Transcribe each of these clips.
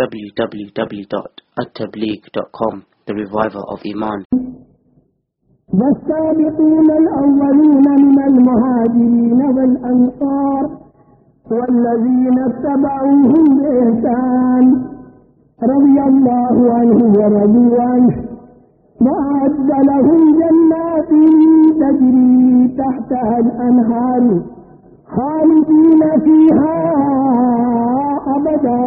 www.attableek.com The Reviver of Iman. والسابقون الأولون من المهاجرين والأنصار والذين اتبعوهم بإحسان رضي الله عنه ورضوا عنه وأعد لهم جنات تجري تحتها الأنهار خالدين فيها أبدا.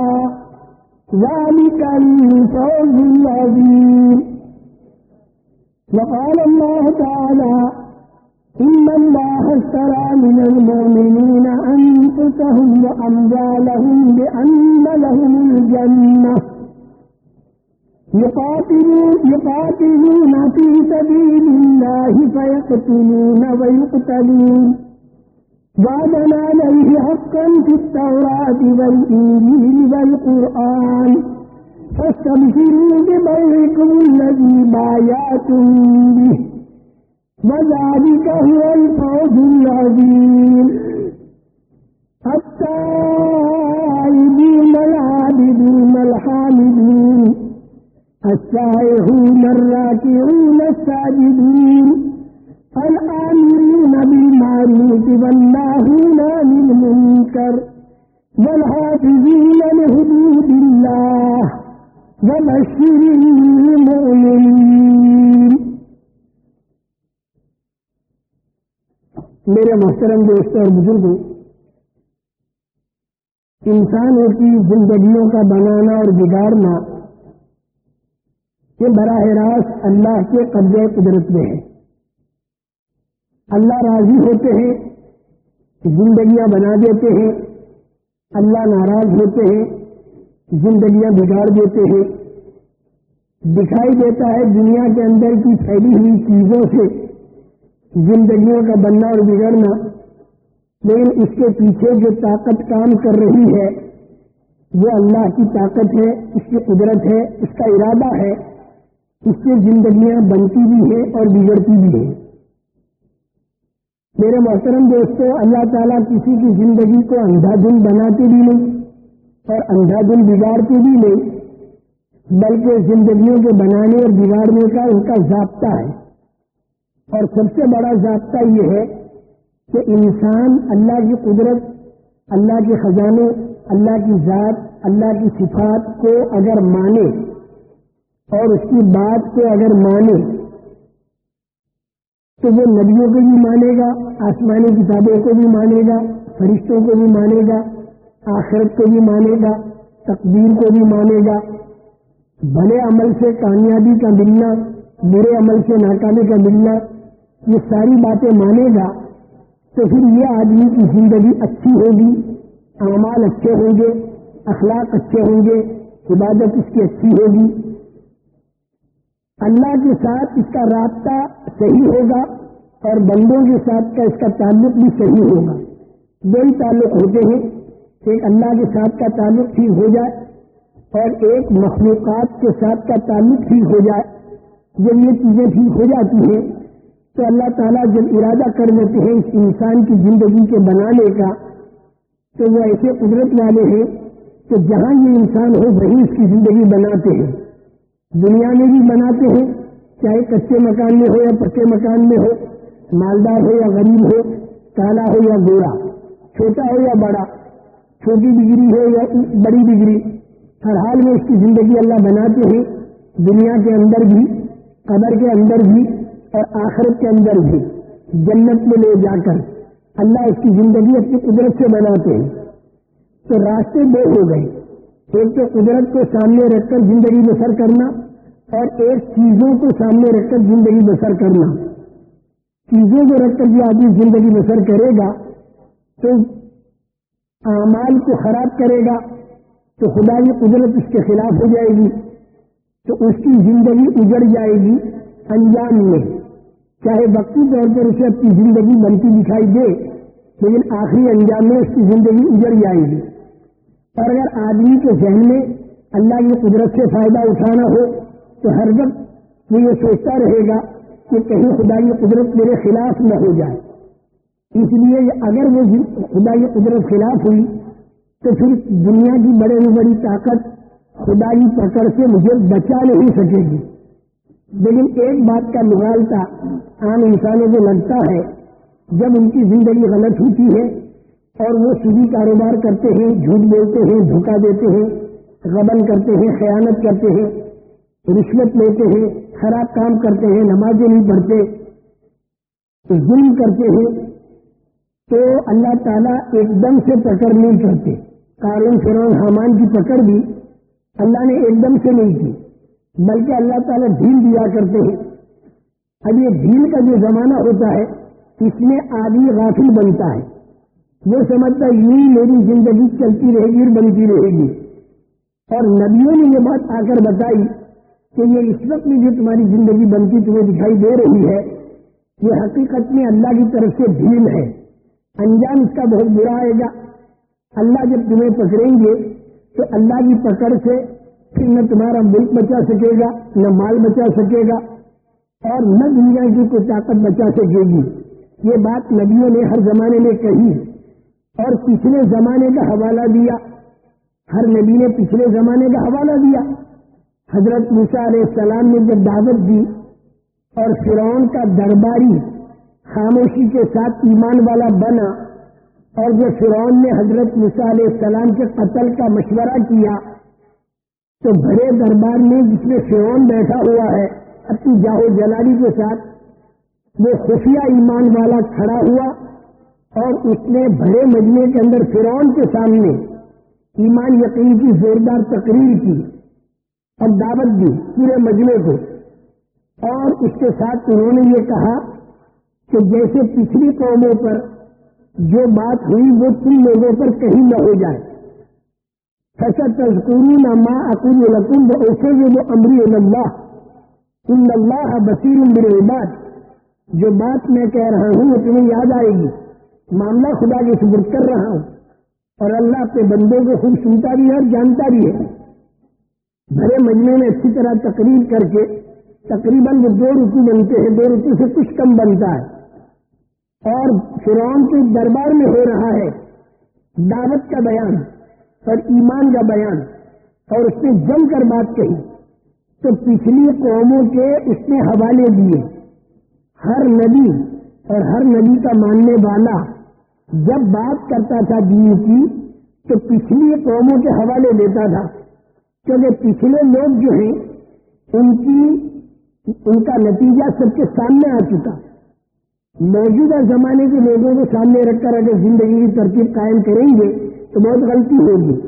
ذلك الفوز العظيم. وقال الله تعالى إن الله اشترى من المؤمنين أنفسهم وأموالهم بأن لهم الجنة. يقاتلون, يقاتلون في سبيل الله فيقتلون ويقتلون. وعدنا عليه حقا في التوراة والإنجيل والقرآن فاستبشروا ببيعكم الذي بايعتم به وذلك هو الفوز العظيم التائبين العابدين الحامدين السائحون الراكعون الساجدين الآمرين بالمعروف والناهون عن المنكر والحافظين لحدود الله وبشر المؤمنين میرے محترم دوست اور بزرگوں انسانوں کی زندگیوں کا بنانا اور بگاڑنا یہ براہ راست اللہ کے قبضے قدرت میں ہے۔ اللہ راضی ہوتے ہیں، زندگیاں بنا دیتے ہیں، اللہ ناراض ہوتے ہیں، زندگیاں بگاڑ دیتے ہیں۔ دکھائی دیتا ہے دنیا کے اندر کی پھیلی ہوئی چیزوں سے، زندگیوں کا بننا اور بگڑنا۔ لیکن اس کے پیچھے جو طاقت کام کر رہی ہے، وہ اللہ کی طاقت ہے، اس کی قدرت ہے، اس کا ارادہ ہے۔ اس سے زندگیاں بنتی بھی ہیں اور بگڑتی بھی ہیں۔ میرے محترم دوستوں اللہ تعالیٰ کسی کی زندگی کو اندھا دن بناتے بھی نہیں اور اندھا دن بگاڑتے بھی نہیں، بلکہ زندگیوں کے بنانے اور بگاڑنے کا ان کا ضابطہ ہے۔ اور سب سے بڑا ضابطہ یہ ہے کہ انسان اللہ کی قدرت، اللہ کے خزانے، اللہ کی ذات، اللہ کی صفات کو اگر مانے اور اس کی بات کو اگر مانے تو وہ نبیوں کو بھی مانے گا، آسمانی کتابوں کو بھی مانے گا، فرشتوں کو بھی مانے گا، آخرت کو بھی مانے گا، تقدیر کو بھی مانے گا۔ بڑے عمل سے کامیابی کا ملنا، برے عمل سے ناکامی کا ملنا، یہ ساری باتیں مانے گا تو پھر یہ آدمی کی زندگی اچھی ہوگی، اعمال اچھے ہوں گے، اخلاق اچھے ہوں گے، عبادت اس کی اچھی ہوگی۔ اللہ کے ساتھ اس کا رابطہ صحیح ہوگا اور بندوں کے ساتھ کا اس کا تعلق بھی صحیح ہوگا۔ دو تعلق ہوتے ہیں ایک اللہ کے ساتھ کا تعلق ٹھیک ہو جائے اور ایک مخلوقات کے ساتھ کا تعلق ٹھیک ہو جائے۔ جب یہ چیزیں ٹھیک ہو جاتی ہیں تو اللہ تعالیٰ جب ارادہ کر لیتے ہیں اس انسان کی زندگی کے بنانے کا، تو وہ ایسے قدرت والے ہیں کہ جہاں یہ انسان ہو وہیں اس کی زندگی بناتے ہیں۔ دنیا میں بھی بناتے ہیں چاہے کچے مکان میں ہو یا پکے مکان میں ہو، مالدار ہو یا غریب ہو، کالا ہو یا گورا، چھوٹا ہو یا بڑا، چھوٹی ڈگری ہو یا بڑی ڈگری، ہر حال میں اس کی زندگی اللہ بناتے ہیں، دنیا کے اندر بھی، قبر کے اندر بھی اور آخرت کے اندر بھی، جنت میں لے جا کر اللہ اس کی زندگی اپنی قدرت سے بناتے ہیں۔ تو راستے دو ہو گئے، ایک تو قدرت کو سامنے رکھ کر زندگی بسر کرنا اور ایک چیزوں کو سامنے رکھ کر زندگی بسر کرنا۔ چیزوں کو رکھ کر جو آدمی زندگی بسر کرے گا تو اعمال کو خراب کرے گا، تو خدا کی قدرت اس کے خلاف ہو جائے گی، تو اس کی زندگی اجڑ جائے گی۔ انجام میں، چاہے وقتی طور پر اسے اپنی زندگی بنتی دکھائی دے، لیکن آخری انجام میں اس کی زندگی اجڑ جائے گی۔ اور اگر آدمی کے ذہن میں اللہ کی قدرت سے فائدہ اٹھانا ہو تو ہر وقت وہ یہ سوچتا رہے گا کہ کہیں خدا کی قدرت میرے خلاف نہ ہو جائے۔ اس لیے اگر وہ خدا کی قدرت خلاف ہوئی، تو پھر دنیا کی بڑے میں بڑی طاقت خدا کی پکڑ سے مجھے بچا نہیں سکے گی۔ لیکن ایک بات کا مغالتا عام انسانوں کو لگتا ہے، جب ان کی زندگی غلط ہوتی ہے اور وہ سیدھی کاروبار کرتے ہیں، جھوٹ بولتے ہیں، دھوکہ دیتے ہیں، غبن کرتے ہیں، خیانت کرتے ہیں رشوت لیتے ہیں، خراب کام کرتے ہیں، نمازیں نہیں پڑھتے، ظلم کرتے ہیں، تو اللہ تعالیٰ ایک دم سے پکڑ نہیں کرتے۔ کارون فرون حامان کی پکڑ بھی اللہ نے ایک دم سے نہیں کی، بلکہ اللہ تعالیٰ ڈھیل دیا کرتے ہیں۔ اب یہ ڈھیل کا جو زمانہ ہوتا ہے، اس میں آدمی غافل بنتا ہے۔ وہ سمجھتا ہے، یوں میری زندگی چلتی رہے گی اور بنتی رہے گی۔ اور نبیوں نے یہ بات آ کر بتائی کہ یہ اس وقت میں جو تمہاری زندگی بنتی تمہیں دکھائی دے رہی ہے، یہ حقیقت میں اللہ کی طرف سے ڈھیل ہے۔ انجام اس کا بہت برا آئے گا۔ اللہ جب تمہیں پکڑیں گے، تو اللہ کی پکڑ سے پھر نہ تمہارا ملک بچا سکے گا، نہ مال بچا سکے گا، اور نہ دنیا کی کوئی طاقت بچا سکے گی۔ یہ بات نبیوں نے ہر زمانے میں کہی اور پچھلے زمانے کا حوالہ دیا۔ ہر نبی نے پچھلے زمانے کا حوالہ دیا۔ حضرت علیہ السلام نے جب دعوت دی اور فرعون کا درباری خاموشی کے ساتھ ایمان والا بنا اور جو فرعون نے حضرت علیہ السلام کے قتل کا مشورہ کیا، تو بڑے دربار میں جس میں فرعون بیٹھا ہوا ہے، اپنی جاہو جلالی کے ساتھ، وہ خفیہ ایمان والا کھڑا ہوا اور اس نے بڑے مجمے کے اندر فرعون کے سامنے ایمان یقین کی زوردار تقریر کی۔ اور دعوت دی پورے مجمے کو۔ اور اس کے ساتھ انہوں نے یہ کہا کہ جیسے پچھلی قوموں پر جو بات ہوئی، وہ تم لوگوں پر کہیں نہ ہو جائے۔ ایسا تذکوری نہ ماں اکول لکم ایسے جو وہ امری اللہ ان اللہ بصیر میرے عباد جو بات میں کہہ رہا ہوں، وہ تمہیں یاد آئے گی۔ معاملہ خدا کے سبر کر رہا ہوں۔ اور اللہ اپنے بندوں کو خوب سنتا بھی ہے اور جانتا بھی ہے۔ بھرے مجمے میں اچھی طرح تقریب کر کے تقریباً وہ دو روپو بنتے ہیں، دو روپو سے کچھ کم بنتا ہے۔ اور فرعون کے دربار میں ہو رہا ہے دعوت کا بیان اور ایمان کا بیان اور اس نے جم کر بات کہی۔ تو پچھلی قوموں کے اس نے حوالے دیے۔ ہر نبی اور ہر نبی کا ماننے والا جب بات کرتا تھا دین کی، تو پچھلی قوموں کے حوالے دیتا تھا۔ کیونکہ پچھلے لوگ جو ہیں، ان کی، ان کا نتیجہ سب کے سامنے آ چکا۔ موجودہ زمانے کے لوگوں کو سامنے رکھ کر اگر زندگی کی ترتیب قائم کریں گے تو بہت غلطی ہوگی۔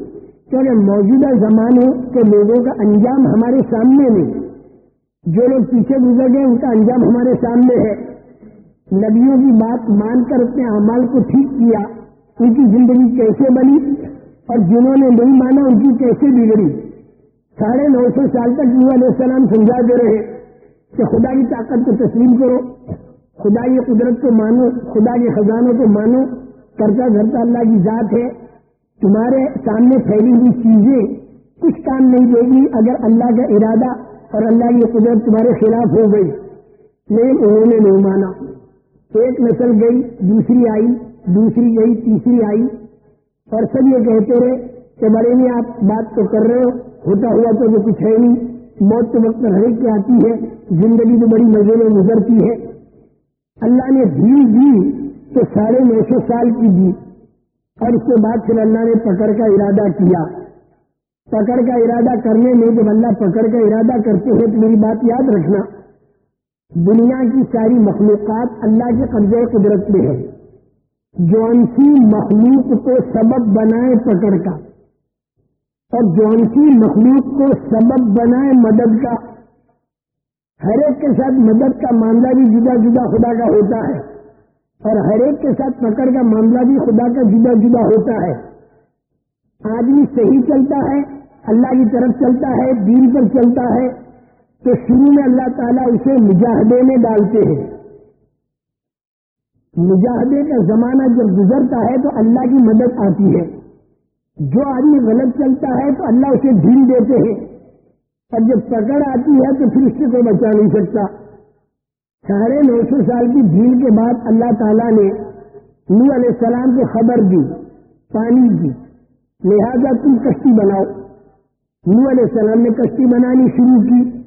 کیونکہ موجودہ زمانے کے لوگوں کا انجام ہمارے سامنے میں جو لوگ پیچھے گزر گئے، ان کا انجام ہمارے سامنے ہے۔ نبیوں کی بات مان کر اپنے اعمال کو ٹھیک کیا، ان کی زندگی کیسے بنی اور جنہوں نے نہیں مانا، ان کی کیسے بگڑی۔ ساڑھے نو سو سال تک یو علیہ السلام سمجھا دے رہے کہ خدا کی طاقت کو تسلیم کرو، خدا کی قدرت کو مانو، خدا کے خزانوں کو مانو، کرتا دھرتا اللہ کی ذات ہے۔ تمہارے سامنے پھیلی ہوئی چیزیں کچھ کام نہیں دے گی اگر اللہ کا ارادہ اور اللہ کی قدرت تمہارے خلاف ہو گئی۔ لیکن انہوں نے نہیں مانا۔ ایک نسل گئی، دوسری آئی، دوسری گئی، تیسری آئی۔ اور سب یہ کہتے رہے کہ بڑے میں آپ بات تو کر رہے ہو۔ ہوتا ہوا تو وہ کچھ ہے نہیں۔ موت کے وقت ہر ایک کی آتی ہے، زندگی تو بڑی مزے میں گزرتی ہے۔ اللہ نے بھی دی تو ساڑھے نو سو سال کی دی۔ اور اس کے بعد پھر اللہ نے پکڑ کا ارادہ کیا۔ پکڑ کا ارادہ کرنے میں جب اللہ پکڑ کا ارادہ کرتے ہیں تو میری بات یاد رکھنا۔ دنیا کی ساری مخلوقات اللہ کے قبضے قدرت میں ہے جون سی مخلوق کو سبب بنائے پکڑ کا۔ اور جون سی مخلوق کو سبب بنائے مدد کا، ہر ایک کے ساتھ مدد کا معاملہ بھی جدا جدا خدا کا ہوتا ہے، اور ہر ایک کے ساتھ پکڑ کا معاملہ بھی خدا کا جدا جدا ہوتا ہے۔ آدمی صحیح چلتا ہے، اللہ کی طرف چلتا ہے، دین پر چلتا ہے، تو شروع میں اللہ تعالیٰ اسے مجاہدے میں ڈالتے ہیں۔ مجاہدے کا زمانہ جب گزرتا ہے تو اللہ کی مدد آتی ہے۔ جو آدمی غلط چلتا ہے تو اللہ اسے ڈھیل دیتے ہیں۔ اور جب پکڑ آتی ہے تو پھر اس سے کوئی بچا نہیں سکتا۔ ساڑھے نو سو سال کی بھیڑ کے بعد اللہ تعالیٰ نے نو علیہ السلام کو خبر دی، پانی کی لہذا تم کشتی بناؤ۔ نو علیہ السلام نے کشتی بنانی شروع کی۔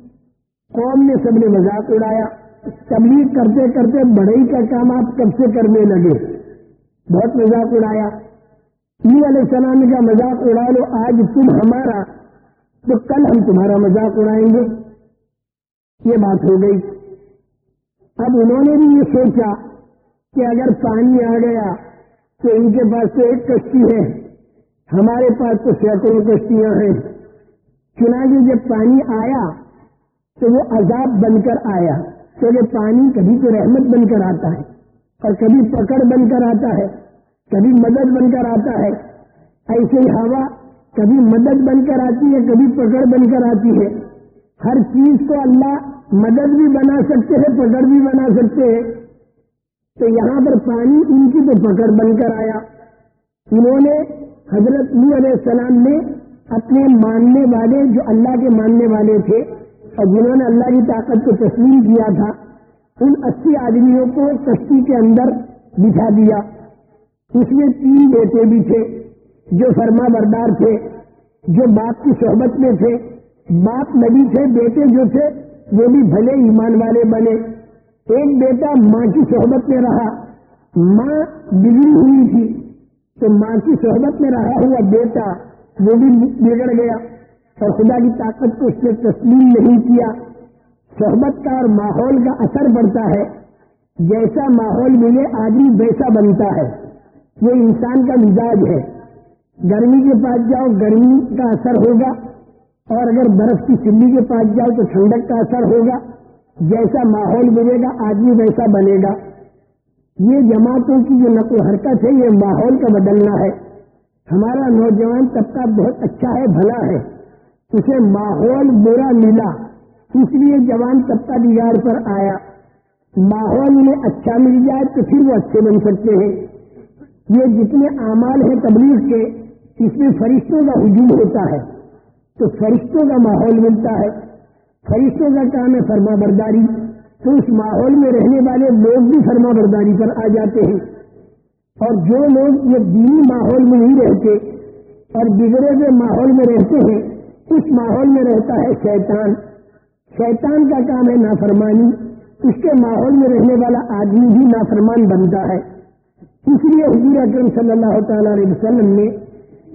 قوم نے سب نے مذاق اڑایا۔ تبلیغ کرتے کرتے بڑھئی کا کام آپ کب سے کرنے لگے؟ بہت مذاق اڑایا۔ نو علیہ السلام نے کہا مذاق اڑا لو، آج تم ہمارا، تو کل ہم تمہارا مذاق اڑائیں گے۔ یہ بات ہو گئی۔ اب انہوں نے بھی یہ سوچا کہ اگر پانی آ گیا تو ان کے پاس تو ایک کشتی ہے، ہمارے پاس تو سینکڑوں کشتیاں ہیں۔ چنانچہ جب پانی آیا تو وہ عذاب بن کر آیا، کیونکہ پانی کبھی تو رحمت بن کر آتا ہے اور کبھی پکڑ بن کر آتا ہے۔ کبھی مدد بن کر آتا ہے۔ ایسے ہی ہوا کبھی مدد بن کر آتی ہے، کبھی پکڑ بن کر آتی ہے۔ ہر چیز کو اللہ مدد بھی بنا سکتے ہیں، پکڑ بھی بنا سکتے ہیں۔ تو یہاں پر پانی ان کی تو پکڑ بن کر آیا۔ انہوں نے حضرت نو علیہ السلام نے اپنے ماننے والے، جو اللہ کے ماننے والے تھے، اور جنہوں نے اللہ کی طاقت کو تسلیم کیا تھا، ان اسی آدمیوں کو کشتی کے اندر بٹھا دیا۔ اس میں تین بیٹے بھی تھے، جو فرما بردار تھے، جو باپ کی صحبت میں تھے۔ باپ نبی تھے، بیٹے جو تھے، وہ بھی بھلے ایمان والے بنے۔ ایک بیٹا ماں کی صحبت میں رہا، ماں بگڑی ہوئی تھی۔ تو ماں کی صحبت میں رہا ہوا بیٹا وہ بھی بگڑ گیا اور خدا کی طاقت کو اس نے تسلیم نہیں کیا۔ صحبت کا اور ماحول کا اثر پڑتا ہے۔ جیسا ماحول ملے، آدمی ویسا بنتا ہے۔ یہ انسان کا مزاج ہے۔ گرمی کے پاس جاؤ، گرمی کا اثر ہوگا۔ اور اگر برف کی سلی کے پاس جاؤ تو ٹھنڈک کا اثر ہوگا۔ جیسا ماحول ملے گا، آدمی ویسا بنے گا۔ یہ جماعتوں کی جو نقل و حرکت ہے، یہ ماحول کا بدلنا ہے۔ ہمارا نوجوان طبقہ بہت اچھا ہے، بھلا ہے۔ اسے ماحول برا ملا۔ اس لیے جوان طبقہ دیار پر آیا۔ ماحول میں اچھا مل جائے تو پھر وہ اچھے بن سکتے ہیں۔ یہ جتنے اعمال ہیں تبلیغ کے، اس میں فرشتوں کا ہجوم ہوتا ہے۔ تو فرشتوں کا ماحول ملتا ہے۔ فرشتوں کا کام ہے فرما برداری تو اس ماحول میں رہنے والے لوگ بھی فرما برداری پر آ جاتے ہیں۔ اور جو لوگ یہ دینی ماحول میں نہیں رہتے اور بگڑے ہوئے ماحول میں رہتے ہیں، اس ماحول میں رہتا ہے شیطان۔ شیطان کا کام ہے نافرمانی۔ اس کے ماحول میں رہنے والا آدمی بھی نافرمان بنتا ہے۔ اس لیے حضور اکرم صلی اللہ تعالی علیہ وسلم نے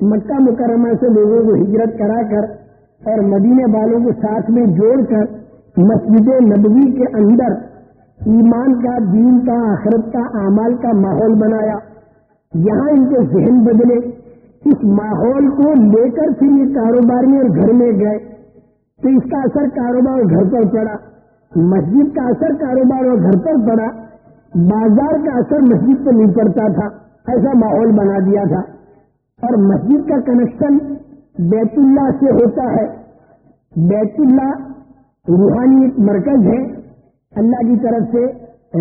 مکہ مکرمہ سے لوگوں کو ہجرت کرا کر اور مدینے والوں کو ساتھ میں جوڑ کر مسجد نبوی کے اندر ایمان کا، دین کا، آخرت کا، اعمال کا ماحول بنایا۔ یہاں ان کے ذہن بدلے۔ اس ماحول کو لے کر پھر یہ کاروبار میں اور گھر میں گئے۔ تو اس کا اثر کاروبار گھر پر پڑا۔ مسجد کا اثر کاروبار اور گھر پر پڑا۔ بازار کا اثر مسجد پر نہیں پڑتا تھا، ایسا ماحول بنا دیا تھا۔ اور مسجد کا کنیکشن بیت اللہ سے ہوتا ہے۔ بیت اللہ روحانی ایک مرکز ہے۔ اللہ کی طرف سے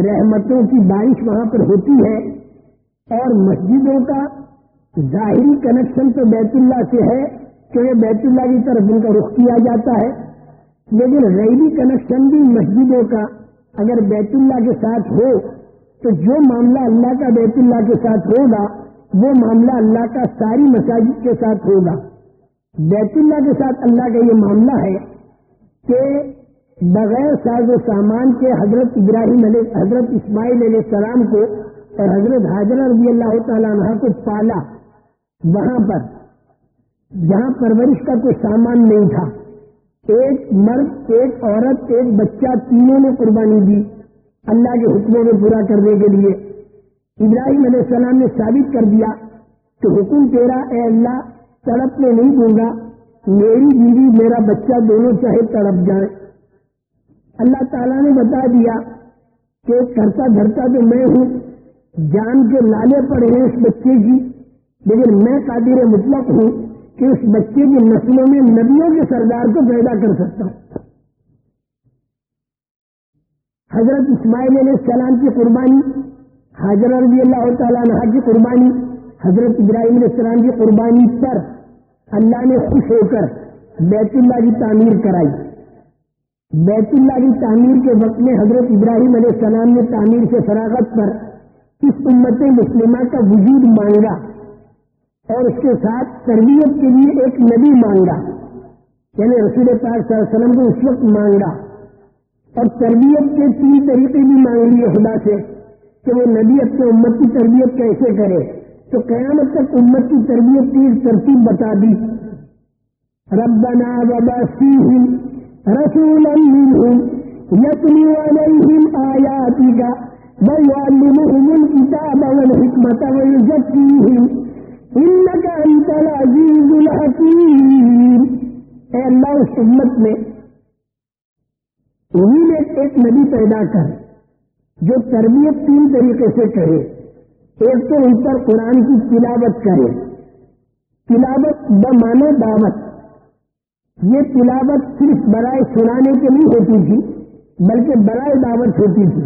رحمتوں کی بارش وہاں پر ہوتی ہے۔ اور مسجدوں کا ظاہری کنیکشن تو بیت اللہ سے ہے کہ بیت اللہ کی طرف ان کا رخ کیا جاتا ہے۔ لیکن ریلی کنیکشن بھی مسجدوں کا، اگر بیت اللہ کے ساتھ ہو تو جو معاملہ اللہ کا بیت اللہ کے ساتھ ہوگا، وہ معاملہ اللہ کا ساری مساجد کے ساتھ ہوگا۔ بیت اللہ کے ساتھ اللہ کا یہ معاملہ ہے کہ بغیر ساز و سامان کے حضرت ابراہیم علیہ، حضرت اسماعیل علیہ السلام کو اور حضرت حاضر رضی اللہ تعالیٰ عنہ کو پالا وہاں پر، جہاں پرورش کا کوئی سامان نہیں تھا۔ ایک مرد، ایک عورت، ایک بچہ تینوں نے قربانی دی۔ اللہ کے حکموں میں پورا کرنے کے لیے۔ ابراہیم علیہ السلام نے ثابت کر دیا کہ حکم تیرا، اے اللہ، تڑپ میں نہیں دوں گا۔ میری بیوی، میرا بچہ دونوں چاہے تڑپ جائیں۔ اللہ تعالیٰ نے بتا دیا کہ کرتا دھرتا تو میں ہوں، جان کے لالے پڑے ہیں اس بچے کی، لیکن میں قادر مطلق ہوں کہ اس بچے کی نسلوں میں نبیوں کے سردار کو پیدا کر سکتا ہوں۔ حضرت اسماعیل علیہ السلام کی قربانی حضرت رضی اللہ تعالیٰ عنہ کی قربانی، حضرت ابراہیم علیہ السلام کی قربانی پر اللہ نے خوش ہو کر بیت اللہ کی تعمیر کرائی۔ بیت اللہ کی تعمیر کے وقت میں حضرت ابراہیم علیہ السلام نے تعمیر سے فراغت پر اس امت مسلمہ کا وجود مانگا اور اس کے ساتھ تربیت کے لیے ایک نبی مانگا یعنی رسول پاک صلی اللہ علیہ وسلم کو اس وقت مانگا۔ اور تربیت کے تین طریقے بھی مانگ لیے خدا سے کہ وہ نبی اپنے امت کی تربیت کیسے کرے۔ تو قیامت تک امت کی تربیت کی ترتیب بتا دی۔ ربنا وباسیہم رسولا منہم یتلی علیہم آیاتکا ویعلمہم الكتاب والحکمت ویزکیہم انکا انت العزیز الحکیم۔ اے اللہ اس امت میں انہی میں ایک نبی پیدا کر، جو تربیت تین طریقے سے کرے۔ ایک تو ان پر قرآن کی تلاوت کرے۔ تلاوت بمانا دعوت۔ یہ تلاوت صرف برائے سنانے کے لیے ہوتی تھی، بلکہ برائے دعوت ہوتی تھی۔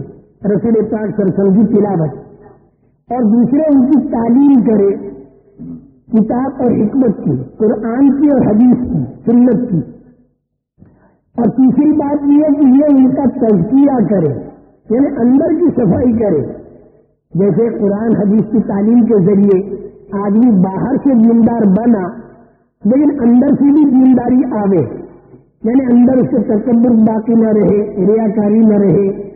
رسول پاک سرسم کی تلاوت۔ اور دوسرے ان کی تعلیم کرے، کتاب اور حکمت کی، قرآن کی اور حدیث کی، سنت کی۔ اور تیسری بات یہ کہ یہ ان کا تجزیہ کرے یعنی اندر کی صفائی کرے۔ جیسے قرآن حدیث کی تعلیم کے ذریعے آدمی باہر سے دیندار بنا، لیکن اندر سے بھی دینداری آوے۔ یعنی اندر اس سے تکبر باقی نہ رہے، ریاکاری نہ رہے،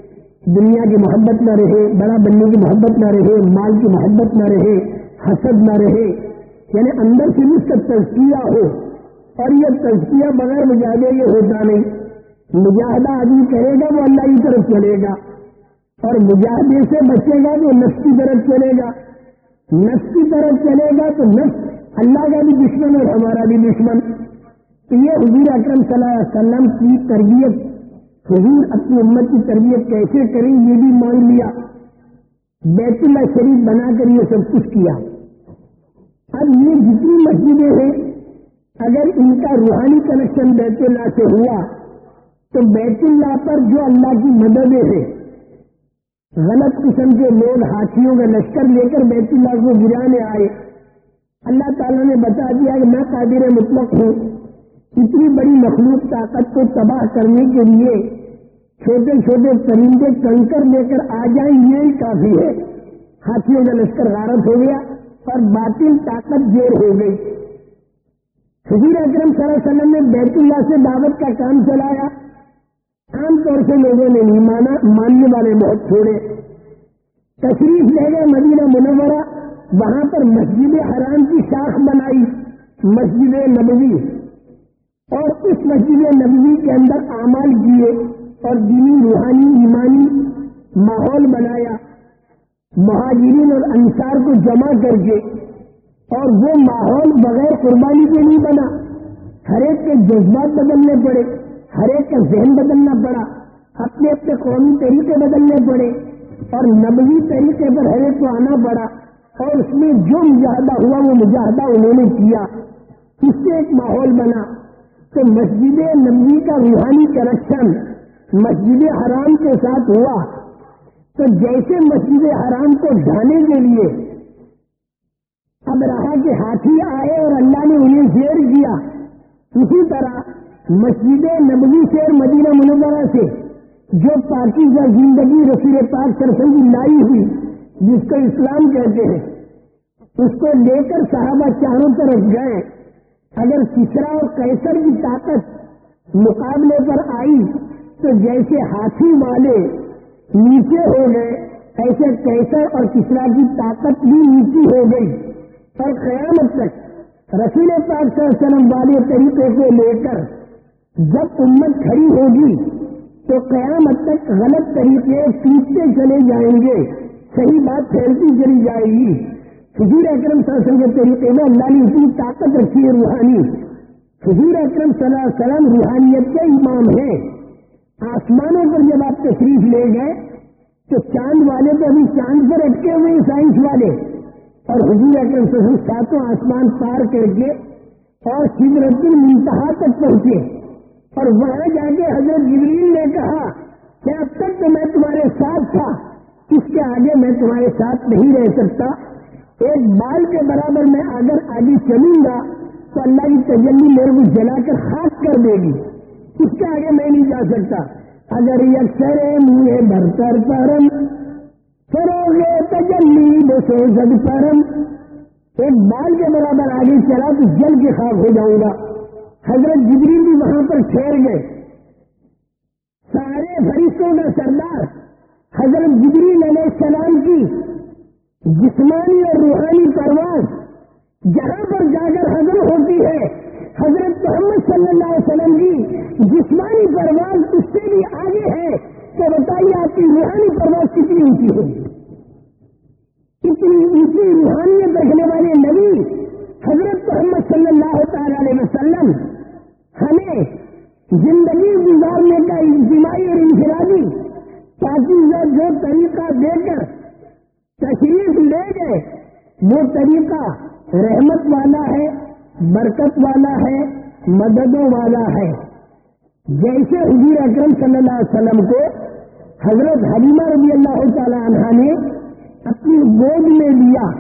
دنیا کی محبت نہ رہے، بڑا بننے کی محبت نہ رہے، مال کی محبت نہ رہے، حسد نہ رہے۔ یعنی اندر سے بھی اس کا تزکیہ ہو۔ اور یہ تزکیہ بغیر مجاہدے یہ ہوتا نہیں۔ مجاہدہ آدمی کرے گا وہ اللہ کی طرف چلے گا۔ اور مجاہدے سے بچے گا تو نفس کی طرف چلے گا۔ نفس کی طرف چلے گا تو نفس اللہ کا بھی دشمن اور ہمارا بھی دشمن۔ تو یہ حضور اکرم صلی اللہ علیہ وسلم کی تربیت، حضور اپنی امت کی تربیت کیسے کریں یہ بھی مان لیا۔ بیت اللہ شریف بنا کر یہ سب کچھ کیا۔ اب یہ جتنی مسجدیں ہیں اگر ان کا روحانی کنیکشن بیت اللہ سے ہوا، تو بیت اللہ پر جو اللہ کی مددیں ہیں، غلط قسم کے لوگ، ہاتھیوں کا لشکر لے کر بیت اللہ کو گرانے آئے۔ اللہ تعالیٰ نے بتا دیا کہ میں قادر مطلق ہوں۔ اتنی بڑی مخلوق طاقت کو تباہ کرنے کے لیے چھوٹے چھوٹے پرندے کنکر لے کر آ جائیں، یہ کافی ہے۔ ہاتھیوں کا لشکر غارت ہو گیا اور باطل طاقت دیر ہو گئی۔ حضور اکرم صلی اللہ علیہ وسلم نے بیت اللہ سے دعوت کا کام چلایا۔ عام طور سے لوگوں نے نہیں مانا، ماننے والے بہت چھوڑے تشریف لے گئے مدینہ منورہ، وہاں پر مسجد حرام کی شاخ بنائی، مسجد نبوی۔ اور اس مسجد نبوی کے اندر اعمال کیے اور دینی، روحانی، ایمانی ماحول بنایا۔ مہاجرین اور انصار کو جمع کر کے اور وہ ماحول بغیر قربانی کے نہیں بنا۔ ہر ایک کے جذبات بدلنے پڑے، ہر ایک کا ذہن بدلنا پڑا۔ اپنے اپنے قومی طریقے بدلنے پڑے اور نبوی طریقے پر ہر ایک کو آنا پڑا۔ اور اس میں جو مجاہدہ ہوا، وہ مجاہدہ انہوں نے کیا۔ اس سے ایک ماحول بنا۔ تو مسجد نبی کا روحانی کرپشن مسجد حرام کے ساتھ ہوا۔ تو جیسے مسجد حرام کو ڈھانے کے لیے اب رہا کہ ہاتھی آئے اور اللہ نے انہیں شیر کیا اسی طرح مسجد نبوی سے مدینہ منورہ سے جو پاکیزہ زندگی رسول پاک سرسن کی لائی ہوئی، جس کو اسلام کہتے ہیں، اس کو لے کر صحابہ چاروں طرف گئے۔ اگر کسرا اور کیسر کی طاقت مقابلے پر آئی، تو جیسے ہاتھی والے نیچے ہو گئے، ایسے کیسر اور کسرا کی طاقت بھی نیچی ہو گئی۔ اور قیامت تک رسول پاک صلی اللہ علیہ وسلم والے طریقے کو لے کر جب امت کھڑی ہوگی تو قیامت تک غلط طریقے ٹوٹتے چلے جائیں گے، صحیح بات پھیلتی چلی جائے گی۔ حضور اکرم صلی اللہ علیہ وسلم کے طریقے میں اللہ نے اتنی طاقت رکھی ہے روحانی۔ حضور اکرم صلی اللہ علیہ وسلم روحانیت کے امام ہیں۔ آسمانوں پر جب آپ تشریف لے گئے تو چاند والے تو ابھی چاند پر اٹکے ہوئے سائنس والے۔ اور حضور اکرم صلی ساتوں آسمان پار کر کے اور سدرت المنتہا تک پہنچے اور وہاں جا کے حضرت جبریل نے کہا کہ اب تک تو میں تمہارے ساتھ تھا، اس کے آگے میں تمہارے ساتھ نہیں رہ سکتا۔ ایک بال کے برابر میں اگر آگے چلوں گا تو اللہ کی تجلی میرے کو جلا کر خاص کر دے گی۔ اس کے آگے میں نہیں جا سکتا۔ اگر یہ کرے منہ برتر پرم گے، تجلی بسو زد پرم ایک بال کے برابر آگے چلا تو جل کے خاص ہو جاؤں گا۔ حضرت جبری بھی وہاں پر ٹھہر گئے۔ سارے فرشتوں کا سردار حضرت جبری علیہ السلام کی جسمانی اور روحانی پرواز جہاں پر جا کر حضر ہوتی ہے۔ حضرت محمد صلی اللہ علیہ وسلم کی جسمانی پرواز اس سے بھی آگے ہے تو بتائیے آپ کی روحانی پرواز کتنی اونچی ہوگی؟ اتنی اونچی روحانیت رکھنے والے نبی حضرت محمد صلی اللہ تعالی علیہ وسلم ہمیں زندگی گزارنے کا اجتماعی اور انفرادی تاکہ جو طریقہ دے کر تشریف لے گئے، وہ طریقہ رحمت والا ہے، برکت والا ہے، مددوں والا ہے۔ جیسے حضور اکرم صلی اللہ علیہ وسلم کو حضرت حلیمہ رضی اللہ تعالی عنہ نے اپنی گود میں لیا،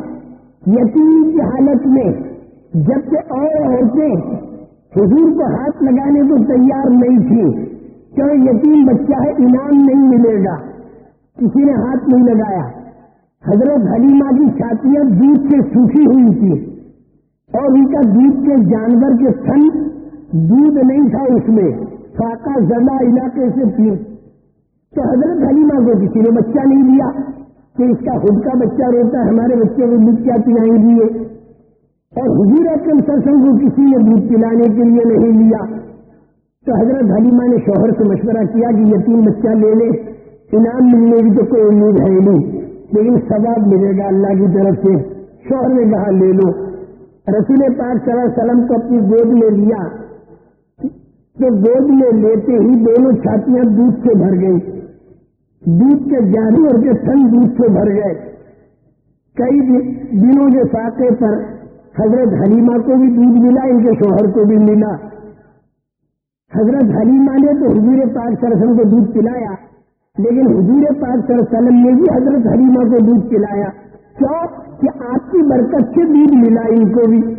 یتیم کی حالت میں۔ جبکہ اور عورتیں حضور کو ہاتھ لگانے کو تیار نہیں تھی کہ یتیم بچہ ہے، انعام نہیں ملے گا۔ کسی نے ہاتھ نہیں لگایا۔ حضرت حلیمہ کی چھاتیاں دودھ سے سوکھی ہوئی تھی اور ان کا دودھ کے جانور کے تھن دودھ نہیں تھا اس میں۔ فاقہ زدہ علاقے سے تھی۔ تو حضرت حلیمہ کو کسی نے بچہ نہیں دیا کہ اس کا خود کا بچہ روتا ہے، ہمارے بچے کو دودھ کیا پلائیں دیے اور حضور اکرم سرسنگ کو کسی نے دودھ پلانے کے لیے نہیں لیا۔ تو حضرت حلیمہ نے شوہر سے مشورہ کیا کہ یتیم بچہ لے لے، انعام ملنے کی تو کوئی امید ہے نہیں۔ لیکن ثواب ملے گا اللہ کی طرف سے۔ شوہر نے کہا، لے لو۔ رسول پاک صلی اللہ علیہ وسلم کو اپنی گود میں لیا۔ تو گود میں لیتے ہی دونوں چھاتیاں دودھ سے بھر گئی دودھ کے جادو اور کے سن دودھ سے بھر گئے۔ کئی دنوں کے ساقے پر حضرت حلیمہ کو بھی دودھ ملا، ان کے شوہر کو بھی ملا۔ حضرت حلیمہ نے تو حضور پاک سرسن کو دودھ پلایا، لیکن حضور پاک وسلم نے بھی حضرت حلیمہ کو دودھ پلایا۔ کیوں؟ کہ آپ کی برکت سے دودھ ملا ان کو بھی۔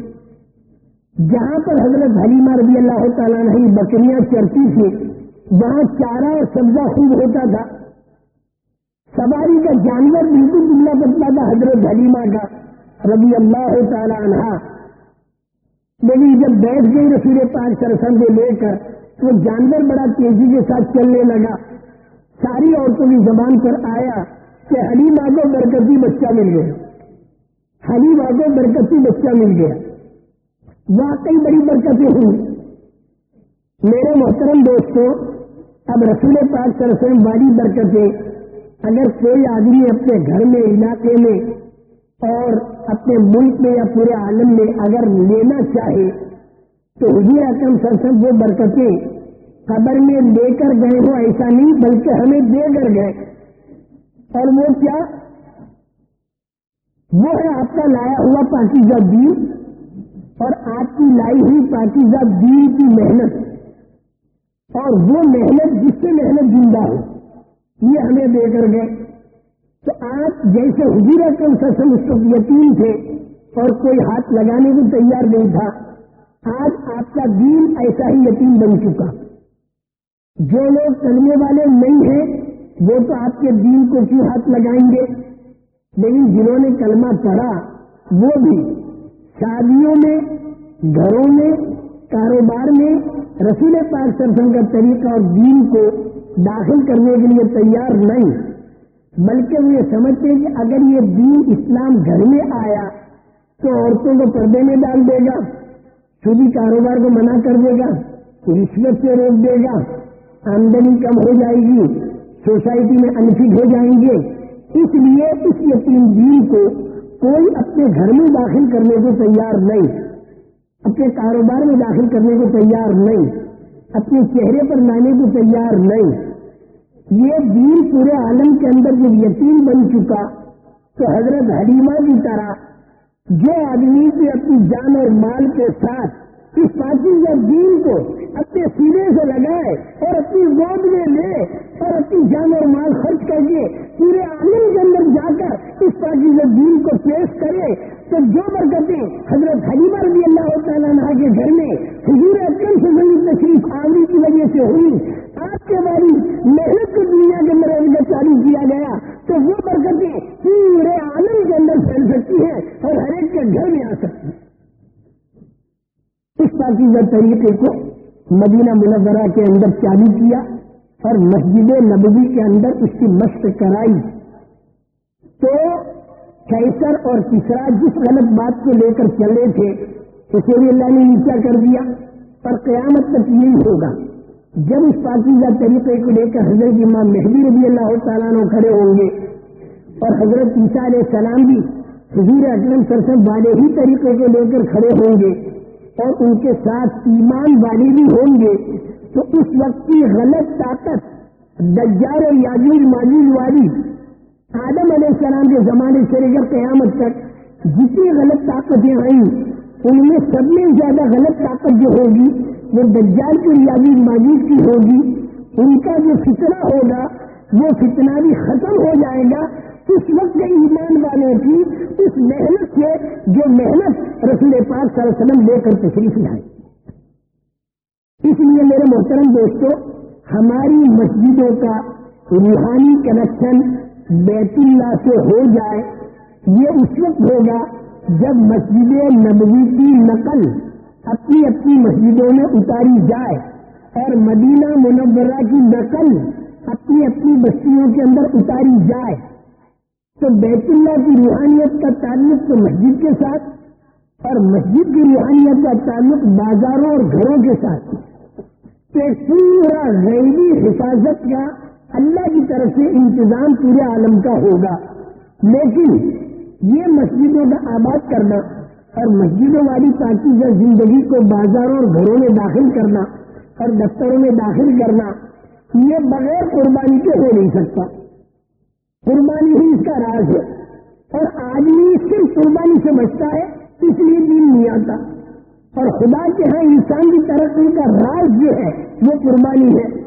جہاں پر حضرت حلیمہ رضی اللہ تعالیٰ نے بکریاں چرتی تھی جہاں چارہ اور سبزہ خوب ہوتا تھا۔ سواری کا جانور بالکل دلّا پتلا تھا حضرت حلیمہ کا، رضی اللہ تعالیٰ عنہ۔ لیکن جب بیٹھ گئی رسول پاک سرسن کو لے کر، تو جانور بڑا تیزی کے ساتھ چلنے لگا۔ ساری عورتوں کی زبان پر آیا کہ حلیمہ کو برکتی بچہ مل گیا۔ حلیمہ کو برکتی بچہ مل گیا۔ واقعی بڑی برکتیں ہوئی۔ میرے محترم دوستوں اب رسول پاک سرسن بڑی برکتیں اگر کوئی آدمی اپنے گھر میں، علاقے میں اور اپنے ملک میں یا پورے عالم میں اگر لینا چاہے، تو حضور اکرم سرسد وہ برکتیں قبر میں لے کر گئے ہو ایسا نہیں بلکہ ہمیں دے کر گئے۔ اور وہ کیا؟ وہ ہے آپ کا لایا ہوا پاکیزہ دین اور آپ کی لائی ہوئی پاکیزہ دین کی محنت۔ اور وہ محنت جس سے محنت زندہ ہو۔ یہ ہمیں دے کر گئے۔ تو آپ جیسے حضور کے سسم اس وقت یقین تھے اور کوئی ہاتھ لگانے کو تیار نہیں تھا، آج آپ کا دین ایسا ہی یقین بن چکا۔ جو لوگ کرنے والے نہیں ہیں، وہ تو آپ کے دین کو کیوں ہاتھ لگائیں گے؟ لیکن جنہوں نے کلمہ پڑھا، وہ بھی شادیوں میں، گھروں میں، کاروبار میں رسول پاک سرسن کا طریقہ اور دین کو داخل کرنے کے لیے تیار نہیں، بلکہ وہ یہ سمجھتے کہ اگر یہ دین اسلام گھر میں آیا تو عورتوں کو پردے میں ڈال دے گا سودی کاروبار کو منع کر دے گا رشوت سے روک دے گا، آمدنی کم ہو جائے گی، سوسائٹی میں انفٹ ہو جائیں گے۔ اس لیے اس یتیم دین کو کوئی اپنے گھر میں داخل کرنے کو تیار نہیں، اپنے کاروبار میں داخل کرنے کو تیار نہیں، اپنے چہرے پر لانے کو تیار نہیں۔ یہ دین پورے عالم کے اندر جب یقین بن چکا تو حضرت حلیمہ کی طرح جو آدمی بھی اپنی جان اور مال کے ساتھ اس پاکیزہ دین کو اپنے سینے سے لگائے اور اپنی گود میں لے اور اپنی جان اور مال خرچ کر کے پورے عالم کے اندر جا کر اس پاکیزہ دین کو پیش کرے تو جو برکتیں حضرت حلیمہ رضی اللہ تعالیٰ کے گھر میں حضور اکرم سے بڑی تشریف آوری کی وجہ سے ہوئی، آپ کے باری محنت کو دنیا کے اندر ان چالو کیا گیا، تو وہ برکتیں پورے عالم کے اندر پھیل سکتی ہیں اور ہر ایک کے گھر میں آ سکتی ہیں۔ اس پاکیزہ طریقے کو مدینہ منورہ کے اندر چالو کیا اور مسجد نبوی کے اندر اس کی مشق کرائی۔ تو کیسر اور تیسرا جس غلط بات کو لے کر چل رہے تھے اسے بھی اللہ نے نیچا کر دیا۔ اور قیامت تک یہی ہوگا۔ جب اس پاکیزہ طریقے کو لے کر حضرت امام مہدی رضی اللہ تعالیٰ نے کھڑے ہوں گے، اور حضرت عیسیٰ علیہ السلام بھی حضور اکرم سرسد والے ہی طریقے کو لے کر کھڑے ہوں گے اور ان کے ساتھ ایمان والے بھی ہوں گے، تو اس وقت کی غلط طاقت دجار اور یاجوج ماجوج والی آدم علیہ السلام کے زمانے سے لے کر قیامت تک جتنی غلط طاقتیں آئیں، ان میں سب میں زیادہ غلط طاقت جو ہوگی، وہ دجال کی یاجوج ماجوج کی ہوگی، ان کا جو فتنہ ہوگا، وہ فتنہ بھی ختم ہو جائے گا۔ اس وقت ایمان والوں کی اس محنت سے جو محنت رسول پاک صلی اللہ علیہ وسلم لے کر تشریف لائے۔ اس لیے میرے محترم دوستوں ہماری مسجدوں کا روحانی کنیکشن بیت اللہ سے ہو جائے، یہ اس وقت ہوگا جب مسجد نبوی کی نقل اپنی اپنی مسجدوں میں اتاری جائے اور مدینہ منورہ کی نقل اپنی اپنی بستیوں کے اندر اتاری جائے۔ تو بیت اللہ کی روحانیت کا تعلق تو مسجد کے ساتھ اور مسجد کی روحانیت کا تعلق بازاروں اور گھروں کے ساتھ۔ پورا غیبی حفاظت کا اللہ کی طرف سے انتظام پورے عالم کا ہوگا۔ لیکن یہ مسجدوں کا آباد کرنا اور مسجدوں والی پاکیزہ زندگی کو بازاروں اور گھروں میں داخل کرنا اور دفتروں میں داخل کرنا، یہ بغیر قربانی کے ہو نہیں سکتا۔ قربانی ہی اس کا راز ہے۔ اور آدمی صرف قربانی سے بچتا ہے، اس لیے دین نہیں آتا۔ اور خدا کے ہاں انسان کی ترقی کا راز جو ہے، وہ قربانی ہے۔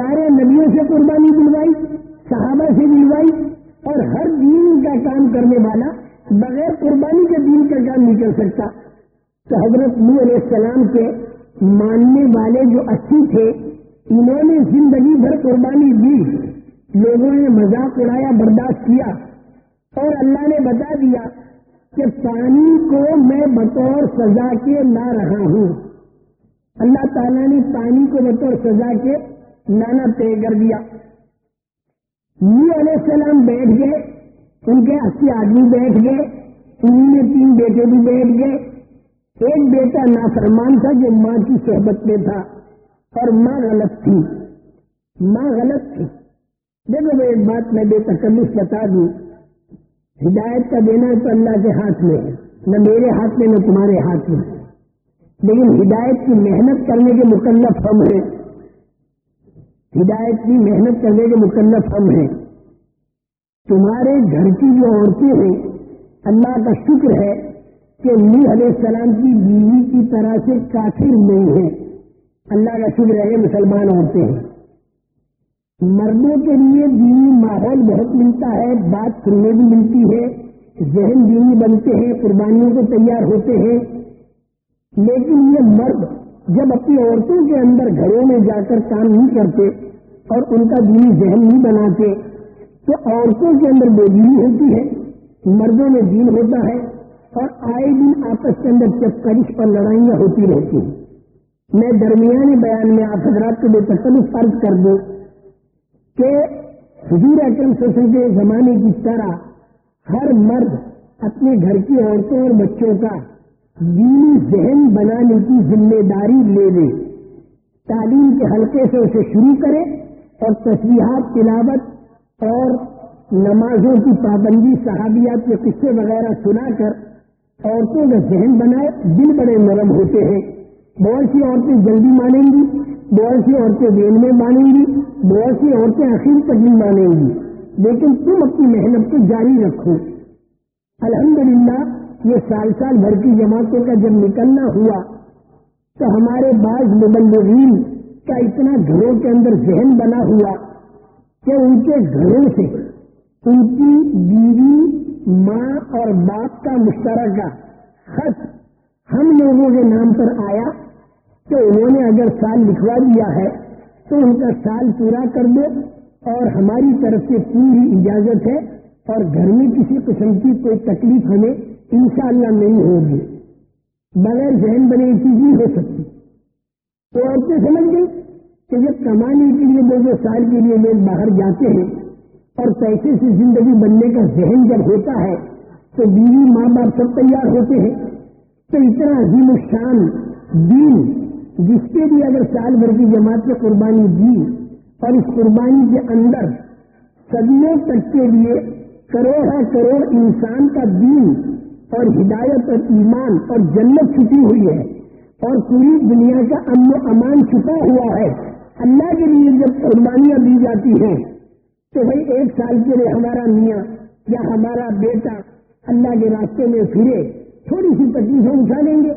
سارے نبیوں سے قربانی دلوائی، صحابہ سے دلوائی اور ہر دین کا کام کرنے والا بغیر قربانی کے دین کا کام نہیں کر سکتا۔ تو حضرت نو علیہ السلام کے ماننے والے جو اچھی تھے، انہوں نے زندگی بھر قربانی دی، لوگوں نے مذاق اڑایا، برداشت کیا اور اللہ نے بتا دیا کہ پانی کو میں بطور سزا کے لا رہا ہوں۔ اللہ تعالیٰ نے پانی کو بطور سزا کے لانا طے کر دیا۔ علیہ السلام بیٹھ گئے ان کے اسی آدمی بیٹھ گئے انہیں میں تین بیٹے بھی بیٹھ گئے۔ ایک بیٹا نافرمان تھا جو ماں کی صحبت میں تھا، اور ماں غلط تھی۔ ماں غلط تھی۔ دیکھو میں ایک بات میں بے تکلف بتا دوں۔ ہدایت کا دینا تو اللہ کے ہاتھ میں ہے، نہ میرے ہاتھ میں، نہ تمہارے ہاتھ میں۔ لیکن ہدایت کی محنت کرنے کے مکلف ہم ہیں۔ ہدایت کی محنت کرنے کے مکلف ہم ہیں۔ تمہارے گھر کی جو عورتیں ہیں، اللہ کا شکر ہے کہ نی علیہ السلام کی بیوی کی طرح سے کافر نہیں ہے اللہ کا شکر ہے مسلمان عورتیں ہیں۔ مردوں کے لیے دینی ماحول بہت ملتا ہے، بات سننے بھی ملتی ہے، ذہن دینی بنتے ہیں، قربانیوں کو تیار ہوتے ہیں۔ لیکن یہ مرد جب اپنی عورتوں کے اندر گھروں میں جا کر کام نہیں کرتے اور ان کا دینی ذہن نہیں بناتے، تو عورتوں کے اندر بے دینی ہوتی ہے، مردوں میں دین ہوتا ہے اور آئے دن آپس کے اندر چپکرش پر لڑائیاں ہوتی رہتی ہیں۔ میں درمیانی بیان میں آپ حضرات کو بے تکلف فرض کر دوں کہ حضور اکرم سسن کے زمانے کی طرح ہر مرد اپنے گھر کی عورتوں اور بچوں کا دینی ذہن بنانے کی ذمہ داری لے لے۔ تعلیم کے حلقے سے اسے شروع کرے اور تصویرات تلاوت اور نمازوں کی پابندی، صحابیات کے قصے وغیرہ سنا کر عورتوں کا ذہن بنائے۔ دل بڑے نرم ہوتے ہیں۔ بہت سی عورتیں جلدی مانیں گی، بہت سی عورتیں دین میں مانیں گی، بہت سی عورتیں آخر تک نہیں مانیں گی۔ لیکن تم اپنی محنت کو جاری رکھو۔ الحمدللہ یہ سال سال بھر کی جماعتوں کا جب نکلنا ہوا تو ہمارے بعض مبلغین کا اتنا گھروں کے اندر ذہن بنا ہوا کہ ان کے گھروں سے ان کی بیوی، ماں اور باپ کا مشترکہ خط ہم لوگوں کے نام پر آیا کہ انہوں نے اگر سال لکھوا دیا ہے تو ان کا سال پورا کر دو اور ہماری طرف سے پوری اجازت ہے اور گھر میں کسی قسم کی کوئی تکلیف ہمیں انشاءاللہ نہیں ہوگی۔ بغیر ذہن بنے چیز نہیں ہو سکتی۔ تو عورتیں سمجھ گئی کہ جب کمانے کے لیے دو دو سال کے لیے لوگ باہر جاتے ہیں اور پیسے سے زندگی بننے کا ذہن جب ہوتا ہے تو بیوی ماں باپ سب تیار ہوتے ہیں۔ تو اتنا عظیم الشان دین جس کے بھی اگر سال بھر کی جماعت میں قربانی دی اور اس قربانی کے اندر صدیوں تک کے لیے کروڑ کروڑ انسان کا دین اور ہدایت اور ایمان اور جنت چھپی ہوئی ہے اور پوری دنیا کا امن و امان چھپا ہوا ہے۔ اللہ کے لیے جب قربانیاں دی جاتی ہیں، تو بھائی ایک سال کے لیے ہمارا میاں یا ہمارا بیٹا اللہ کے راستے میں پھرے، تھوڑی سی تکلیفیں اٹھا لیں گے۔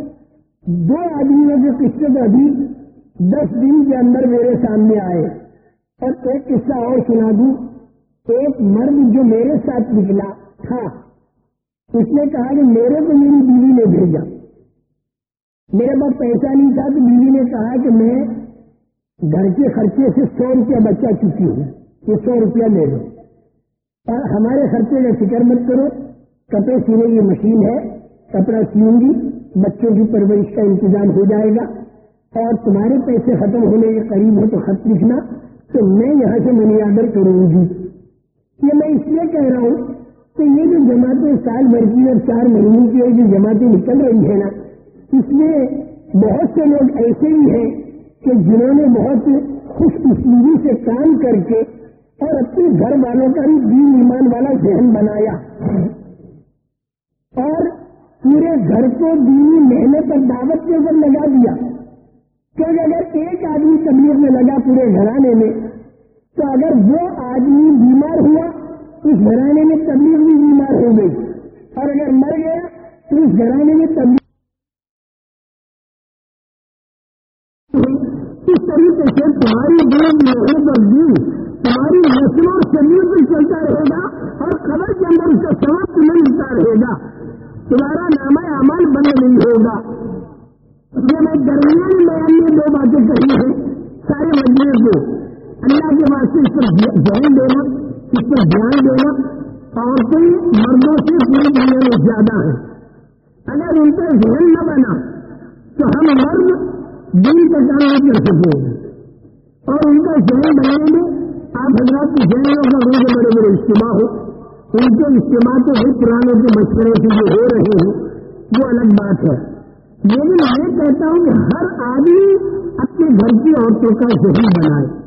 دو آدمیوں کے قصے تو ابھی دس دن کے اندر میرے سامنے آئے۔ اور ایک قصہ اور سنا دوں۔ ایک مرد جو میرے ساتھ نکلا تھا۔ اس نے کہا کہ میرے کو میری بیوی نے بھیجا۔ میرے پاس پیسہ نہیں تھا تو بیوی نے کہا کہ میں گھر کے خرچے سے سو روپیہ بچا چکی ہوں۔ یہ سو روپیہ لے لو۔ اور ہمارے خرچے کا فکر مت کرو، کپڑے سینے کی مشین ہے، کپڑا سیوں گی، بچوں کی پرورش کا انتظام ہو جائے گا۔ اور تمہارے پیسے ختم ہونے کے قریب ہو تو خط لکھنا۔ تو میں یہاں سے منی آڈر کروں گی۔ یہ میں اس لیے کہہ رہا ہوں کہ یہ جو جماعتیں سال بھر کی اور چار مہینے کی جو جماعتیں نکل رہی ہیں نا، اس میں بہت سے لوگ ایسے ہی ہیں کہ جنہوں نے بہت خوش اسلوبی سے کام کر کے اور اپنے گھر والوں کا بھی دین ایمان والا ذہن بنایا۔ اور پورے گھر کو دینی محنت اور دعوت کے اوپر لگا دیا۔ کیونکہ اگر ایک آدمی تبلیغ میں لگا پورے گھرانے میں، تو اگر وہ آدمی بیمار ہوا اس گھرانے میں تبلیغ بھی بیمار ہو گئی۔ اور اگر مر گیا، تو اس گھرانے میں تبلیغ اس طریقے سے تمہاری دین محنت اور دین تمہاری نسلوں شریر پر چلتا رہے گا اور خبر کے اندر اس کا سبق تمہیں ملتا رہے گا۔ تمہارا نام عمل بند نہیں ہوگا۔ یہ میں درمیان بیان میں دو باتیں کہی ہیں، سارے مجموعے کو۔ اللہ کے واسطے اس پر دھیان دینا۔ اس پر دھیان دینا عورتیں مردوں سے پوری دنیا میں زیادہ ہیں۔ اگر ان کا ذہن نہ بنا، تو ہم مرد دن کا کام نہیں کر سکیں گے اور ان کا ذہن بنانے میں آپ حضرات کی ذہنوں کا روز بڑے بڑے اجتماع ہو۔ ان کے اجتماع تو بھی پرانے کے مشورے سے جو ہو رہے ہیں، وہ الگ بات ہے۔ لیکن میں کہتا ہوں کہ ہر آدمی اپنے گھر کی عورتوں کا ذہن بنائے۔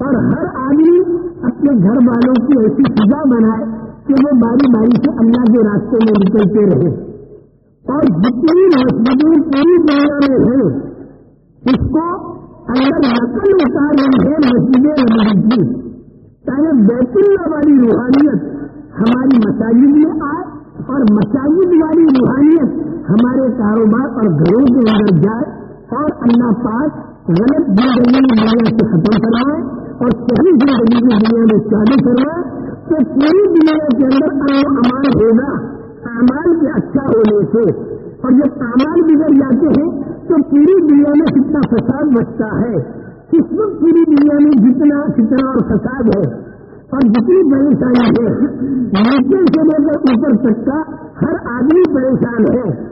اور ہر آدمی اپنے گھر والوں کی ایسی سزا بنائے کہ وہ باری باری سے اللہ کے راستے میں نکلتے رہے۔ اور جتنی مسجدیں پوری دنیا میں ہیں اس کو اگر نقل اتار رہی ہے مسجدیں کی چاہے بیت اللہ والی روحانیت ہماری مساجد میں آئے اور مساجد والی روحانیت ہمارے کاروبار اور گھروں کے اندر جائے اور اللہ پاک غلط زندگی سے ختم کروائے۔ اور صحیح زندگی کی دنیا میں چالو کروائے تو پوری دنیا کے اندر امان ہوگا امان کے اچھا ہونے سے۔ اور جب سامان بگڑ جاتے ہیں تو پوری دنیا میں کتنا فساد بچتا ہے۔ کس وقت پوری دنیا میں جتنا، کتنا اور فساد ہے۔ اور جتنی پریشانی ہے نیچے سے لے کر اوپر تک کا ہر آدمی پریشان ہے۔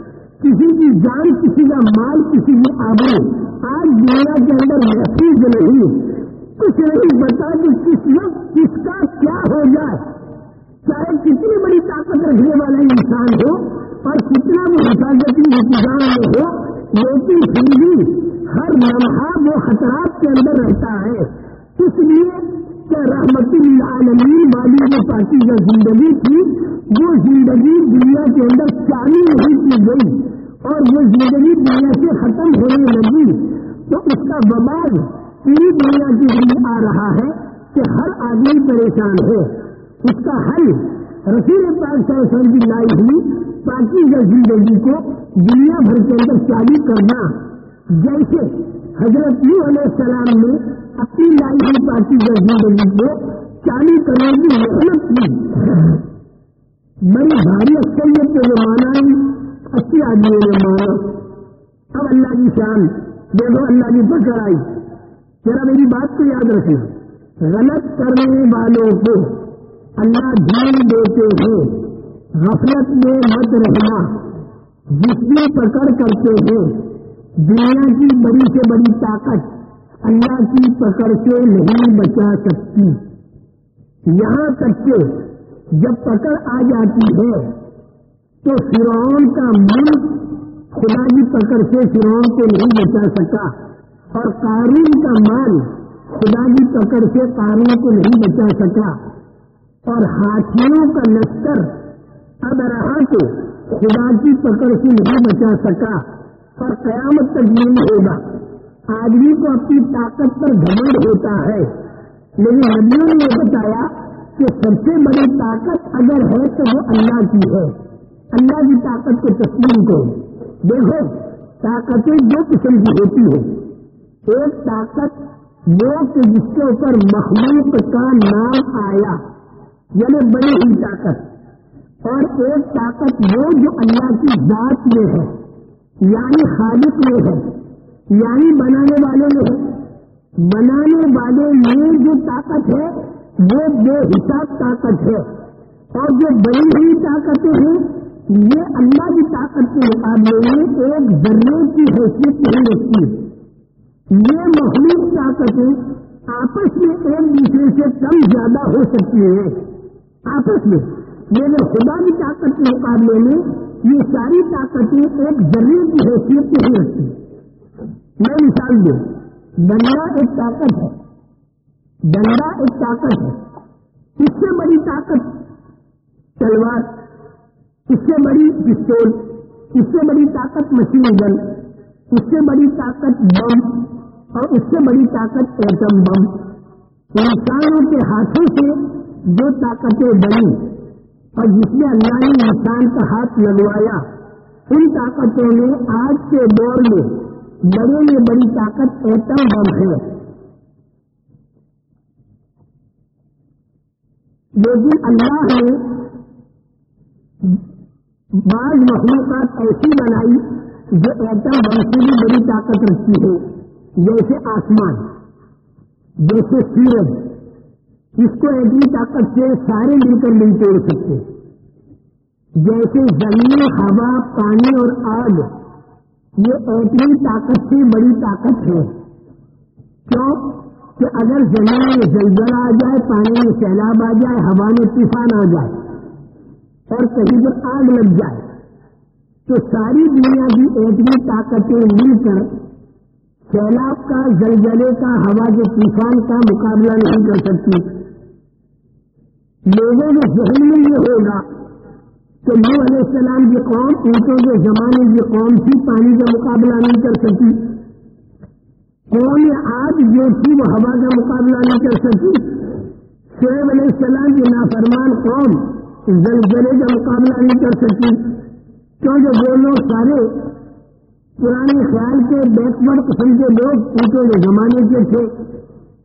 کسی کی جان، کسی کا مال، کسی کی آبرو، آج دنیا کے اندر محفوظ نہیں۔ کچھ نہیں بتا کہ کس وقت کس کا کیا ہو جائے۔ چاہے کتنی بڑی طاقت رکھنے والا انسان ہو، اور کتنا بھی حفاظتی انتظام میں ہو، لیکن پھر بھی ہر لمحہ وہ خطرات کے اندر رہتا ہے۔ اس لیے کہ رحمت العالمین والی جو پارٹی جو زندگی تھی، وہ زندگی دنیا کے اندر چالی نہیں کی گئی۔ اور وہ زندگی دنیا سے ختم ہونے لگی۔ تو اس کا بباد پوری دنیا کے لیے آ رہا ہے کہ ہر آدمی پریشان ہے اس کا حل رسول پاک صلی اللہ کی لائی ہوئی پارٹی زندگی کو دنیا بھر کے اندر چالی کرنا۔ جیسے حضرت یو علیہ السلام نے اپنی لائی ہوئی پارٹی زندگی کو چالیس کروڑ کی محنت کی۔ بڑی بھاری اکثریت کے جو مانا ہے اچھی آدمیوں نے مانا۔ اب اللہ کی شان، دیکھو اللہ کی پکڑ آئی۔ ذرا میری بات کو یاد رکھنا۔ غلط کرنے والوں کو اللہ دھیان دیتے ہیں۔ غفلت میں مت رہنا۔ جس میں پکڑ کرتے ہیں۔ دنیا کی بڑی سے بڑی طاقت اللہ کی پکڑ سے نہیں بچا سکتی۔ یہاں تک کہ جب پکڑ آ جاتی ہے، تو فرعون کا ملک خدا کی پکڑ سے فرعون کو نہیں بچا سکا اور قارون کا مال خدا کی پکڑ سے قارون کو نہیں بچا سکا۔ اور ہاتھیوں کا لشکر اب رہا تو خدا کی پکڑ سے نہیں بچا سکا۔ اور قیامت تک نہیں ہوگا۔ آدمی کو اپنی طاقت پر گھمنڈ ہوتا ہے۔ لیکن نبیوں نے بتایا کہ سب سے بڑی طاقت اگر ہے تو وہ اللہ کی ہے۔ اللہ کی طاقت کو تسلیم کرو۔ دیکھو، طاقتیں دو قسم کی ہوتی ہیں۔ ایک طاقت وہ کہ جس کے اوپر مخلوق کا نام آیا یعنی بڑی ہوئی طاقت۔ اور ایک طاقت وہ جو اللہ کی ذات میں ہے یعنی خالق میں ہے یعنی بنانے والے میں ہے۔ بنانے والے میں جو طاقت ہے، وہ بے حساب طاقت ہے۔ اور جو بڑی ہوئی طاقتیں ہیں، یہ اللہ کی طاقت کے مقابلے میں ایک ذرے کی حیثیت نہیں رکھتی۔ یہ مخلوق طاقتیں آپس میں ایک دوسرے سے کم زیادہ ہو سکتی ہیں آپس میں۔ لیکن خدا کی طاقت کے مقابلے میں یہ ساری طاقتیں ایک ذریعے کی حیثیت نہیں رکھتی میں مثال دوں ڈنڈا ایک طاقت ہے۔ ڈنڈا ایک طاقت ہے۔ اس سے بڑی طاقت تلوار، اس سے بڑی پستول، اس سے بڑی طاقت مشین گن، اس سے بڑی طاقت بم۔ اور اس سے بڑی طاقت ایٹم بم۔ انسانوں کے ہاتھوں سے جو طاقتیں بنی اور جس میں اللہ نے انسان کا ہاتھ لگوایا، ان طاقتوں میں آج کے دور میں بڑے میں بڑی طاقت ایٹم بم ہے۔ لیکن اللہ نے بعض مخلوقات ایسی بنائی جو ایٹم بم سے بھی بڑی طاقت رکھتی ہے۔ جیسے آسمان جیسے سورج۔ اس کو ایٹمی طاقت سے سارے مل کر نہیں توڑ سکتے۔ جیسے زمین، ہوا، پانی اور آگ، یہ ایٹمی طاقت سے بڑی طاقت ہے۔ کیوں؟ کہ اگر زمین میں زلزلہ آ جائے، پانی میں سیلاب آ جائے، ہوا میں طوفان آ جائے اور کہیں پر آگ لگ جائے، تو ساری دنیا کی ایٹمی طاقتیں مل کر سیلاب کا، زلزلے کا، ہوا کے طوفان کا مقابلہ نہیں کر سکتی۔ لوگوں کے ذہن میں یہ ہوگا کہ نو علیہ السلام کی قوم اونٹوں کے زمانے کی قوم تھی، پانی کا مقابلہ نہیں کر سکی قوم آج جو تھی، وہ ہوا کا مقابلہ نہیں کر سکی شعیب علیہ السلام کی نافرمان قوم زلزلے کا مقابلہ نہیں کر سکی کیونکہ وہ لوگ سارے پرانے خیال کے بیکورڈ قسم کے لوگ اونٹوں کے زمانے کے تھے۔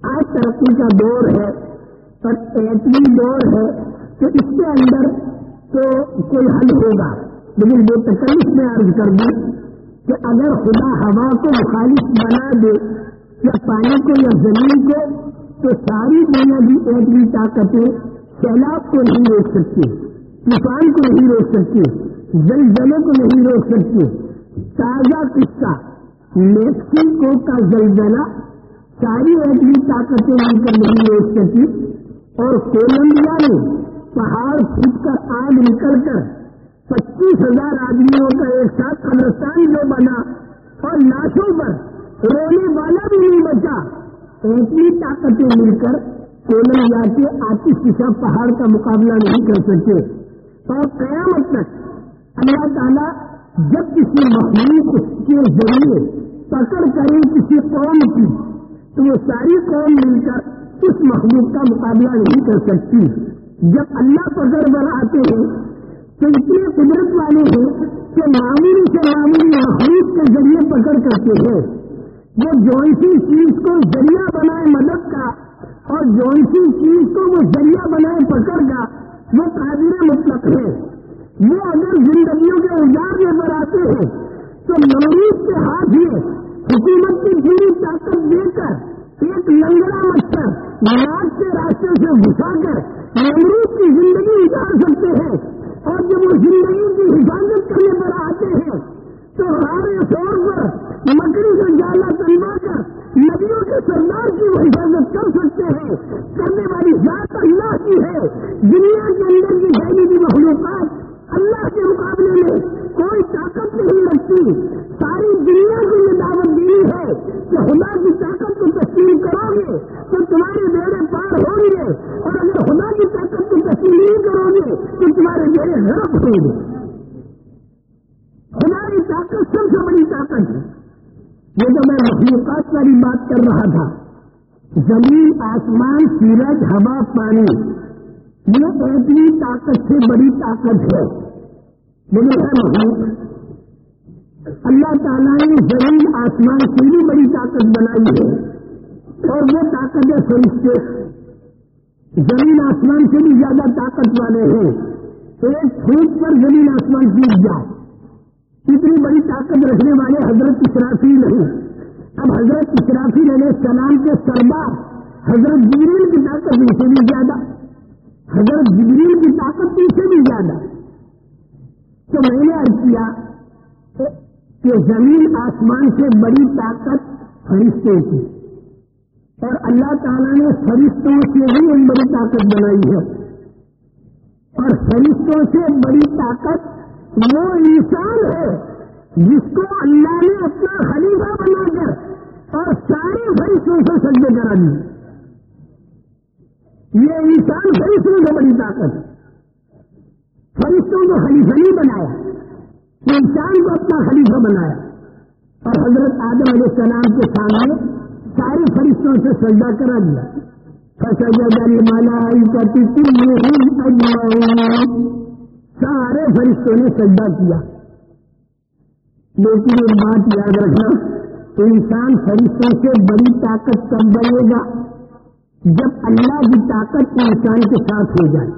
آج ترقی کا دور ہے پر ایٹمی دور ہے، تو اس کے اندر تو کوئی حل ہوگا۔ لیکن وہ تکلیف میں عرض کر دوں کہ اگر خدا ہوا کو مخالف بنا دے، یا پانی کو یا زمین کو، تو ساری دنیا کی ایٹمی طاقتیں سیلاب کو نہیں روک سکتی، طوفان کو نہیں روک سکتی زلزلے کو نہیں روک سکتی۔ تازہ قصہ. میکسیکو کا زلزلہ ساری ایٹمی طاقتیں مل کر نہیں روک سکتی اور کولمبیا میں پہاڑ پھٹ کر آگ نکل کر پچیس ہزار آدمیوں کا ایک ساتھ قبرستان جو بنا اور لاشوں پر رونے والا بھی نہیں بچا. ایسی طاقتیں مل کر کولمبیا کے آتش کشا پہاڑ کا مقابلہ نہیں کر سکتے اور قیامت تک اللہ تعالیٰ جب کسی مخلوق کے ذریعے پکڑ کرے کسی قوم کی، تو وہ ساری قوم مل کر اس مخلوق کا مقابلہ نہیں کر سکتی۔ جب اللہ پکڑ پر آتے ہیں، تو اتنے قدرت والے ہیں کہ معمولی سے معمولی مخلوق کے ذریعے پکڑ کرتے ہیں۔ وہ جون سی چیز کو ذریعہ بنائے مدد کا اور جونسی چیز کو وہ ذریعہ بنائے پکڑ کا وہ قابل مطلق ہے۔ وہ اگر زندگیوں کے اجاڑنے پر آتے ہیں، تو نمرود کے ہاتھ میں حکومت کی پوری طاقت دے کر ایک لنگڑا مچھر ناک کے راستے سے گھسا کر نمرود کی زندگی اتار سکتے ہیں۔ اور جب وہ زندگی کی حفاظت کرنے پر آتے ہیں، تو ہارے طور پر مکڑی کا جالا تنوا کر ندیوں کے سردار کی وہ حفاظت کر سکتے ہیں۔ کرنے والی ذات اللہ کی ہے۔ دنیا کے اندر کی پھیلی کی مخلوقات اللہ کے مقابلے میں کوئی طاقت نہیں رکھتی ساری دنیا کو یہ دعوت دی ہے کہ خدا کی طاقت کو تسلیم کرو گے تو تمہارے بیڑے پار ہوں گے اور اگر خدا کی طاقت کو تسلیم نہیں کرو گے تو تمہارے بیڑے غرب ہوں گے۔ خدا کی طاقت سب سے بڑی طاقت ہے۔ یہ تو میں مخلوقات والی بات کر رہا تھا، زمین، آسمان، سورج، ہوا، پانی۔ یہ اتنی طاقت سے بڑی طاقت ہے۔ لیکن ہے اللہ تعالیٰ نے زمین آسمان سے بھی بڑی طاقت بنائی ہے۔ اور وہ طاقت ہے فرشتے۔ زمین آسمان سے بھی زیادہ طاقت والے ہیں۔ ایک پھوٹ پر زمین آسمان ٹوٹ جائے۔ اتنی بڑی طاقت رکھنے والے حضرت اسرافی نہیں۔ اب حضرت اسرافی علیہ السلام کے سربا حضرت جبریل کی طاقت ان سے بھی زیادہ۔ حضرت جبریل کی طاقت ان سے بھی زیادہ تو میں نے ارد کیا کہ زمین آسمان سے بڑی طاقت فرشتوں کی اور اللہ تعالیٰ نے فرشتوں سے ہی ایک بڑی طاقت بنائی ہے۔ اور فرشتوں سے بڑی طاقت وہ انسان ہے جس کو اللہ نے اپنا خلیفہ بنا کر اور سارے فرشتوں سے سجدے کرا دی یہ انسان فرشتوں سے بڑی طاقت ہے۔ فرشتوں کو خلیفہ نہیں بنایا۔ انسان کو اپنا خلیفہ بنایا۔ اور حضرت آدم علیہ السلام کے سامنے سارے فرشتوں سے سجدہ کرا دیا۔ مالا سارے فرشتوں نے سجدہ کیا۔ لیکن ایک بات یاد رکھنا، انسان فرشتوں سے بڑی طاقت کب بنے گا۔ جب اللہ کی طاقت انسان کے ساتھ ہو جائے،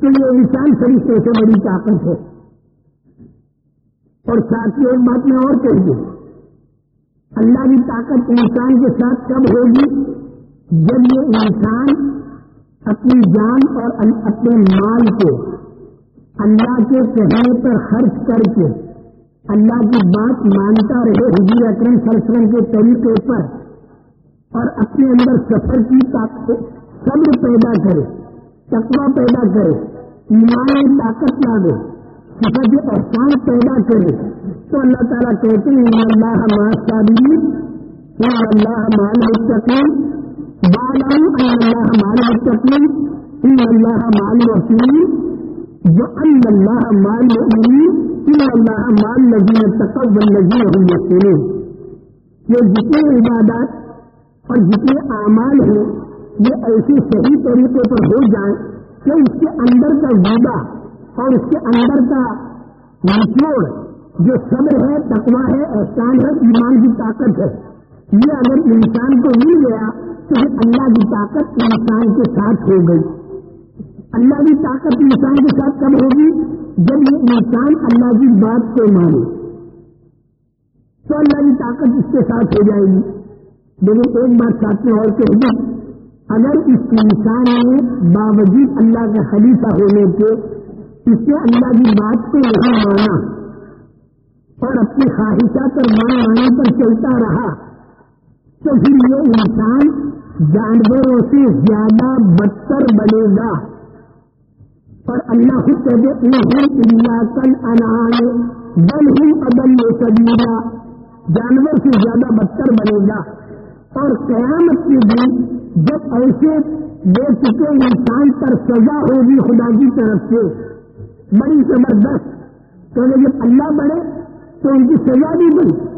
تو یہ انسان فرشتوں سے بڑی طاقت ہے۔ اور ساتھ ہی ایک بات میں اور کہیے اللہ کی طاقت انسان کے ساتھ کب ہوگی؟ جب یہ انسان اپنی جان اور اپنے مال کو اللہ کے کہنے پر خرچ کر کے اللہ کی بات مانتا رہے، حضور اکرم سرسرم کے طریقے پر اور اپنے اندر سفر کی طاقت صبر پیدا کرے، تقوی پیدا کرے، ایمان طاقت لا دے صفت احسان پیدا کرے۔ تو اللہ تعالیٰ کہتے ہیں اللہ ماسابی اللہ مال مستقیم بالم اللہ مال مستقیم ان اللہ مال وسیم جو اللہ مال ان اللہ مال لذیذ تقب لذیذ ہوں یہ جتنے عبادات اور جتنے اعمال ہیں یہ ایسے صحیح طریقے پر ہو جائیں کہ اس کے اندر کا وعدہ اور اس کے اندر کا نچوڑ جو صبر ہے تقوا ہے، احسان ہے، ایمان کی طاقت ہے۔ یہ اگر انسان کو مل گیا تو پھر اللہ کی طاقت انسان کے ساتھ ہو گئی۔ اللہ کی طاقت انسان کے ساتھ کب ہوگی؟ جب یہ انسان اللہ کی بات کو مانے۔ تو اللہ کی طاقت اس کے ساتھ ہو جائے گی۔ لیکن ایک بات ساتھ میں اور کہہ دوں اگر اس انسان نے باوجود اللہ کا خلیفہ ہونے کے اس سے اللہ کی بات کو نہیں مانا اور اپنی خواہشات اور مان مانے پر چلتا رہا، تو پھر یہ انسان جانوروں سے زیادہ بدتر بنے گا۔ اور اللہ خود کہتے اللہ کل انان بل ہی ادل سبیلا۔ جانور سے زیادہ بدتر بنے گا۔ اور قیامت کے دن جب ایسے بے چکے انسان پر سزا ہوگی خدا کی طرف سے، بڑی زبردست۔ تو جب اللہ بڑھے، تو ان کی سزا بھی بڑی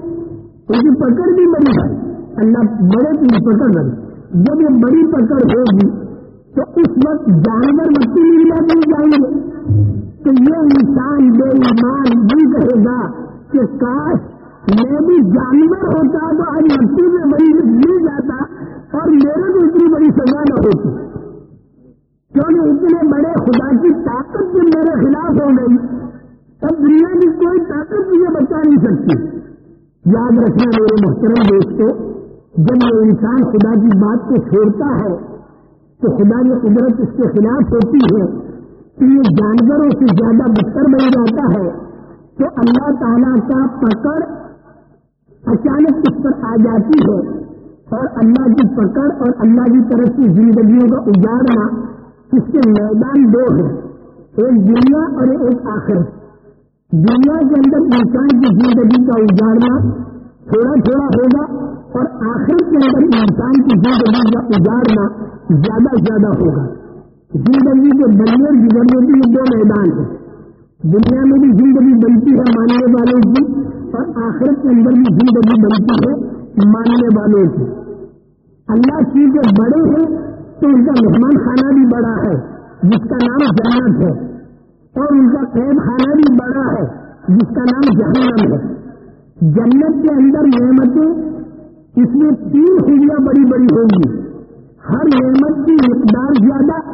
ان کی پکڑ بھی بڑی ہے اللہ بڑے کی پکڑ بڑی جب یہ بڑی پکڑ ہوگی، تو اس وقت جانور مٹی ملا نہیں جائیں گے۔ تو یہ انسان بے ایمان بھی کہے گا کہ کاش میں بھی جانور ہوتا تو آج مٹی میں بڑی مل جاتا اور میرے کو اتنی بڑی سزا نہ ہوتی۔ کیونکہ اتنے بڑے خدا کی طاقت جب میرے خلاف ہو گئی۔ تب دنیا کی کوئی طاقت مجھے بچا نہیں سکتی۔ یاد رکھنا میرے محترم دوستوں جب یہ انسان خدا کی بات کو چھوڑتا ہے، تو خدا کی قدرت اس کے خلاف ہوتی ہے۔ کہ یہ جانوروں سے زیادہ بدتر بن جاتا ہے۔ تو اللہ تعالیٰ کا پکڑ اچانک اس پر آ جاتی ہے اور اللہ کی پکڑ اور اللہ کی طرف کی زندگیوں کا اجاڑنا اس کے میدان دو ہیں، ایک دنیا اور ایک آخر دنیا کے اندر انسان کی زندگی کا اجاڑنا تھوڑا تھوڑا ہوگا اور آخر کے اندر انسان کی زندگی کا اجاڑنا زیادہ زیادہ ہوگا۔ زندگی کے بننے اور بگڑنے کے یہ دو میدان ہیں۔ دنیا میں بھی زندگی بنتی ہے ماننے والوں کی اور آخرت کے اندر بھی زندگی بنتی ہے، ماننے والوں کی۔ اللہ چیزیں بڑے ہیں، تو ان کا مہمان خانہ بھی بڑا ہے، جس کا نام جنت ہے۔ اور ان کا قید خانہ بھی بڑا ہے، جس کا نام جہنم ہے۔ جنت کے اندر نعمتیں، اس میں تین خوبیاں بڑی بڑی ہوں گی۔ ہر نعمت کی مقدار زیادہ،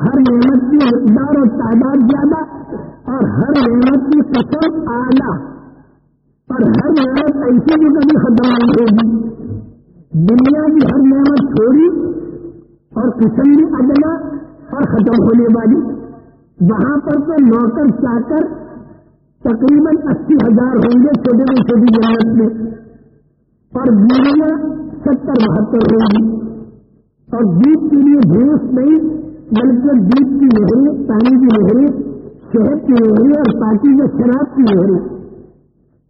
ہر نعمت کی مقدار اور تعداد زیادہ، اور ہر نعمت کی قسم اعلیٰ۔ اور ہر نعمت ایسی بھی کبھی ختم نہیں ہوگی۔ دنیا کی ہر نعمت چھوڑی اور قسم بھی ادنا اور ختم ہونے والی۔ وہاں پر تو نوکر چاہ کر تقریباً اسی ہزار ہوں گے چھوٹے میں چھوٹی جماعت میں۔ اور بیویاں ستر بہتر ہوں گی اور بیچ کے لیے بھینس نہیں، بلکہ بیچ کی لہریں پانی کی لہریں صحت کی لہریں اور پارٹی میں شراب کی لہریں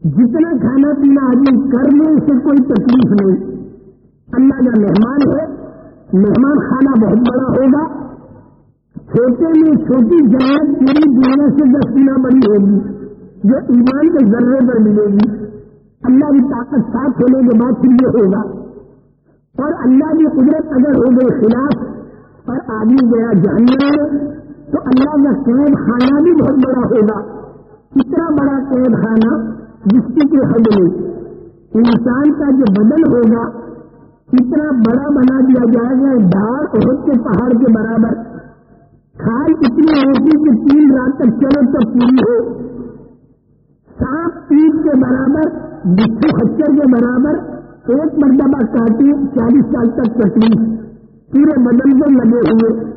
جتنا کھانا پینا آدمی کر لے اسے کوئی تکلیف نہیں۔ اللہ کا مہمان ہے، مہمان خانہ بہت بڑا ہوگا۔ چھوٹے میں چھوٹی جماعت پوری دنیا سے دس گنا بڑی ہوگی، جو ایمان کے ذرے پر ملے گی۔ اللہ کی طاقت ساتھ ہونے کے بعد پھر یہ ہوگا۔ اور اللہ کی قدرت اگر ہو گئی خلاف اور آدمی گیا جاننے میں، تو اللہ کا قید خانہ بھی بہت بڑا ہوگا۔ اتنا بڑا قید خانہ؟ جس کی کوئی حد نہیں انسان کا جو بدن ہوگا اتنا بڑا بنا دیا جائے گا ڈار عہد کے پہاڑ کے برابر۔ کھال اتنی ہوتی کہ تین رات تک چلو تو پوری ہو۔ سانپ پیٹ کے برابر، بچھو خچر کے برابر، ایک مرتبہ کاٹی، چالیس سال تک تکلیف پورے بدن کو لگے ہوئے۔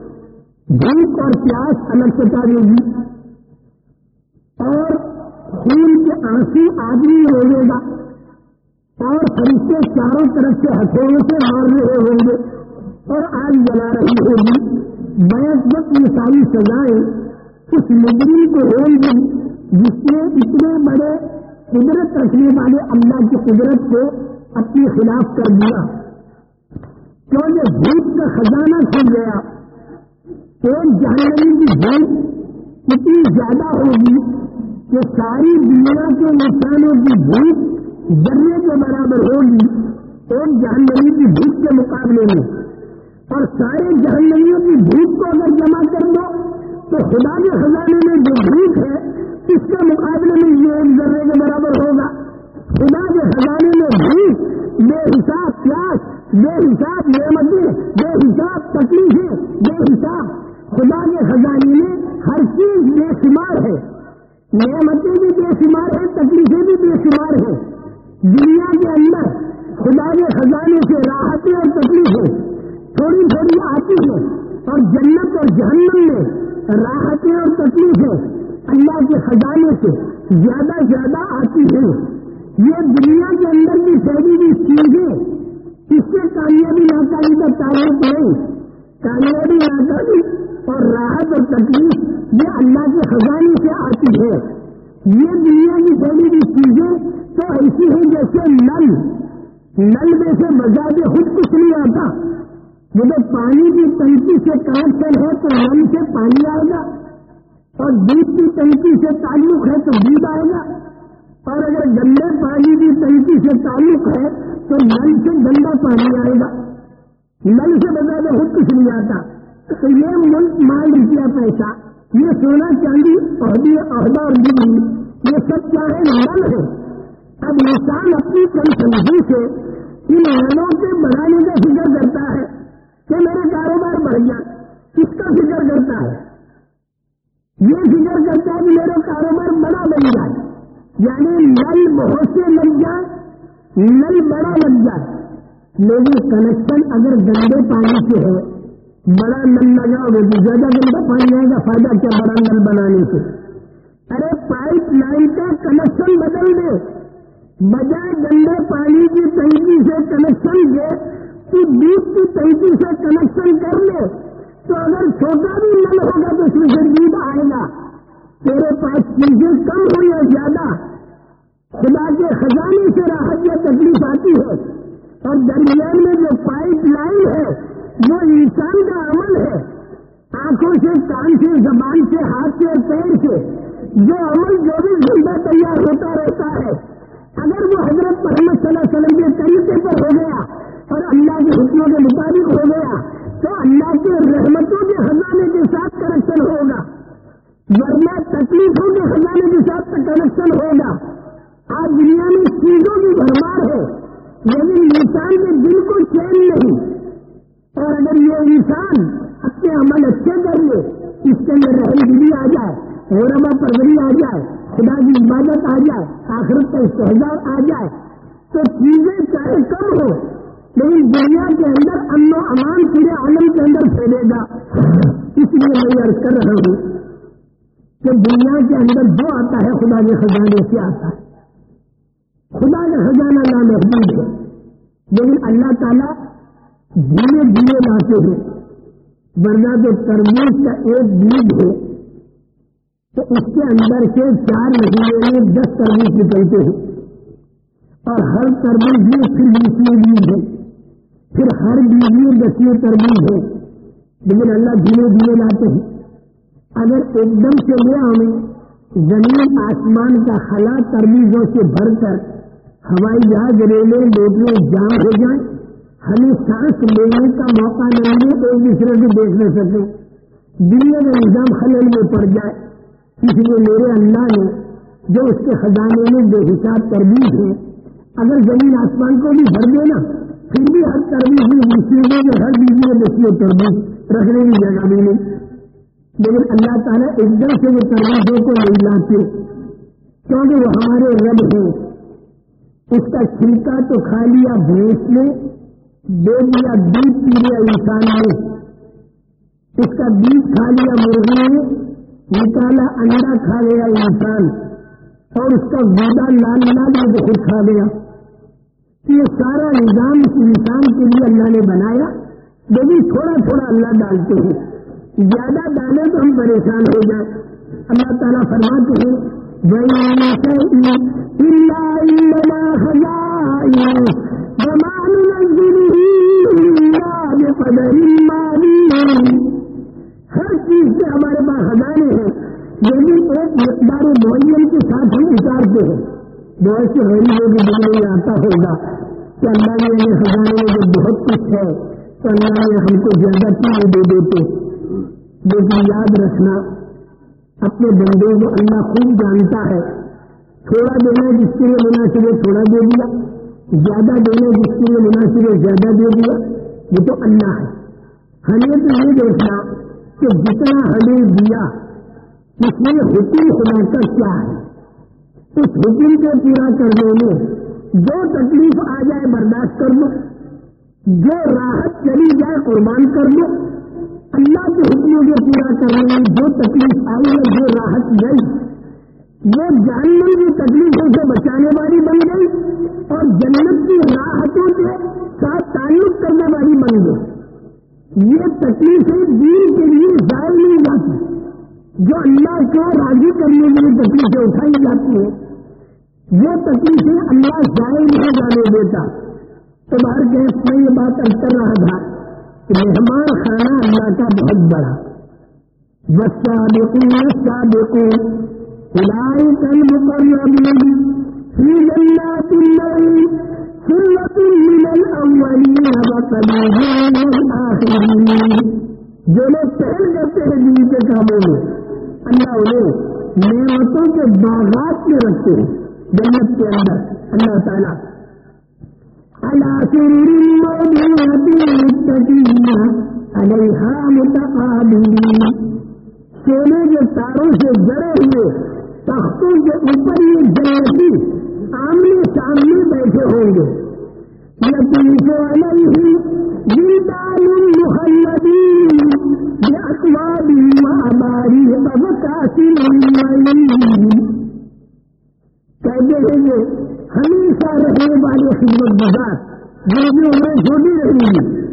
بھوک اور پیاس الگ ستا دے گی اور خون کے آنسو آدمی روے گا اور فرشتے چاروں طرف سے ہتھیلوں سے مار رہے ہوں گے اور آگ جلا رہی ہوگی۔ بیس وقت یہ ساری سزائیں، اس مجرم کو ہوں گی جس نے اتنے بڑے قدرت رکھنے والے اللہ کی قدرت کو اپنے خلاف کر دیا۔ کیونکہ بھوک کا خزانہ کھل گیا؟ ایک جانوری کی بھوک اتنی زیادہ ہوگی؟ کہ ساری دنیا کے نقصانوں کی بھوک ذریعے کے برابر ہوگی ایک جہنمی کی بھوک کے مقابلے میں۔ اور سارے جہنمیوں کی بھوک کو اگر جمع کر دو، تو خدا کے خزانے میں جو بھوک ہے، اس کے مقابلے میں یہ ایک ذرے کے برابر ہوگا۔ خدا کے خزانے میں بھوک بے حساب پیاس بے حساب نعمتیں بے حساب تکلیفیں بے حساب خدا کے خزانے میں ہر چیز بے شمار ہے۔ نعمتیں بھی بے شمار ہیں، تکلیفیں بھی بے شمار ہیں۔ دنیا کے اندر خدا کے خزانے سے راحتیں اور تکلیفیں تھوڑی تھوڑی آتی ہیں اور جنت اور جہنم میں راحتیں اور تکلیفیں اللہ کے خزانے سے زیادہ زیادہ آتی ہیں۔ یہ دنیا کے اندر کی پھیلی ہوئی چیزیں اس سے کامیابی ناکامی کا تعلق نہیں، کامیابی ناکامی اور راحت اور تکلیف یہ اللہ کے خزانے سے آتی ہے۔ یہ دنیا کی پھیلی ہوئی چیزیں تو ایسی ہے جیسے نل۔ نل میں سے مزاج خود کچھ نہیں آتا۔ جب پانی کی ٹنکی سے کنیکشن ہے تو نل سے پانی آئے گا۔ اور دودھ کی ٹنکی سے تعلق ہے تو دودھ آئے گا۔ اور اگر گندے پانی کی ٹنکی سے تعلق ہے تو نل سے گندا پانی آئے گا۔ نل سے بجائے خود کچھ نہیں آتا۔ تو یہ ملک مال روپیہ پیسہ؟ یہ سونا چاندی عہدے عہدہ اور جی یہ سب کیا ہے؟ نل ہے۔ اب انسان اپنی کم سمجھی سے ان نلوں کے بڑھانے کا فکر کرتا ہے کہ میرا کاروبار بڑھ گیا۔ کس کا فکر کرتا ہے؟ یہ فکر کرتا ہے کہ میرا کاروبار بڑا بن جائے۔ یعنی نل بہت سے لگ جائے۔ نل بڑا لگ جائے۔ لیکن کنیکشن اگر گندے پانی سے ہے بڑا نل لگاؤ گے تو زیادہ گندا پانی آئے گا فائدہ کیا بڑا نل بنانے سے؟ ارے پائپ لائن کا کنیکشن بدل دے۔ بجائے گندے پانی کی ٹنکی سے کنیکشن دے، تو دودھ کی ٹنکی سے کنیکشن کر لے۔ تو اگر چھوٹا بھی نل ہوگا تو اس میں سے دودھ آئے گا۔ تیرے پاس چیزیں کم ہو یا زیادہ۔ خدا کے خزانے سے راحت یا تکلیف آتی ہے۔ اور درمیان میں جو پائپ لائن ہے وہ انسان کا عمل ہے۔ آنکھوں سے، کان سے، زبان سے، ہاتھ سے، پیر سے۔ جو عمل چوبیس گھنٹہ تیار ہوتا رہتا ہے۔ اگر وہ حضرت محمد صلی اللہ علیہ وسلم کے طریقے پر ہو گیا اور اللہ کے حکموں کے مطابق ہو گیا، تو اللہ کے رحمتوں کے خزانے کے ساتھ کنیکشن ہوگا۔ ورنہ تکلیفوں کے خزانے کے ساتھ کنیکشن ہوگا۔ آج دنیا میں چیزوں کی بھرمار ہے۔ لیکن انسان کے دل کو چین نہیں۔ اور اگر یہ انسان اپنے عمل اچھے کر لے اس کے اندر رحم دلی آ جائے غوربا پروری آ جائے، خدا کی عبادت آ جائے، آخرت کا استحجاب آ جائے، تو چیزیں چاہے کم ہو، لیکن دنیا کے اندر امن و امان پورے عالم کے اندر پھیلے گا۔ اس لیے میں عرض کر رہا ہوں کہ دنیا کے اندر جو آتا ہے، خدا کے خزانے سے آتا ہے۔ خدا کا خزانہ نامحدود ہے، لیکن اللہ تعالیٰ دھیرے دھیرے لاتے ہیں۔ ورنہ جو تربوز کا ایک بیج ہے، تو اس کے اندر سے چار مہینے میں دس تربوز نکلتے ہیں۔ اور ہر تربوز میں پھر بیسویں بیج ہے۔ پھر ہر بیج میں دسویں تربوز ہے۔ لیکن اللہ دھیرے دھیرے لاتے ہیں۔ اگر ایک دم سے لیا ہمیں زمین آسمان کا خلا تربیزوں سے بھر کر ہوائی جہاز ریلے موٹریں جام ہو جائیں ہمیں سانس لینے کا موقع نہیں دے ایک دوسرے کو دیکھ نہ سکے۔ دنیا کا نظام خلل میں پڑ جائے۔ اس لیے میرے اللہ نے جو اس کے خزانے میں بے حساب تربیز ہے، اگر زمین آسمان کو بھی بھر دے نا، پھر بھی ہر تربیز میں مصیبوں میں ہر بیج میں دیکھیے تربیز رکھنے کی جگہ بھی نہیں۔ لیکن اللہ تعالیٰ ایک دم سے وہ تربیزوں کو نہیں لاتے، کیونکہ وہ ہمارے رب ہیں۔ اس کا چھلکا تو کھا لیا بھینس نے دے دیا دودھ پی لیا انسان نے اس کا بیج کھا لیا مرغی نے، نکالا انڈا کھا گیا انسان، اور اس کا گودا لال لال میں خود کھا گیا یہ سارا نظام اس انسان کے لیے اللہ نے بنایا۔ لیکن تھوڑا تھوڑا اللہ ڈالتے ہیں۔ زیادہ ڈالے تو ہم پریشان ہو جائیں۔ اللہ تعالیٰ فرماتے ہیں جی ہر چیز سے ہمارے پاس خزانے ہیں لیکن ایک مقدار معین کے ساتھ ہم اتارتے ہیں بہت سے غریبوں کے دل میں آتا ہوگا کہ اللہ نے ہمیں خزانے میں جو بہت کچھ ہے تو اللہ نے ہم کو زیادہ کیوں دے دیتے لیکن یاد رکھنا اپنے بندوں کو اللہ خوب جانتا ہے تھوڑا دینا جس کے لیے مناسب ہے تھوڑا دے دیا زیادہ دینا جس کے لیے مناسب ہے، زیادہ دے دیا، یہ تو اللہ ہے۔ ہمیں تو یہ دیکھنا کہ جتنا ہمیں دیا، اس میں حکم خدا کا کیا ہے۔ اس حکم کو پورا کرنے میں جو تکلیف آ جائے برداشت کر لو۔ جو راحت چلی جائے قربان کر لو۔ اللہ کے حکموں کو پورا کرنے میں جو تکلیف آئی ہے، جو راحت گئی۔ وہ جاننے کی تکلیفوں سے بچانے والی بن گئی اور جنت کی راحتوں کے ساتھ تعلق کرنے والی بن گئی۔ یہ تکلیفیں دین کے لیے ظاہر نہیں جاتی جو اللہ کو راضی کرنے کے لیے تکلیفیں اٹھائی جاتی ہیں، وہ تکلیفیں اللہ ظاہر نہیں جانے دیتا۔ تو باہر گیس میں یہ بات کر رہا تھا کہ مہمان خانہ اللہ کا بہت بڑا۔ بچہ دیکھوں بچہ دیکھوں أولئك المقربون في جنات النعيم، ثلة من الأولين وقليل من الآخرين. جو لوگ پہل کرتے ہیں دین کے کاموں میں اللہ انہیں نعمتوں کے باغات میں رکھتے ہیں جنت کے اندر۔ اللہ تعالیٰ على سرر سونے کے تاروں سے جڑے ہوئے درختوں کے اوپر یہ جنتی آمنے سامنے بیٹھے ہوں گے۔ ہمیشہ رہنے والے خدمت بازار جو بھی رہیں گے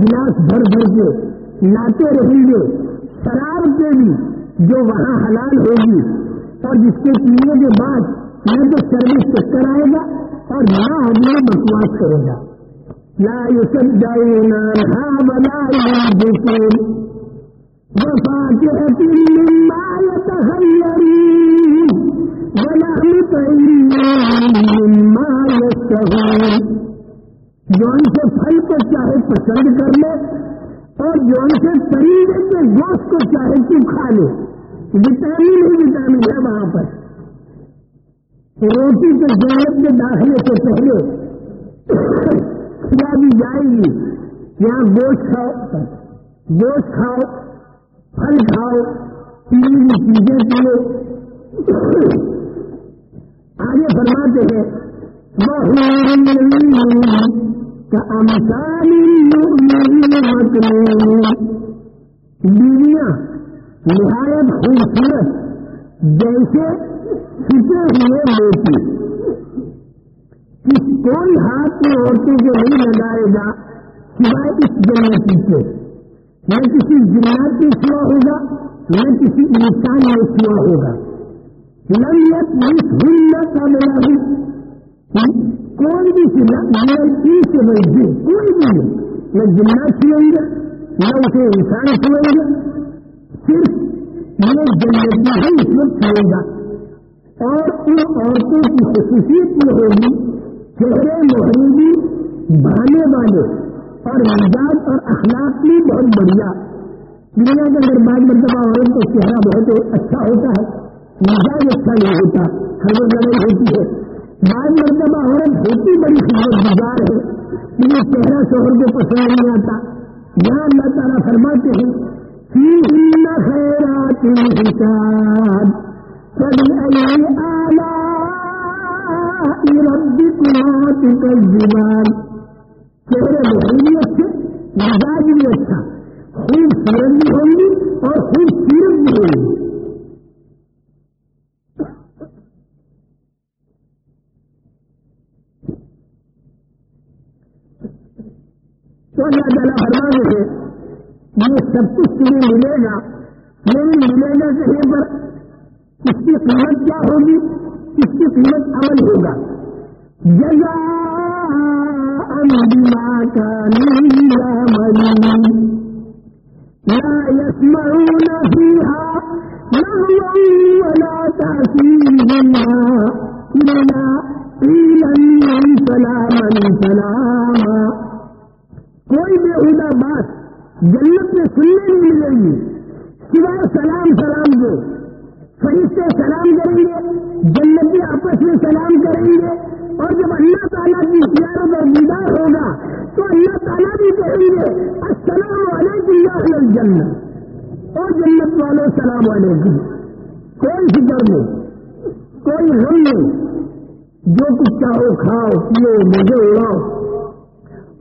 گلاس بھر بھر کے لاتے رہیں گے، شراب کے بھی جو وہاں حلال ہوگی۔ اور جس کے پینے کے بعد نہ تو سروس چکر آئے گا اور نہ آدمی بکواس کرے گا۔ لا يصدقون عنها ولا ينزفون وفاكهة مما يتخيرون ولحم طير مما يشتهون جون سے پھل کو چاہے پسند کر لے اور جون سے طریقے کے گوشت کو چاہے تو کھا لے۔ وٹامن ہی وٹامن ہے وہاں پر۔ روٹی کے ضرورت کے داخلے سے پہلے کھلا بھی جائے گی۔ یہاں گوشت کھاؤ گوشت کھاؤ، پھل کھاؤ پیلی چیزیں پیو۔ آگے فرماتے ہیں بیویاں نہایت خوبصورت جیسے چھپے ہوئے موتی کس کوئی ہاتھ میں عورتوں کو نہیں لگائے گا سوائے اس جنتی سے نہ کسی جنات میں سوا ہوگا، نہ کسی انسان میں سوا ہوگا۔ لمت مس کا میرا بھی کوئی بھی سلا نئی سے بڑی کوئی بھی، نہ جنات چھوئیں گے نہ اسے انسان چھوئیں گے صرف یہ جنتی ہی اس وقت چھوئے گا اور ان عورتوں کی خصوصیت یہ ہوگی چہرے محروبی بہانے والے اور مزاج اور اخلاق بھی بہت بڑھیا۔ دنیا کے اندر بعض مرتبہ عورت کا چہرہ بہت اچھا ہوتا ہے، مزاج اچھا نہیں ہوتا، ہر وہ لڑائی ہوتی ہے۔ بعض مرتبہ عورت ہوتی بڑی خدمت گزار ہے، لیکن چہرہ شوہر کو پسند نہیں آتا۔ یہاں اللہ تعالیٰ فرماتے ہیں خیرات حساب فبأي آلاء ربكما تكذبان چہرے محرومیت سے مزاج بھی اچھا خوبصورت بھی ہوں گی اور خوبصورت بھی ہوں گی تو اللہ تعالیٰ فرمانے سے یہ سب کچھ تمہیں ملے گا۔ نہیں ملے گا کہیں پر اس کی قیمت کیا ہوگی؟ اس کی قیمت عمل ہوگا۔ جگہ بما كانوا يعملون۔ لا يسمعون فيها لغوا ولا تأثيما إلا قيلا سلاما سلاما کوئی بےحدہ بات جنت میں سننے نہیں ملے گی۔ سوائے سلام سلام دو۔ فرشتے سلام کریں گے۔ جنتی آپس میں سلام کریں گے۔ اور جب اللہ تعالیٰ کی زیارت اور دیدار ہوگا، تو اللہ تعالیٰ بھی کہیں گے، السلام علیکم یا اہل الجنت اور جنت والوں سلام علیکم۔ کوئی فکر نہیں، کوئی غم نہیں۔ جو کچھ چاہو کھاؤ، پیو مجھے اڑاؤ۔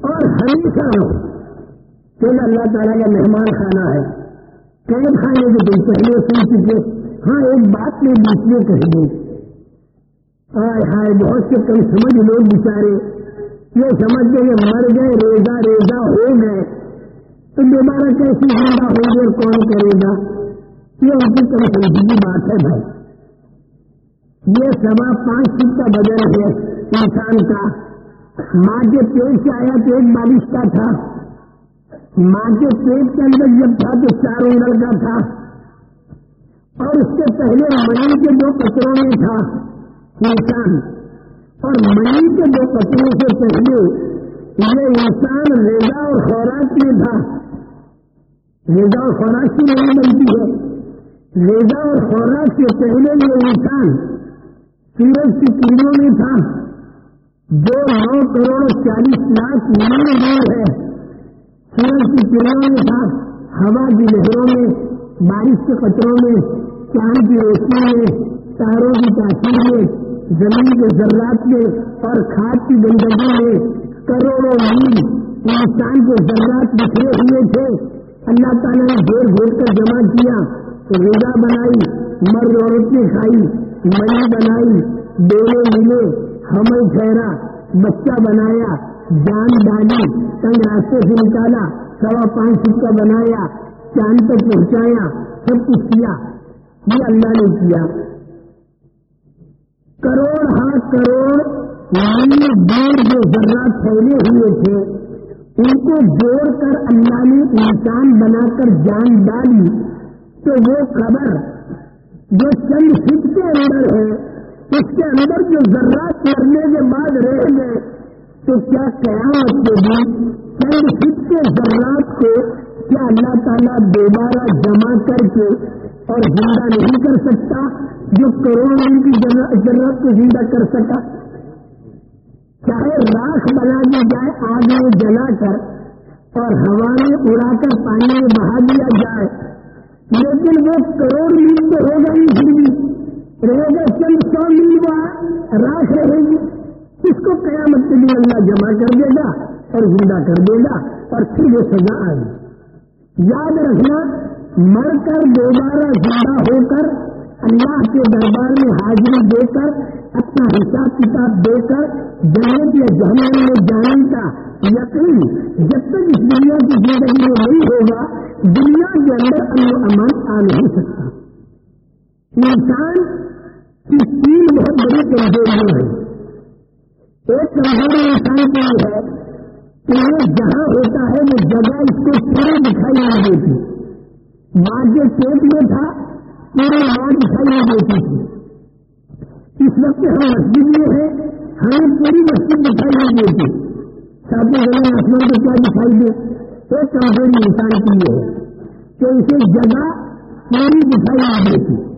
اور ہمیشہ رہو۔ کہ اللہ تعالیٰ کا مہمان خانہ ہے۔ قید خانے کے دن پہلے سن چکے۔ ہاں ایک بات میں بیچ میں کہہ دوں۔ ہائے ہائے، بہت سے کم سمجھ لوگ بےچارے یہ سمجھتے کہ مر گئے ریزا ریزا ہو گئے۔ تو دوبارہ کیسی زندہ ہوں گے اور کون کرے گا؟ یہ ان کی کم سمجھ کی بات ہے بھائی۔ یہ سوا پانچ فٹ کا بدن ہے انسان کا۔ ماں کے پیٹ سے آیا تو ایک بارش کا تھا۔ ماں کے پیٹ کے اندر جب تھا تو چار انگل کا تھا۔ اور اس سے پہلے منی کے دو کچروں میں تھا۔ انسان۔ اور منی کے دو کچروں سے پہلے یہ انسان ریزا اور خوراک میں تھا۔ ریزا اور خوراک کی نہیں بنتی ہے۔ ریزا اور خوراک سے پہلے یہ انسان سورج کی کرنوں میں تھا۔ جو نو کروڑ چالیس لاکھ میل دور ہے۔ سورج کی کرنوں میں تھا، ہوا کی لہروں میں، بارش کے قطروں میں، چاند کی روشنی میں، تاروں کی تاثیر میں، زمین کے ذرات میں اور کھاد کی گندگی میں کروڑوں میل انسان کے ذرات بکھرے ہوئے تھے۔ اللہ تعالیٰ نے گھیر گھیر کر جمع کیا، روزہ بنائی، مرد عورت نے کھائی منی بنائی ڈیرے ملے حمل ٹھہرا، بچہ بنایا۔ جان ڈالی، تنگ راستے سے نکالا، سوا پانچ فٹ کا بنایا، چاند تک پہنچایا، سب کچھ کیا۔ یہ اللہ نے کیا۔ کروڑ ہاں کروڑ میل دور جو ذرات پھیلے ہوئے تھے، ان کو جوڑ کر اللہ نے انسان بنا کر جان ڈالی۔ تو وہ خبر جو چند فٹ کے اندر ہے، اس کے اندر جو ذرات کرنے کے بعد رہ گئے تو کیا قیامت کے دن چند فٹ ذرات کو کیا اللہ تعالیٰ دوبارہ جمع کر کے اور زندہ نہیں کر سکتا؟ جو کروڑوں کی ضرورت کو زندہ کر سکا چاہے راکھ بنا دی جائے، آگ میں جلا کر اور ہوا میں اڑا کر پانی میں بہا دیا جائے، لیکن وہ کروڑ میل تو ہوگا ہی پھر بھی رہے گا چند سو میل وہ راکھ رہے گی۔ اس کو قیامت کے لیے اللہ جمع کر دے گا اور زندہ کر دے گا اور پھر وہ سزا آئے گی۔ یاد رکھنا، مر کر دوبارہ زندہ ہو کر اللہ کے دربار میں حاضری دے کر، اپنا حساب کتاب دے کر، جنت یا جہنم میں جانے کا یقین جب تک اس دنیا کی زندگی میں نہیں ہوگا، دنیا کے اندر امن امان آ نہیں سکتا۔ انسان کی تین بہت بڑی کمزوریاں ہیں ایک کمزوری انسان کی ہے کہ وہ جہاں ہوتا ہے، وہ جگہ اس کو پورے دکھائی نہیں دیتی۔ ماں کے پیٹ میں تھا، پورے ماں دکھائی نہیں دیتی تھی۔ اس وقت ہم مسجد میں ہیں، ہمیں پوری مسجد دکھائی نہیں دیتی۔ ساتھ میں آسمان کو کیا دکھائی دے؟ تو کمزوری انسان کی یہ ہے۔ کہ اسے جگہ پوری دکھائی نہیں دیتی۔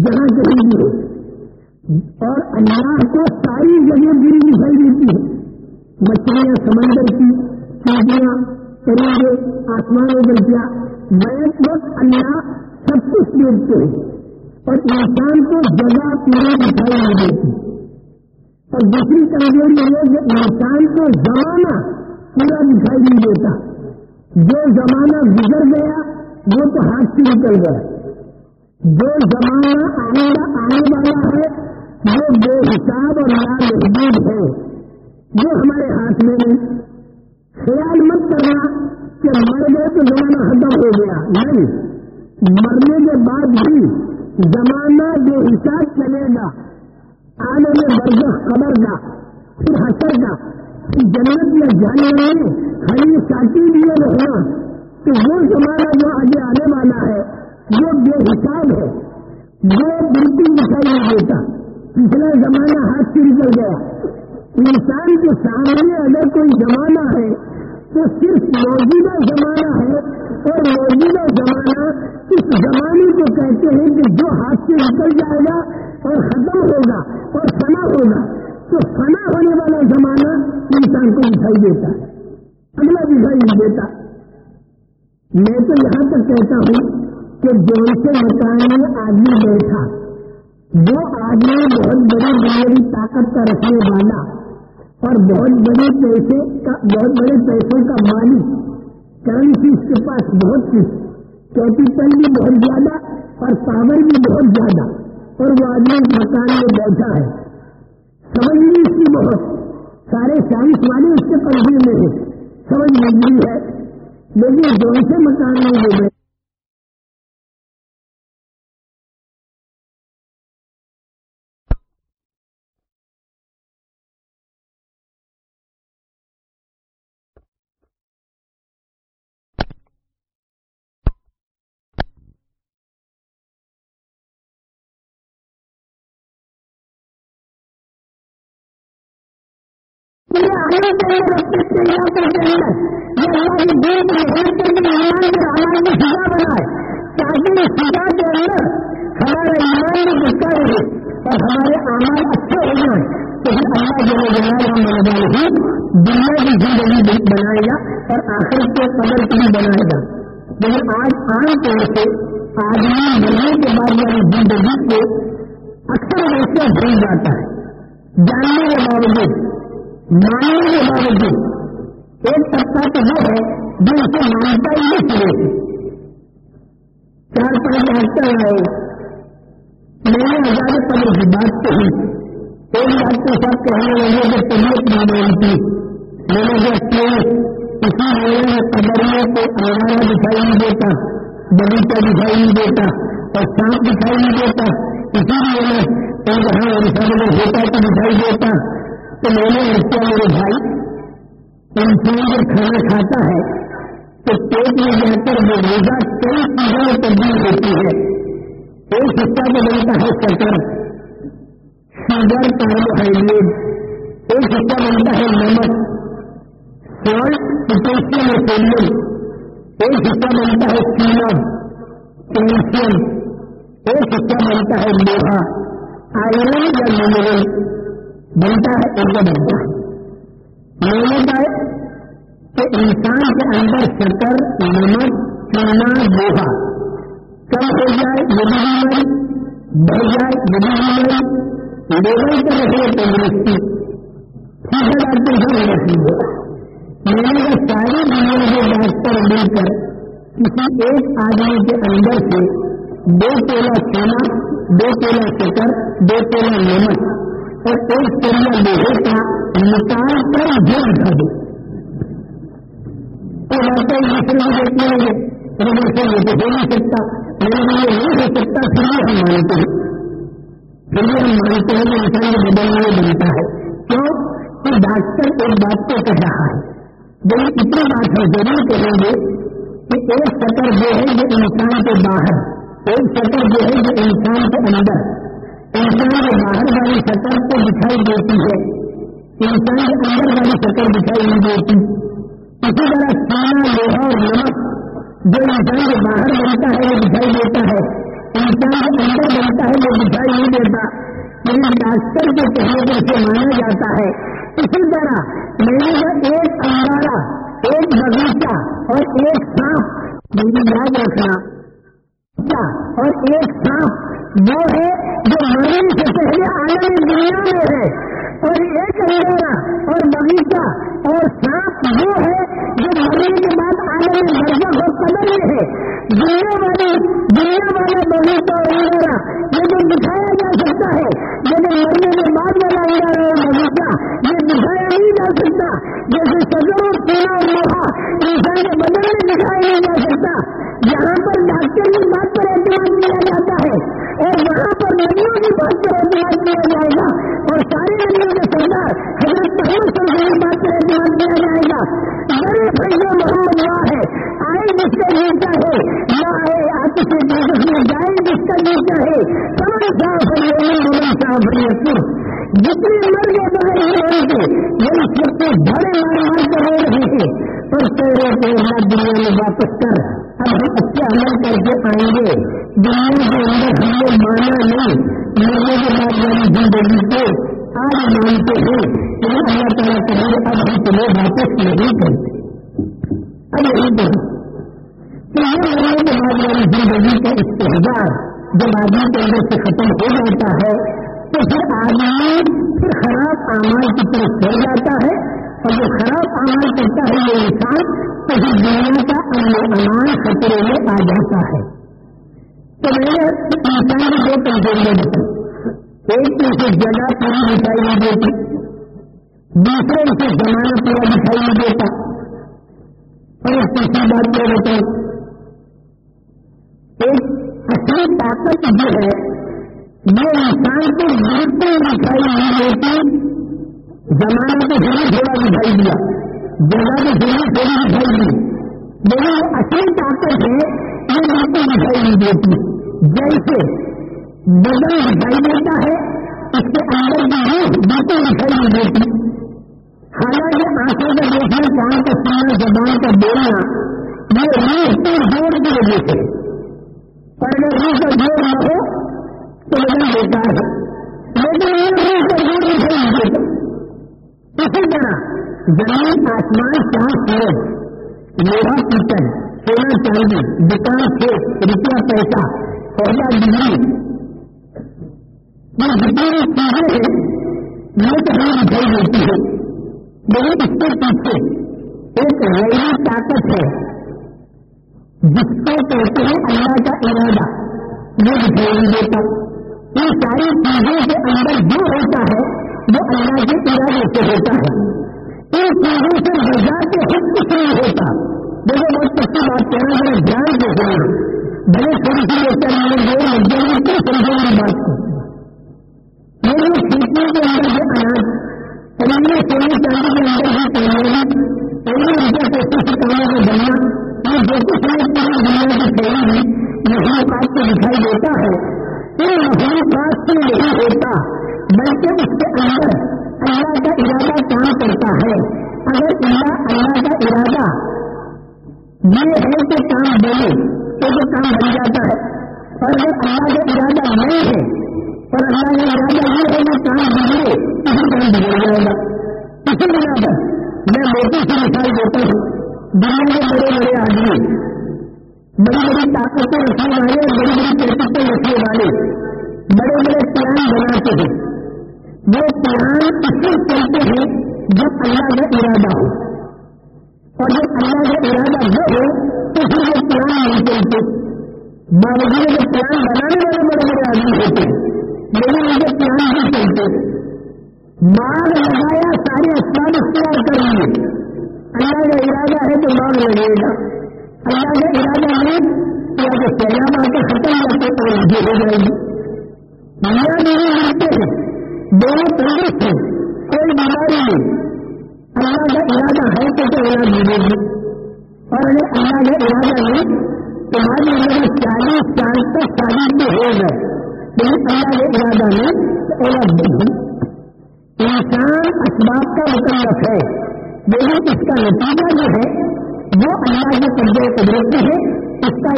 جہاں کہیں بھی ہو۔ اور اللہ کو ساری جگہ پوری دکھائی دیتی ہے۔ مچھلیاں سمندر کی چیزیاں پرندے آسمان میں کیا وقت اللہ سب کچھ دیکھتے ہیں اور انسان کو جگہ پورا دکھائی نہیں دیتی۔ اور دوسری کمزوری یہ کہ انسان کو زمانہ پورا دکھائی نہیں دیتا۔ جو زمانہ گزر گیا، وہ تو ہاتھ سے نکل گیا۔ جو زمانہ آنے والا ہے وہ بے حساب اور لا محدود ہے وہ ہمارے ہاتھ میں نہیں۔ خیال مت کرنا کہ مر گئے تو زمانہ ختم ہو گیا۔ نہیں، مرنے کے بعد بھی زمانہ جو حساب چلے گا آنے میں برزخ قبر کا پھر حسر کا پھر جنت یا جانے میں خالی ساتھی لیے رہنا، تو وہ زمانہ جو آگے آنے والا ہے، وہ بے حساب ہے، وہ بالکل دکھائی نہیں دیتا پچھلا زمانہ ہاتھ سے نکل گیا۔ انسان کے سامنے اگر کوئی زمانہ ہے، تو صرف موجودہ زمانہ ہے اور موجودہ زمانہ اس زمانے کو کہتے ہیں کہ جو ہاتھ سے نکل جائے گا اور ختم ہوگا اور فنا ہوگا۔ تو فنا ہونے والا زمانہ انسان کو دکھائی دیتا ہے۔ اگلا دکھائی نہیں دیتا۔ میں تو یہاں تک کہتا ہوں کہ جون سے مکان میں آدمی بیٹھا۔ وہ آدمی بہت بڑی بنیادی طاقت کا رکھنے والا اور بہت بڑے پیسے کا بہت بڑے پیسوں کا مالک۔ کرنسی اس کے پاس بہت کچھ۔ کیپیٹل بھی بہت زیادہ اور پاور بھی بہت زیادہ۔ اور وہ آدمی مکان میں بیٹھا ہے۔ سمجھ لی اس کی بہت۔ سارے سائنس والے اس کے پردے میں ہیں۔ سمجھ مجبوری ہے۔ لیکن جو سے مکان میں وہ بیٹھے آنے کے لیے یہاں پر کے اندر یہ اللہ دین ایمان سزا بنائے تاکہ اس سزا کے اندر ہمارا ایمان بھی رہے اور ہمارے اعمال اچھے ہو جائیں تو پھر اللہ جو جلال ہم بنا ہی دنیا کی زندگی بنائے گا اور آخر کے قبر کی بھی بنائے گا لیکن آج عام طور سے آدمی مرنے کے بعد یعنی زندگی کو اکثر ویسے بھول جاتا ہے جاننے کے باوجود ماننے کے باوجود ایک طبقہ تو وہ ہے جو اسے مانتا ہی نہیں چلے چار پانچ ہفتے آئے میں نے ہزار قدر کی بات کہی ایک بات کے ساتھ کہنے لگے کہ طبیعت نہیں مانتی میں نے جب اسی میرے قبر میں کوئی انگارا دکھائی نہیں دیتا بغیچہ دکھائی نہیں دیتا اور سانپ دکھائی نہیں دیتا اسی لیے میں جہاں انسان میں ہوتا تو دکھائی دیتا۔ تو میں نے کیا میرے بھائی انسان جب کھانا کھاتا ہے تو پیٹ میں جا کر وہ روزہ کئی چیزوں میں تبدیل ہوتی ہے؟ ایک حصہ تو بنتا ہے شکر شوگر کاربوہائیڈریٹ۔ ایک حصہ بنتا ہے نمک۔ سالٹ پوٹیشیم اور سوڈیم۔ ایک حصہ بنتا ہے چینا کیلشیم۔ ایک حصہ بنتا ہے لوہا۔ آئرن یا منرل بنتا ہے، ایک بنتا ہے۔ میں نے کہا کہ انسان کے اندر شکر نمک چینا لوہا۔ کم ہو جائے یہ بھی بیماری، بڑھ جائے یہ بھی بیماری۔ لیول پر رہے تندرستی۔ ٹھیک ہے ڈاکٹر صاحب رکھیے میں نے ساری دنیا کے ڈاکٹر مل کر، کسی ایک آدمی کے اندر سے دو تولا سونا دو تولا شکر دو تولا نمک۔ اور ایک تولا لوہے کا نکال کر جل کر دو اور ایسا ڈاکٹر دوسرے کو دیکھنے لگے یہ ہو نہیں سکتا میرے لیے نہیں ہو سکتا پھر بھی ہم مانتے ہیں پھر بھی ہم مانتے ہیں کہ انسان کو بدلنے بنتا ہے کیوں کہ ڈاکٹر ایک بات کو کہہ رہا ہے جب اتنی بات ہم ضرور کہیں گے کہ ایک شکر جو ہے جو انسان کے باہر، ایک شکر جو ہے جو انسان کے اندر انسان کے باہر والی شکر کو دکھائی دیتی ہے۔ انسان کے اندر والی شکر دکھائی نہیں دیتی۔ اسی طرح کھانا، لوہا اور نمک جو انسان کے باہر بنتا ہے، وہ دکھائی دیتا ہے۔ انسان کے اندر بنتا ہے، وہ دکھائی نہیں دیتا۔ یعنی لیکن ڈاکٹر کے کہنے سے مانا جاتا ہے۔ اسی طرح میں نے ایک انگارا ایک بغیچہ اور ایک سانپ۔ میری یاد رکھنا۔ اور ایک سانپ وہ ہے جو مرین سے پہلے عالمی دنیا میں ہے۔ اور ایک انگارا اور بغیچہ اور سانپ وہ ہے جو مرنے کے بعد آنے میں مرضہ اور قدر میں ہے۔ دنیا والی دنیا والا بغیچہ اور انگارا یہ جو دکھایا جا سکتا ہے لیکن مرنے کے بعد والا انگارا اور بغیچہ، یہ دکھایا نہیں جا سکتا۔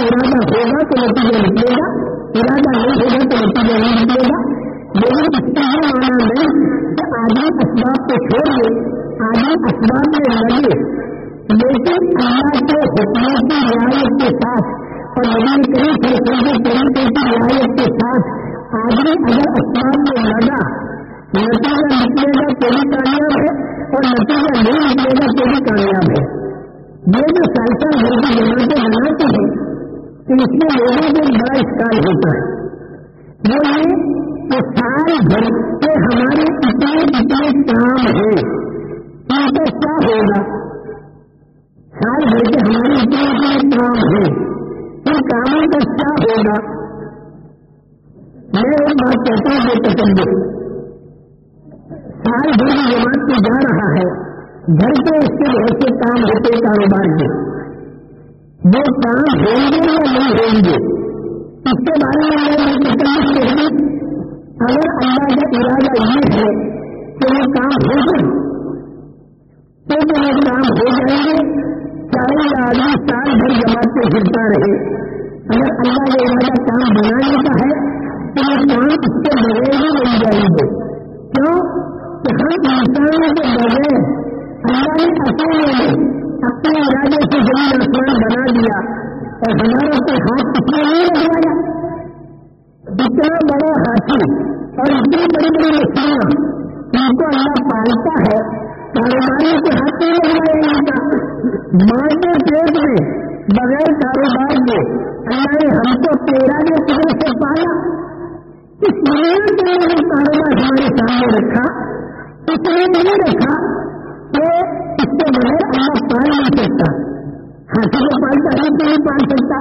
ارادہ ہوگا تو نتیجہ نکلے گا، ارادہ نہیں ہوگا تو نتیجہ نہیں نکلے گا۔ لیکن اس کا یہ مانا نہیں کہ آدمی اسباب کو چھوڑ دے آدمی اسباب میں لگے۔ لیکن اللہ کے حکموں کی رعایت کے ساتھ اور نبی کریم فیصلے کے طریقے کی رعایت کے ساتھ آدمی اگر اسباب میں لگا، نتیجہ نکلے گا تو بھی کامیاب ہے اور نتیجہ نہیں نکلے گا تو بھی کامیاب ہے۔ یہ جو سائیکل گھر کی جماعتیں بناتے ہیں کہ اس میں لوگوں کو بڑا اسکال ہوتا ہے۔ وہ یہ کہ سال بھر کے ہمارے اتنے اتنے کام ہیں ان کا کیا ہوگا؟ سال بھر کے ہمارے اتنے اتنے کام ہیں ان کاموں کا کیا ہوگا؟ میں ایک بات کہتا ہوں، بے پسند سال بھر کی جماعت میں جا رہا ہے۔ گھر کے اس کے بہت سے کام ہوتے کاروبار کے وہ کام ہوں گے یا نہیں ہوں گے اس کے بارے میں میں اگر اللہ کا ارادہ یہ ہے کہ وہ کام ہو جائے، تو وہ کام ہو جائیں گے چاہے آدمی سال بھر جماعت سے پھرتا رہے۔ اگر اللہ کا ارادہ کام بنانے کا ہے، تو وہ کام اس کے بغیر ہی بن جائیں گے کیوں؟ کہ ہم انسانوں کے بغیر اللہ نے اصل میں اپنے ارادے سے زمین آسمان بنا دیا اور ہمارا کوئی ہاتھ کس میں نہیں لگوایا اتنا بڑا ہاتھی اور اتنی بڑی بڑی مچھلیاں ان کو اللہ پالتا ہے کاروباری کے ہاتھ نہیں لگوایا ان کا ماں کے پیٹ میں بغیر کاروبار کے اللہ نے ہم کو تیرہ کے ٹکڑے سے پالا اس دنیا کے لیے کاروبار ہمارے سامنے رکھا، اس لیے نہیں رکھا کہ اس کے بغیر اللہ پال نہیں سکتا ہاتھی کو پالتا ہے تو نہیں پال سکتا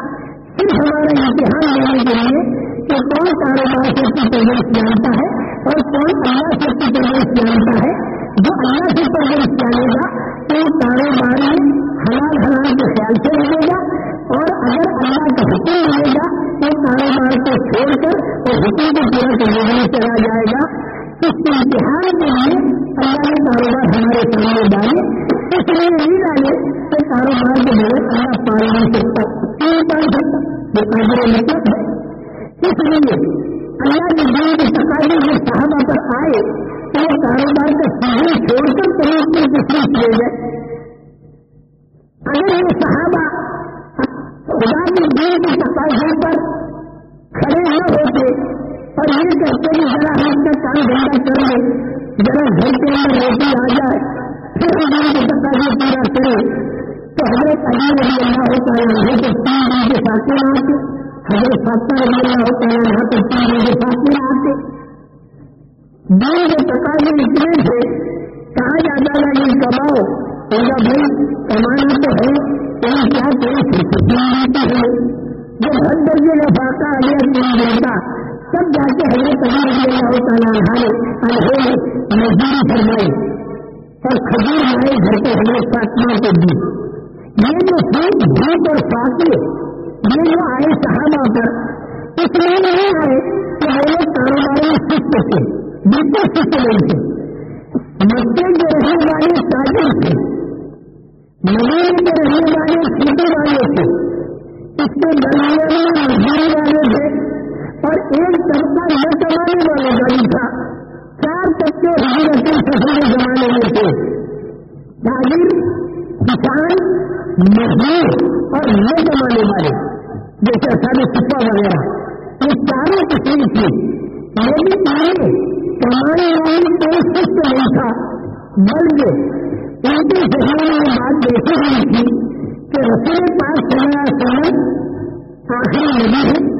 صرف ہمارا امتحان لینے کے لیے کہ کون کاروبار سے اپنی پرورش جانتا ہے اور کون اللہ سے اپنی پرورش جانتا ہے جو اللہ سے پرورش جانے گا تو کاروبار میں حلال حلال کے خیال سے رہے گا اور اگر اللہ کا حکم ملے گا تو کاروبار کو چھوڑ کر اور حکم کو پورا کرنے کے چلا جائے گا اس امتحان کے لیے اللہ نے کاروبار ہمارے سامنے ڈالے اس لیے نہیں ڈالے تو کاروبار کے بغیر اللہ پال نہیں سکتا کیوں پال سکتا یہ قابل مطلب ہے اس لیے اللہ کے دن کے تقاضے جو صحابہ پر آئے تو وہ کاروبار کا سہول چھوڑ کر پروت میں تسلیم کیے گئے اگر یہ صحابہ خدا کے دن کے تقاضے پر کھڑے نہ ہوتے اور یہ کہتے کہ ذرا ہم اپنا کام دھندا کر لیں ذرا گھر کے اندر روٹی آ جائے پھر دن کرے تو ہمیں علی رضی اللہ تو تین دن کے ساتھ آتے حضرت ستر رضی اللہ تین دن کے ساتھ آتے کے تقاضے اتنے تھے کہا جاتا تھا کہ کماؤ بھائی کمانا تو ہے لیکن کیا کوئی ہے جب ہر درجے کا فاقہ تین دن تب جا کے حضرت علی رضی اللہ تعالیٰ نے مزدوری فرمائی اور کھجور لائے گھر کے حضرت فاطمہ کو دی یہ جو سوٹ بھوک اور فاقے یہ جو آئے صحابہ پر۔ اس لیے نہیں آئے کہ وہ لوگ کاروبار میں سست تھے بالکل سست نہیں تھے مکے کے رہنے والے تاجر تھے۔ مدینے کے رہنے والے کھیتی والے تھے۔ اس کے درمیان میں مزدوری والے تھے۔ اور ایک طبقہ نہ کمانے والے گاڑی تھا۔ چار طبقے کے زمانے میں تھے۔ تاجر کسان، مزدور اور نہ کمانے والے۔ جیسے سارے سپا وغیرہ۔ یہ چاروں قسم تھی۔ لیکن یہ کمانے والی کوئی سست نہیں تھا، بلکہ ان کے ذہن میں بات دیکھی ہوئی تھی کہ رسول پاس چلا سمے آخری نبی ہے،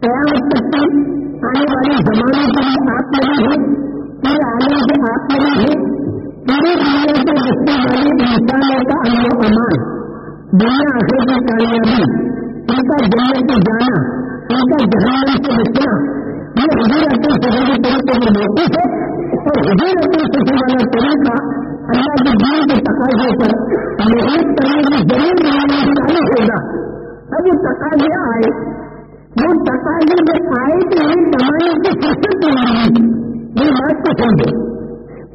قیامت تک آنے والے زمانے کے لیے آپ لگی ہے پورے عالم سے آپ لگی ہے پورے دنیا سے بچنے والے انسانوں کا امن و امان دنیا آخر کی کامیابی، ان کا جنت کو جانا، ان کا جہان سے بچنا۔ یہ حضور اپنے سفر کے طریقے پر موقف ہے، اور حضور اپنے سفر والا طریقہ اللہ کے دین کے تقاضے پر محنت کرنے کی ضرور چالو ہوگا اب وہ تقاضے آئے۔ وہ تقاضے جب آئے تو انہیں کمانے کی فرصت نہیں یہ بات کو سمجھے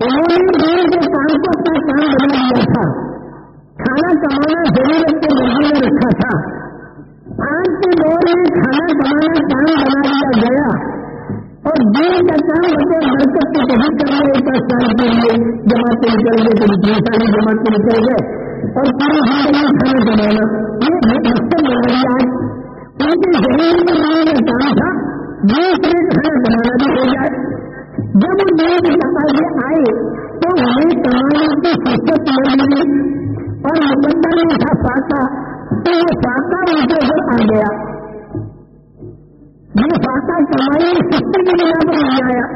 انہوں نے دین کے کام کو اپنا کام بنا لیا تھا۔ کھانا کمانا ضرورت کے مرضی میں رکھا تھا۔ آج کے دور میں کھانا کمانا کام بنا دیا گیا۔ اور دین کا کام ہوتے برکت کو کبھی کر رہے ایک سال کے لیے جماعت کے نکل گئے کبھی تین سال جماعت کے نکل گئے۔ اور پوری زندگی کھانا کمانا۔ یہ مقصد بن رہی آج ان کی زمین میں بنانے کا کام تھا دیش میں کھانا کمانا بھی ہو جائے جب وہ دین کے تقاضے آئے تو ہمیں کمانے کی فرصت نہ ملی اور مقدر میں تھا فاقہ تو یہ فاقہ ان کے اوپر آ گیا یہ فاقہ کمائی سستی کی بنا پر نہیں آیا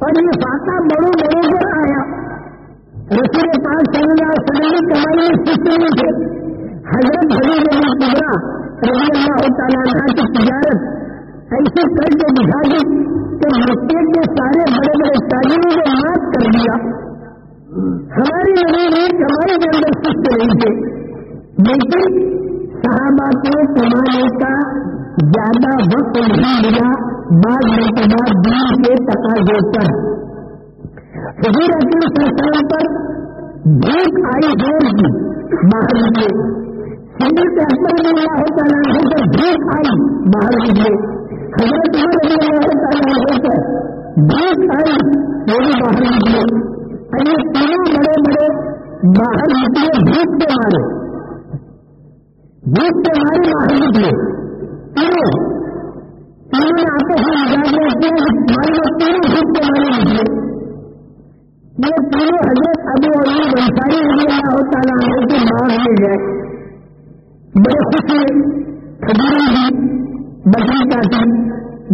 اور یہ فاقہ بڑوں بڑوں پر آیا رسول پاس صلی اللہ علیہ وسلم کی کمائی سستی نہیں تھے حضرت حضرت علی قبرا رضی اللہ تعالیٰ عنہ کی تجارت ایسے کر کے دکھا دی کہ مکے کے سارے بڑے بڑے تاجروں کو معاف کر دیا ہماری نظر میں کمائی کے اندر سست نہیں تھے لیکن صحابہ کو کمانے کا زیادہ وقت نہیں ملا بعض مرتبہ دین کے تقاضے پر حضور اکیم سلسلہ پر بھوک آئی دور کی باہر نکلے حضرت اکبر رضی اللہ تعالیٰ ہو کر بھوک آئی باہر نکلے حضرت عمر رضی اللہ تعالیٰ ہو کر بھوک آئی وہ بھی باہر نکلے اور یہ تینوں بڑے بڑے باہر نکلے بھوک کے مارے بھوک کے مارے باہر نکلے تینوں تینوں نے آپس میں مزاج میں کیا ہمارے تینوں بھوک کے مارے نکلے یہ تینوں حضرت ابو علی انصاری رضی اللہ تعالیٰ عنہ کی ماں ہوئے گئے بڑے خوش ہوئے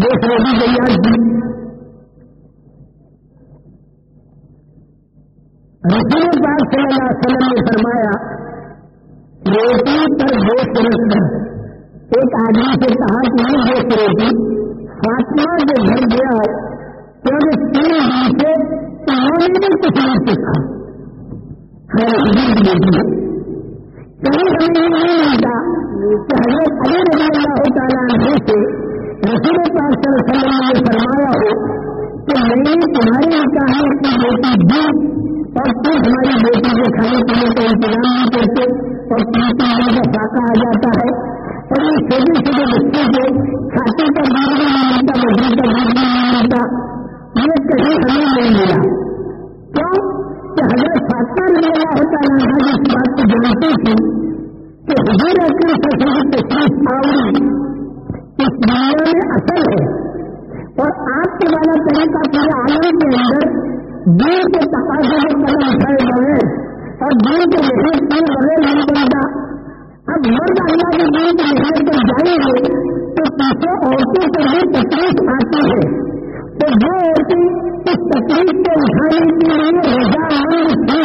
بکری تیار کی رسول پاک صلی اللہ علیہ وسلم نے فرمایا، روٹی پر گوشت رکھ کر ایک آدمی سے کہا کہ یہ گوشت روٹی فاطمہ کے گھر گیا کیونکہ تین دن سے انہوں نے کچھ نہیں سیکھا خیر حضور کی بیٹی ہے یہ نہیں ملتا کہ حضرت علی رضی اللہ تعالیٰ عنہ سے رسول پاک صلی اللہ علیہ وسلم نے فرمایا ہو کہ میں نے تمہارے نکاح میں بیٹی دی اور ہماری بیٹی کے کھانے پینے کا انتظام نہیں کرتے اور تین تین دن کا فاقہ آ جاتا ہے اور یہ چھوٹے چھوٹے بچے کے کھاتے کا بھی نہیں ملتا مزدور کا بھی نہیں ملتا یہ کہیں ہمیں نہیں ملا۔ کیوں؟ کہ حضرت فاطمہ رضی اللہ تعالیٰ عنہ اس بات کو جانتے تھے کہ حضور اکرم صلی اللہ علیہ تشریف آوری اس دنیا میں اصل ہے۔ اور آپ کے والا طریقہ پورے عالم کے اندر دین کے تقاضے میں قدم اٹھائے بغیر اور دین کے محنت کیے بغیر نہیں بنتا۔ اب مرد اللہ کے دین کی محنت پر جائیں گے تو پیچھے عورتوں کو بھی تکلیف آتی ہے تو جو عورتیں اس تکلیف کو اٹھانے کے لیے رضا مند تھی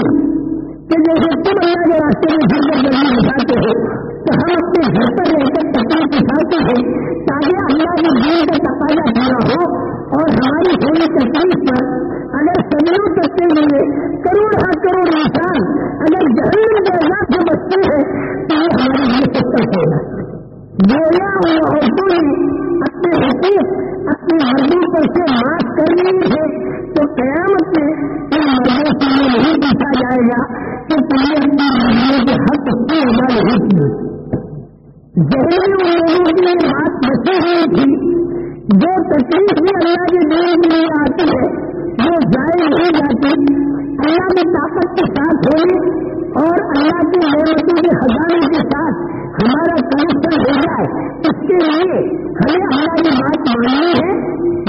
کہ جیسے تم اللہ کے راستے میں گھر پر گرمی اٹھاتے ہو تو ہم اپنے گھر پر رہ کر تکلیف اٹھاتے ہیں تاکہ اللہ کے دین کا تقاضا پورا ہو اور ہماری ہونے تکلیف پر اگر سبھی کرتے ہوئے کروڑ ہاں کروڑ انسان اگر جہنم کے عذاب سے بچتے ہیں، تو یہ ہمارے لیے سستا ہوگا۔ گویا ان عورتوں نے اپنے حقوق، اپنے مردوں پر سے معاف کر لیے تھے تو قیامت میں ان مردوں سے یہ نہیں پوچھا جائے گا کہ تم نے اپنی مردوں کے حق کی ادا نہیں کی ذہن ان لوگوں کی بات بچی ہوئی تھی جو تکلیف بھی اللہ کے دین کے لیے آتی ہے وہ ضائع نہیں جاتی اللہ کی طاقت کے ساتھ ہوئی اور اللہ کی نعمتوں کے خزانے کے ساتھ ہمارا کنیکشن ہو جائے اس کے لیے ہمیں اللہ کی بات ماننی ہے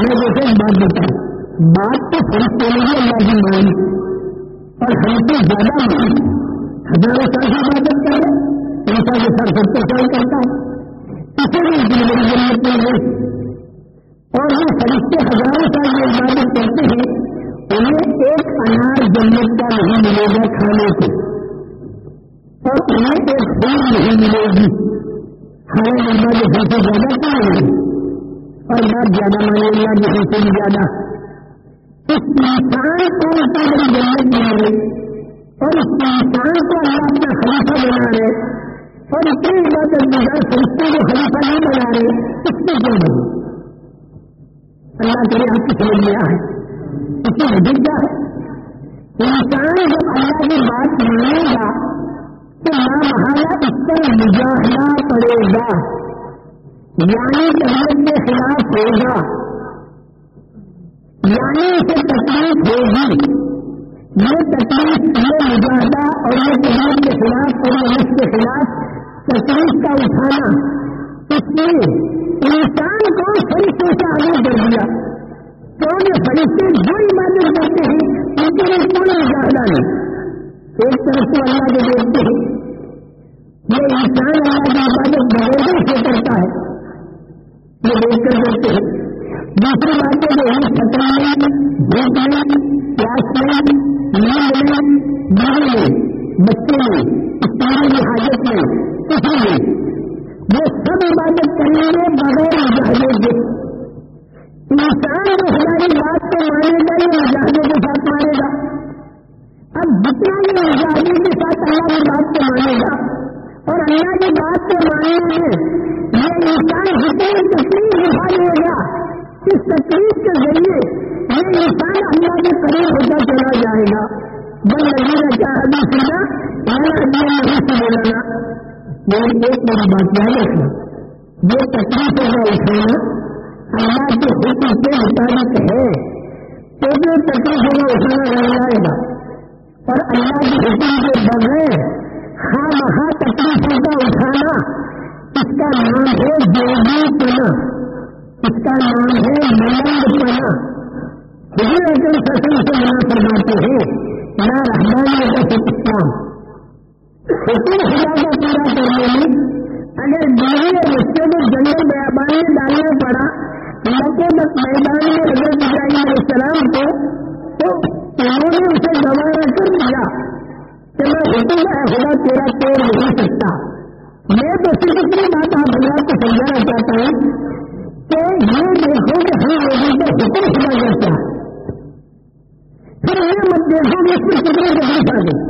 میں جیسے بات بتاؤں بات تو فرق کے لیے اللہ کی مانی اور ہم سے زیادہ مانی ہزاروں سال کی عبادت کر رہے ایسا کے سر ستر سال کرتا ہے اسے بھی اتنی بڑی ضرورت نہیں ہے۔ اور وہ فرشتے ہزاروں سال کی عبادت کرتے ہیں، انہیں ایک انار جنت کا نہیں ملے گا کھانے کو۔ اور انہیں ایک پھول نہیں ملے گی۔ ہر مربع کے گھر سے زیادہ کیا ہے۔ اور بات زیادہ مانے اللہ کے سے بھی زیادہ اس انسان کو اتنی بڑی جنت مل رہی اور اس انسان کو اللہ اپنا خلیفہ بنا رہے اور اتنی عبادت گزار فرشتے کو خلیفہ نہیں بنا رہے اس سے کیا نہیں اللہ کرے آپ کی سمجھ میں آئے اس کی وجہ کیا ہے انسان جب اللہ کی بات مانے گا تو ماں محالہ اس پر مجاہدہ پڑے گا یعنی طبیعت کے خلاف ہوگا۔ یعنی اسے تکلیف ہوگی۔ یہ تکلیف یہ مجاہدہ اور یہ طبیعت کے خلاف اور یہ اس کے خلاف تکلیف کا اٹھانا۔ اس لیے انسان کو فرشتے سے آگے کر دیا۔ کیونکہ فرشتے؟ جو عبادت کرتے ہیں، ان کے لیے کوئی مجاہدہ نہیں ایک طرف سے اللہ کے دیکھتے ہیں۔ یہ انسان اللہ کی عبادت بغیر سے کرتا ہے۔ یہ دیکھ کر کرتے ہیں۔ دوسری بات ہے کہ ہم ختم میں پیاس میں نیند میں بیوی میں میں استعمال کی حاجت میں۔ کسی میں وہ سب عبادت کریں گے بغیر مجاہدے کے۔ انسان جو ہماری بات کو مانے گا یہ مجاہدے کے ساتھ مانے گا اب جتنا یہ مجاہدے کے ساتھ اللہ کی بات کو مانے گا اور اللہ کی بات کو ماننے میں یہ انسان جتنی تکلیف اٹھا لے گا اس تکلیف کے ذریعے یہ انسان اللہ کے قریب ہوتا چلا جائے گا بن لگے گا کیا ابھی سنا پہلا ابھی نہیں سے بولانا ایک بڑی بات یاد رکھنا جو تکلیفوں کا اٹھانا اللہ کے حکم کے مطابق ہے تو جو تکلیفوں کا اٹھانا رہ جائے گا اور اللہ کے حکم کے بغیر ہاں مہا تکلیفوں کا اٹھانا اس کا نام ہے دیوی پنا اس کا نام ہے ملنگ پنا حضور اکرم فصل سے منع فرماتے ہیں نہ رحمانی کا اسلام۔ حکم خدا کا پورا کرنے میں اگر بیوی اور رشتے کو جنگل بیابان میں ڈالنا پڑا، لوگوں تک میدان میں حضرت ابراہیم علیہ السلام کو، تو انہوں نے اسے گوارا کر دیا۔ کہ میں حکم خدا تیرا توڑ نہیں سکتا۔ میں تو صرف اتنی بات آپ حضرات کو سمجھانا چاہتا ہوں کہ یہ دیکھو کہ ہم لوگوں کو حکم خدا کرتا ہے۔ پھر یہ مت دیکھو کہ اس میں کتنے تکلیف آ گئی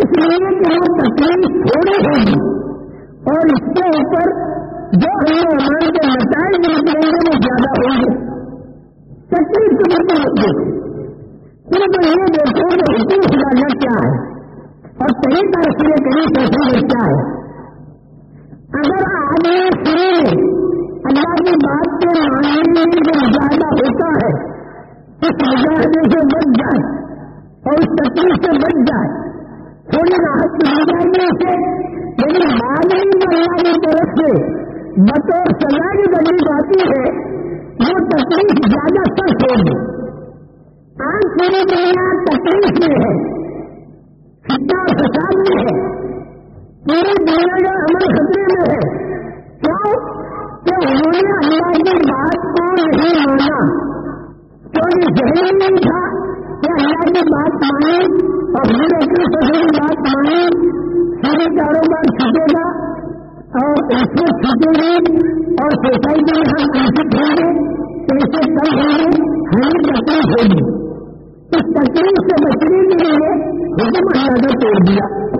اس لیے کہ وہ تکلیف تھوڑی ہوگی اور اس کے اوپر جو ہم امان کے نتائج نکلیں گے وہ زیادہ ہوں گے۔ تکلیف کے مطلب ہوگی صرف یہ دیکھو کہ حکم خدا کیا ہے۔ اور طریقہ رسول کریم سوچیں کیا ہے۔ اگر آدمی شروع میں اللہ کی بات کے ماننے میں جو مجاہدہ ہوتا ہے، اس مجاہدے سے بچ جائے اور اس تکلیف سے بچ جائے تھوڑی راحت مل جائے گی اسے یعنی لیکن جو اللہ کی طرف سے بطور سزا کی تکلیف آتی ہے، وہ تکلیف زیادہ سخت ہوگی آج پوری دنیا تکلیف میں ہے اپنا فساد میں ہے پوری دنیا کا عمل خطرے میں ہے کیوں کہ انہوں نے اللہ کی بات کو نہیں مانا تو یہ ذہن نہیں تھا کہ اللہ کی بات مانے اور پھر اپنے فصل بات مانے پورے کاروبار چھٹے گا اور اس کو چھٹے گی اور سوسائٹی میں ہم ایسے ہوں گے؟ ایسے کم ہوں گے ہمیں تکلیف ہوگی اس تکلیف سے بچنے کے لیے حکم اللہ کا توڑ دیا۔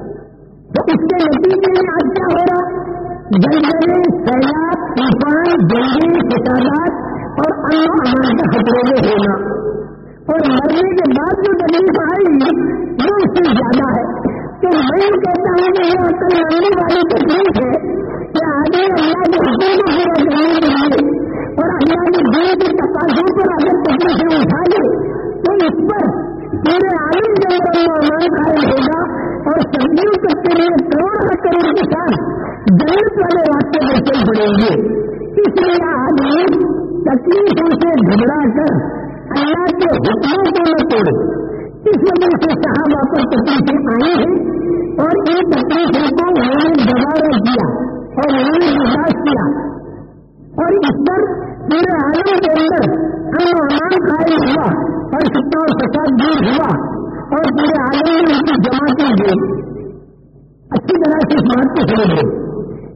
تو اس کے نتیجے میں آج کیا ہو رہا؟ جنگلے سیلاب طوفان، جنگی فسادات اور امن امان کے خطرے میں ہونا۔ اور مرنے کے بعد جو تکلیف آئے گی وہ اس سے زیادہ ہے۔ تو میں یہ کہتا ہوں کہ یہ عقل ماننے والی تکلیف ہے کہ آگے اللہ کے حکم کو پورا کرنے کے لیے اور اللہ کے دل کے تقاضوں پر اگر تکلیفیں اٹھا لے اس پر پورے عالم کے اندر امان قائم ہوگا اور سبزیوں تک کے لیے کروڑ کروڑ کے ساتھ جنت والے راستے پر چل پڑیں گے اس لیے آدمی تکلیفوں سے گھبرا کر اللہ کے حکموں کو نہ توڑے اس وجہ سے صحابہ پر تکلیفیں آئی ہیں اور ان تکلیفوں کو انہوں نے دوبارہ کیا اور انہوں نے برداشت کیا اور اس پر پورے عالم کے اندر ہم امان قائم ہوا۔ اور ستا اور فساد دور ہوا اور پورے عالم میں ان کی جماعتیں گئی اچھی طرح سے اس بات کو سمجھ گئے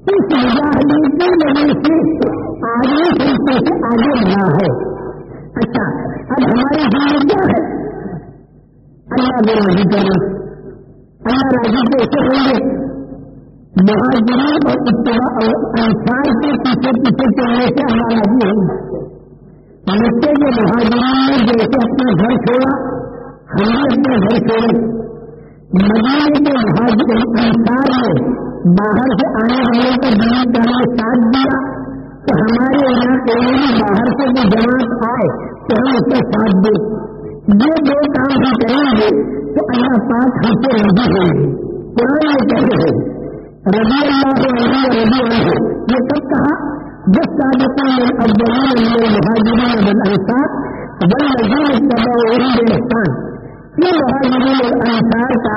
اس مجاہدین کی وجہ سے آگے سلسلے سے آگے بڑھا ہے۔ اچھا اب ہماری زندگی کیا ہے؟ اللہ کو راضی کرنا اللہ راضی کیسے ہوں گے۔ مہاجرین اور اتباع اور انسان کے پیچھے پیچھے چلنے سے اللہ راضی ہوں گے۔ مکے کے مہاجرین نے جیسے اپنا گھر چھوڑا ہم نے اپنا گھر چھوڑے۔ مدینے کے مہاجر انسان نے باہر سے آنے والے کا دین کرنا ساتھ دیا تو ہمارے یہاں باہر سے جو جماعت آئے تو ہم اس کا ساتھ دیں یہ دو کام ہم کریں گے تو اللہ پاک ہم سے رضی ہوں گے قرآن یہ کہتے ہیں رضی اللہ عنہ رضی عنہ۔ یہ کب کہا؟ جس صادقوں میں ابدال مہاجرین بالانصار والذین اتبعوا بالاحسان یہ مہاجرین الانصار کا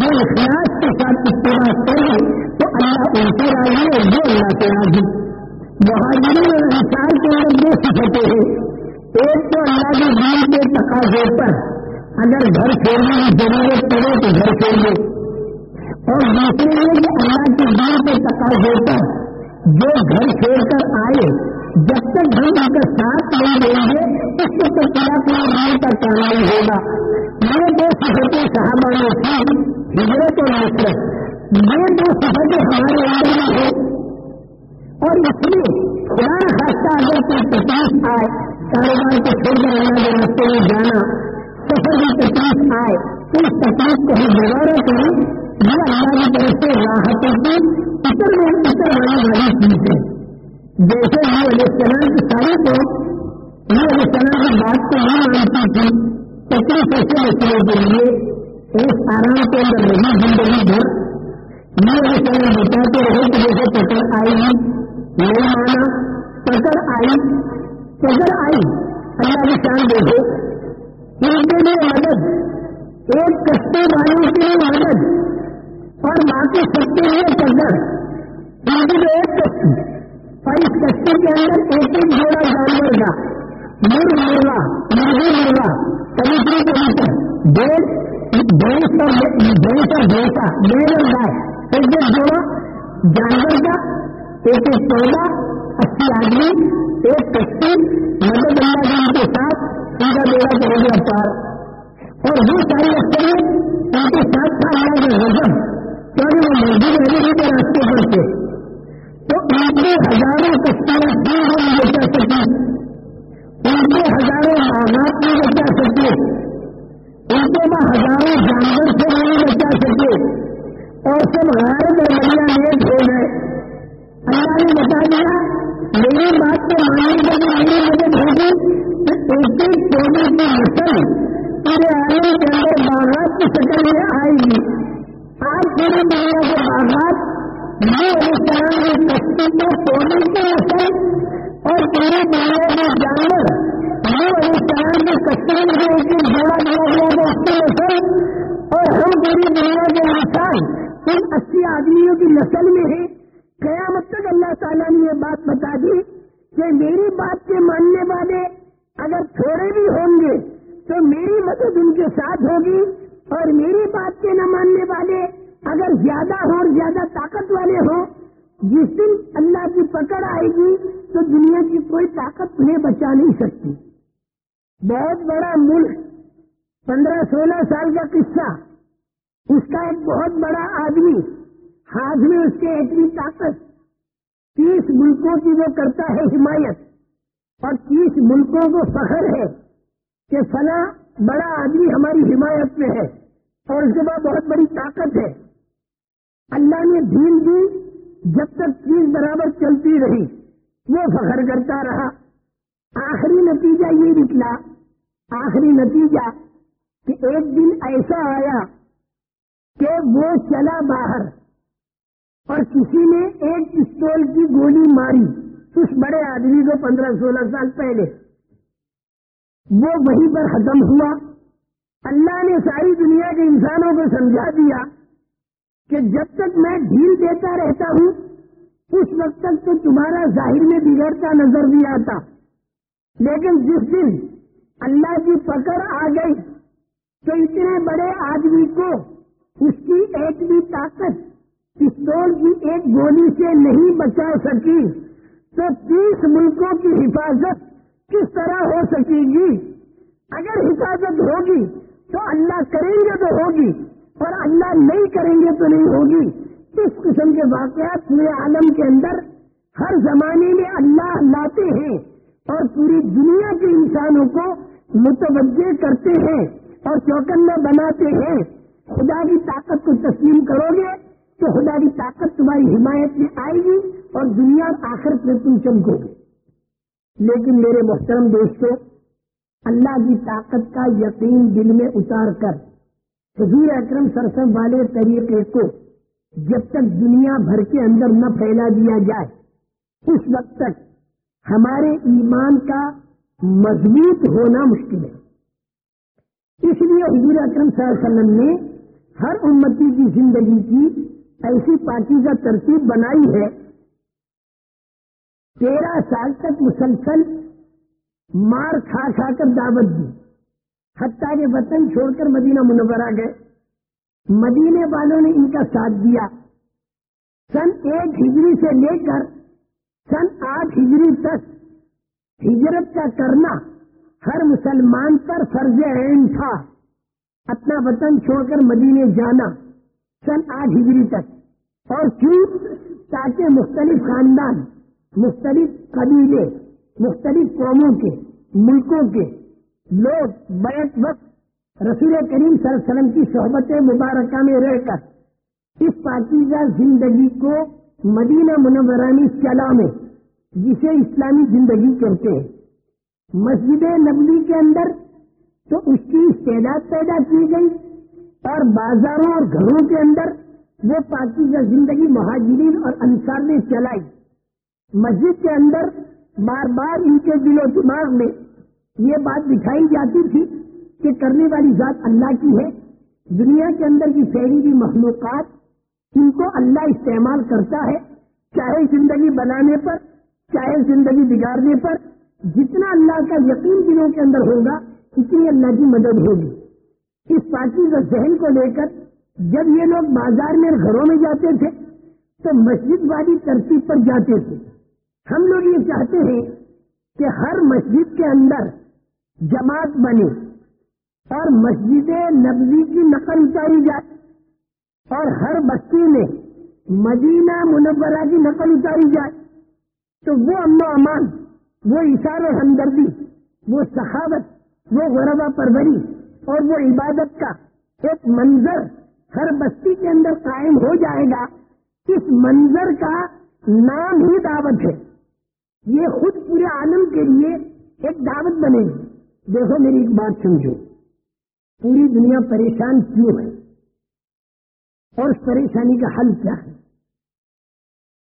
جو اخلاص کے ساتھ اتباع کرے تو اللہ ان سے راضی اور جو اللہ کے راضی مہاجرین اور الانصار کے اندر دو صفتیں ہیں؟ ایک تو اللہ کے دین کے تقاضے پر اگر گھر چھوڑنے کی ضرورت پڑے تو گھر چھوڑ اور دوسرے یہ کہ اللہ کے دین کے تقاضے پر جو گھر چھوڑ کر آئے، جب تک ہم ان کا ساتھ نہیں دیں گے، اس کو تو پورا پورا دین کا کام نہیں ہوگا۔ یہ دو صفتیں صحابہ میں تھی ہجرت اور نصرت یہ دو صفتیں ہمارے اندر میں ہیں۔ اور اس لیے خدا خاصہ اگر کوئی تکلیف آئے، کاروبار کو چھوڑ کر اللہ راستے میں جانا، سفر کی تکلیف آئے، تو اس تکلیف کو ہم دوبارہ کریں یہ اللہ کی طرف سے راحتوں کی اتر میں اتر آنے والی چیز ہے جیسے یہ علیہ السلام کی سارے کو یہ علیہ السلام کی بات کو نہیں مانتی تھی تکلیف بچنے کے لیے ایک آرام کے اندر رہی زندگی بھر یہ علیہ السلام بتاتے رہے کہ جیسے پکڑ آئے نہیں مانا پکڑ آئی پکڑ آئی اللہ کی شان دیکھو ان کے لیے مدد ایک کشتی والوں کے لیے مدد اور باقی سب کے لیے پکڑ ایک کشتی اور اس کشتی کے اندر ایک ایک جوڑا جانور کا مر مرغا مرغی مرغا کبھی کبھی کبھی تک ڈیڑھ بھینس اور بھینس اور بھینسا ڈیڑھ اور گائے ایک ایک جوڑا جانور کا ایک ایک پودا اسی آدمی، ایک کشتی مدد اللہ جان کے ساتھ ان کا بیڑا کرے گا پار اور وہ ساری اختریں ان کے ساتھ تھا اللہ کا وزن کیونکہ وہ موجود رہے کے راستے پر تھے۔ تو ان کے ہزاروں کشتیاں دور ہو نہیں بچا سکتی ان کے ہزاروں باغات نہیں بچا سکتے ان کے وہ ہزاروں جانور سے نہیں بچا سکتے اور سب غارت اور مدیا ہو گئے۔ اللہ نے بتا دیا، میری بات کو ماننے کے لیے میری مدد ہوگی تو ایک ایک پودے کی نسل پورے عالم کے اندر باغات کی شکل میں آئے گی۔ آج پوری دنیا کے باغات یہ السلام کی کشتی کو پودے کی نسل اور پوری دنیا کے جانور یہ السلام کی کشتی میں جو ایک ایک جوڑا دیا نسل اور ہم پوری دنیا کے انسان ان اسی آدمیوں کی نسل میں ہے قیامت تک اللہ تعالیٰ نے یہ بات بتا دی کہ میری بات کے ماننے والے اگر تھوڑے بھی ہوں گے تو میری مدد ان کے ساتھ ہوگی۔ اور میری بات کے نہ ماننے والے اگر زیادہ ہو اور زیادہ طاقت والے ہوں، جس دن اللہ کی پکڑ آئے گی تو دنیا کی کوئی طاقت انہیں بچا نہیں سکتی۔ بہت بڑا ملک، پندرہ سولہ سال کا قصہ۔ اس کا ایک بہت بڑا آدمی، ہاتھ میں اس کے اتنی طاقت۔ تیس ملکوں کی وہ کرتا ہے حمایت، اور تیس ملکوں کو فخر ہے کہ فلاں بڑا آدمی ہماری حمایت میں ہے اور اس کے بعد بہت بڑی طاقت ہے۔ اللہ نے دین دی جب تک چیز برابر چلتی رہی، وہ فخر کرتا رہا۔ آخری نتیجہ یہ نکلا، آخری نتیجہ کہ ایک دن ایسا آیا کہ وہ چلا باہر اور کسی نے ایک پستول کی گولی ماری۔ اس بڑے آدمی کو پندرہ سولہ سال پہلے۔ وہ وہیں پر ختم ہوا۔ اللہ نے ساری دنیا کے انسانوں کو سمجھا دیا کہ جب تک میں ڈھیل دیتا رہتا ہوں، اس وقت تک تو تمہارا ظاہر میں بگڑتا نظر بھی آتا۔ لیکن جس دن اللہ کی پکڑ آ گئی، تو اتنے بڑے آدمی کو اس کی ایک بھی طاقت، پستول کی ایک گولی سے نہیں بچا سکی۔ تو تیس ملکوں کی حفاظت کس طرح ہو سکے گی؟ اگر حفاظت ہوگی تو اللہ کریں گے تو ہوگی، اور اللہ نہیں کریں گے تو نہیں ہوگی۔ اس قسم کے واقعات پورے عالم کے اندر ہر زمانے میں اللہ لاتے ہیں اور پوری دنیا کے انسانوں کو متوجہ کرتے ہیں اور چوکن بناتے ہیں۔ خدا کی طاقت کو تسلیم کرو گے تو خدا کی طاقت تمہاری حمایت میں آئے گی اور دنیا آخر میں تم چمکو گے۔ لیکن میرے محترم دوستوں اللہ کی طاقت کا یقین دل میں اتار کر حضور اکرم سرسم والے طریقے کو جب تک دنیا بھر کے اندر نہ پھیلا دیا جائے، اس وقت تک ہمارے ایمان کا مضبوط ہونا مشکل ہے۔ اس لیے حضور اکرم صلی اللہ علیہ وسلم نے ہر امتی کی زندگی کی ایسی پارٹی کا ترتیب بنائی ہے تیرہ سال تک مسلسل مار کھا کھا کر دعوت دی۔ حتیٰ کے وطن چھوڑ کر مدینہ منورہ گئے۔ مدینے والوں نے ان کا ساتھ دیا۔ سن ایک ہجری سے لے کر سن آٹھ ہجری تک ہجرت کا کرنا ہر مسلمان پر فرض عین تھا۔ اپنا وطن چھوڑ کر مدینے جانا سن آٹھ ہجری تک۔ اور کیوں؟ تاکہ مختلف خاندان مختلف قبیلے، مختلف قوموں کے، ملکوں کے لوگ بیک وقت رسول کریم صلی اللہ علیہ وسلم کی صحبت مبارکہ میں رہ کر اس پاکیزہ زندگی کو مدینہ منورانی چلا میں جسے اسلامی زندگی کہتے ہیں، مسجد نبوی کے اندر تو اس کی تعداد پیدا کی گئی اور بازاروں اور گھروں کے اندر وہ پاکیزہ زندگی مہاجرین اور انصار نے چلائی۔ مسجد کے اندر بار بار ان کے دل و دماغ میں یہ بات دکھائی جاتی تھی کہ کرنے والی ذات اللہ کی ہے۔ دنیا کے اندر کی پھیلی ہوئی مخلوقات ان کو اللہ استعمال کرتا ہے، چاہے زندگی بنانے پر، چاہے زندگی بگاڑنے پر۔ جتنا اللہ کا یقین دنوں کے اندر ہوگا، اتنی اللہ کی مدد ہوگی۔ اس پارٹی کا ذہن کو لے کر جب یہ لوگ بازار میں گھروں میں جاتے تھے، تو مسجد والی ترتیب پر جاتے تھے۔ ہم لوگ یہ چاہتے ہیں کہ ہر مسجد کے اندر جماعت بنے اور مسجد نبوی کی نقل اتاری جائے اور ہر بستی میں مدینہ منورہ کی نقل اتاری جائے تو وہ امن و امان، وہ اشار و ہمدردی، وہ سخاوت وہ غربہ پروری اور وہ عبادت کا ایک منظر ہر بستی کے اندر قائم ہو جائے گا، اس منظر کا نام ہی دعوت ہے۔ یہ خود پورے عالم کے لیے ایک دعوت بنے گی۔ دیکھو میری ایک بات سمجھو۔ پوری دنیا پریشان کیوں ہے؟ اور اس پریشانی کا حل کیا ہے؟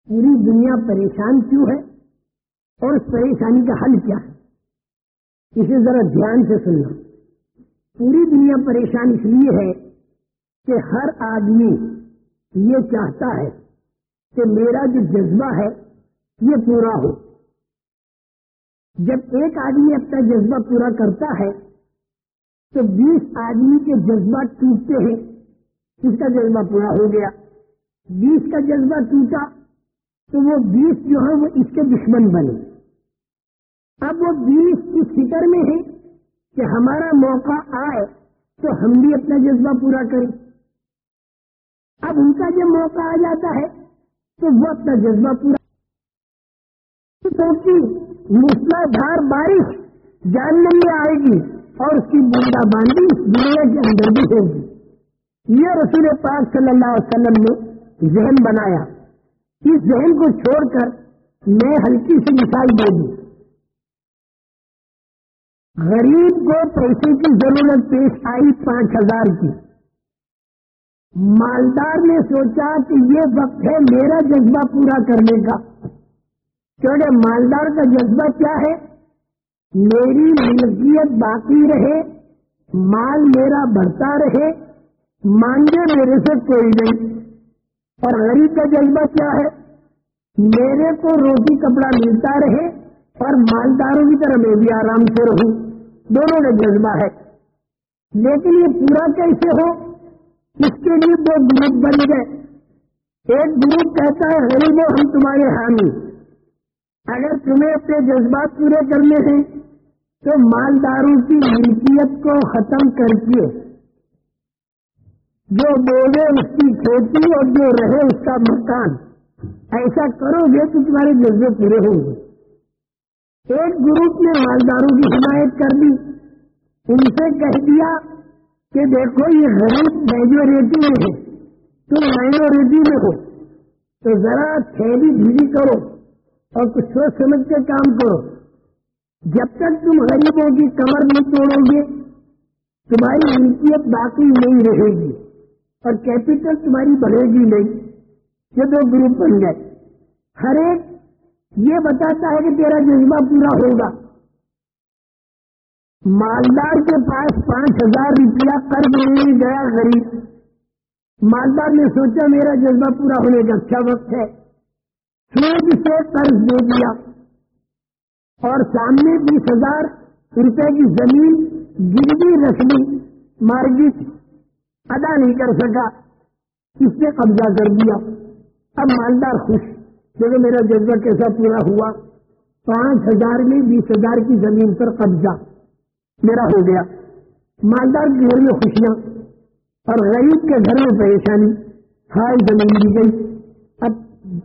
پوری دنیا پریشان کیوں ہے؟ اور اس پریشانی کا حل کیا ہے؟ اسے ذرا دھیان سے سننا۔ پوری دنیا پریشان اس لیے ہے کہ ہر آدمی یہ چاہتا ہے کہ میرا جو جذبہ ہے یہ پورا ہو۔ جب ایک آدمی اپنا جذبہ پورا کرتا ہے، تو بیس آدمی کے جذبات ٹوٹتے ہیں، اس کا جذبہ پورا ہو گیا۔ بیس کا جذبہ ٹوٹا، تو وہ بیس جو ہے، وہ اس کے دشمن بنے۔ اب وہ بیس اس فکر میں ہے کہ ہمارا موقع آئے تو ہم بھی اپنا جذبہ پورا کریں۔ اب ان کا جب موقع آ جاتا ہے، تو وہ اپنا جذبہ پورا موسلا دھار بارش جاننے میں آئے گی اور اس کی بوندا باندھی اس دنیا کے اندر بھی ہوگی۔ یہ رسول پاک صلی اللہ علیہ وسلم نے ذہن بنایا۔ اس ذہن کو چھوڑ کر میں ہلکی سی مثال دے دوں۔ غریب کو پیسے کی ضرورت پیش آئی پانچ ہزار کی۔ مالدار نے سوچا کہ یہ وقت ہے میرا جذبہ پورا کرنے کا۔ کیونکہ مالدار کا جذبہ کیا ہے؟ میری ملکیت باقی رہے، مال میرا بڑھتا رہے، مانگے میرے سے کوئی نہیں۔ اور غریب کا جذبہ کیا ہے؟ میرے کو روٹی کپڑا ملتا رہے اور مالداروں کی طرح میں بھی آرام سے رہوں۔ دونوں کا جذبہ ہے۔ لیکن یہ پورا کیسے ہو؟ اس کے لیے دو گروپ بن گئے۔ ایک گروپ کہتا ہے غریبوں ہم تمہارے حامی۔ اگر تمہیں اپنے جذبات پورے کرنے ہیں، تو مالداروں کی ملکیت کو ختم کر کے جو بولے اس کی کھیتی اور جو رہے اس کا مکان۔ ایسا کرو گے تو تمہارے جذبے پورے ہوں گے۔ ایک گروپ نے مالداروں کی حمایت کر دی۔ ان سے کہہ دیا کہ دیکھو، یہ غریب میجورٹی میں ہے تم مائنورٹی میں ہو۔ تو ذرا تھیلی ڈھیلی کرو۔ اور کچھ سوچ سمجھ کے کام کرو۔ جب تک تم غریبوں کی کمر نہیں توڑو گے، تمہاری ملکیت باقی نہیں رہے گی اور کیپٹل تمہاری بڑھے گی نہیں۔ یہ دو گروپ بن گئے۔ ہر ایک یہ بتاتا ہے کہ تیرا جذبہ پورا ہوگا۔ مالدار کے پاس پانچ ہزار روپیہ قرض نہیں گیا، غریب۔ مالدار نے سوچا میرا جذبہ پورا ہونے کا اچھا وقت ہے؟ سوچ سے قرض دے دیا۔ اور سامنے بیس ہزار روپے کی زمین گروی رکھ لی مارگیٹ ادا نہیں کر سکا۔ اس نے قبضہ کر دیا۔ اب مالدار خوش۔ دیکھو میرا جذبہ کیسا پورا ہوا۔ پانچ ہزار میں بیس ہزار کی زمین پر قبضہ۔ میرا ہو گیا۔ مالدار کے گھر میں خوشیاں۔ اور غریب کے گھر میں پریشانی۔ ہائی زمین دی گئی۔ اب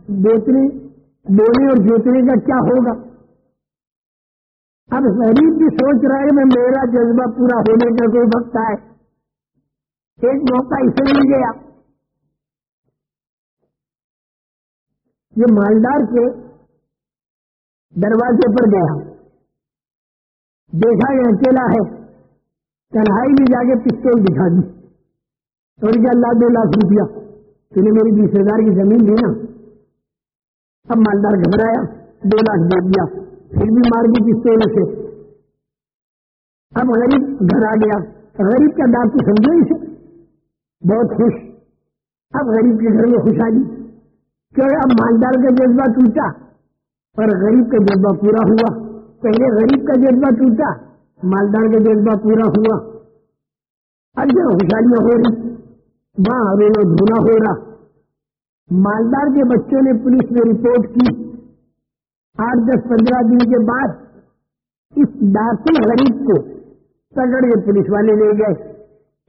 بیچنے بونے اور جوتنے کا کیا ہوگا؟ اب غریب بھی سوچ رہا ہے میں میرا جذبہ پورا ہونے کا کوئی وقت آئے۔ ایک موقع اسے مل گیا۔ یہ مالدار کے دروازے پر گیا۔ دیکھا یہ اکیلا ہے۔ کڑھائی میں جا کے پستول دکھا دی۔ اور کیا اللہ دو لاکھ روپیہ۔ تو نے میری بیس ہزار کی زمین دی نا۔ اب مالدار گھبرایا دو لاکھ دے دیا، پھر بھی مار دی پستول سے؟ اب غریب گھر آ گیا۔ غریب کا ڈاکو سمجھو اسے بہت خوش۔ اب غریب کے گھر میں خوشحالی۔ کیوں؟ اب مالدار کا جذبہ ٹوٹا۔ اور غریب کا جذبہ پورا ہوا۔ پہلے غریب کا جذبہ ٹوٹا، مالدار کا جذبہ پورا ہوا۔ اب جب خوشحالیاں ہو رہی وہاں رونا دھونا ہو رہا۔ مالدار کے بچوں نے پولیس میں رپورٹ کی آٹھ دس پندرہ دن کے بعد اس داخل غریب کو پکڑ کے پولیس والے لے گئے۔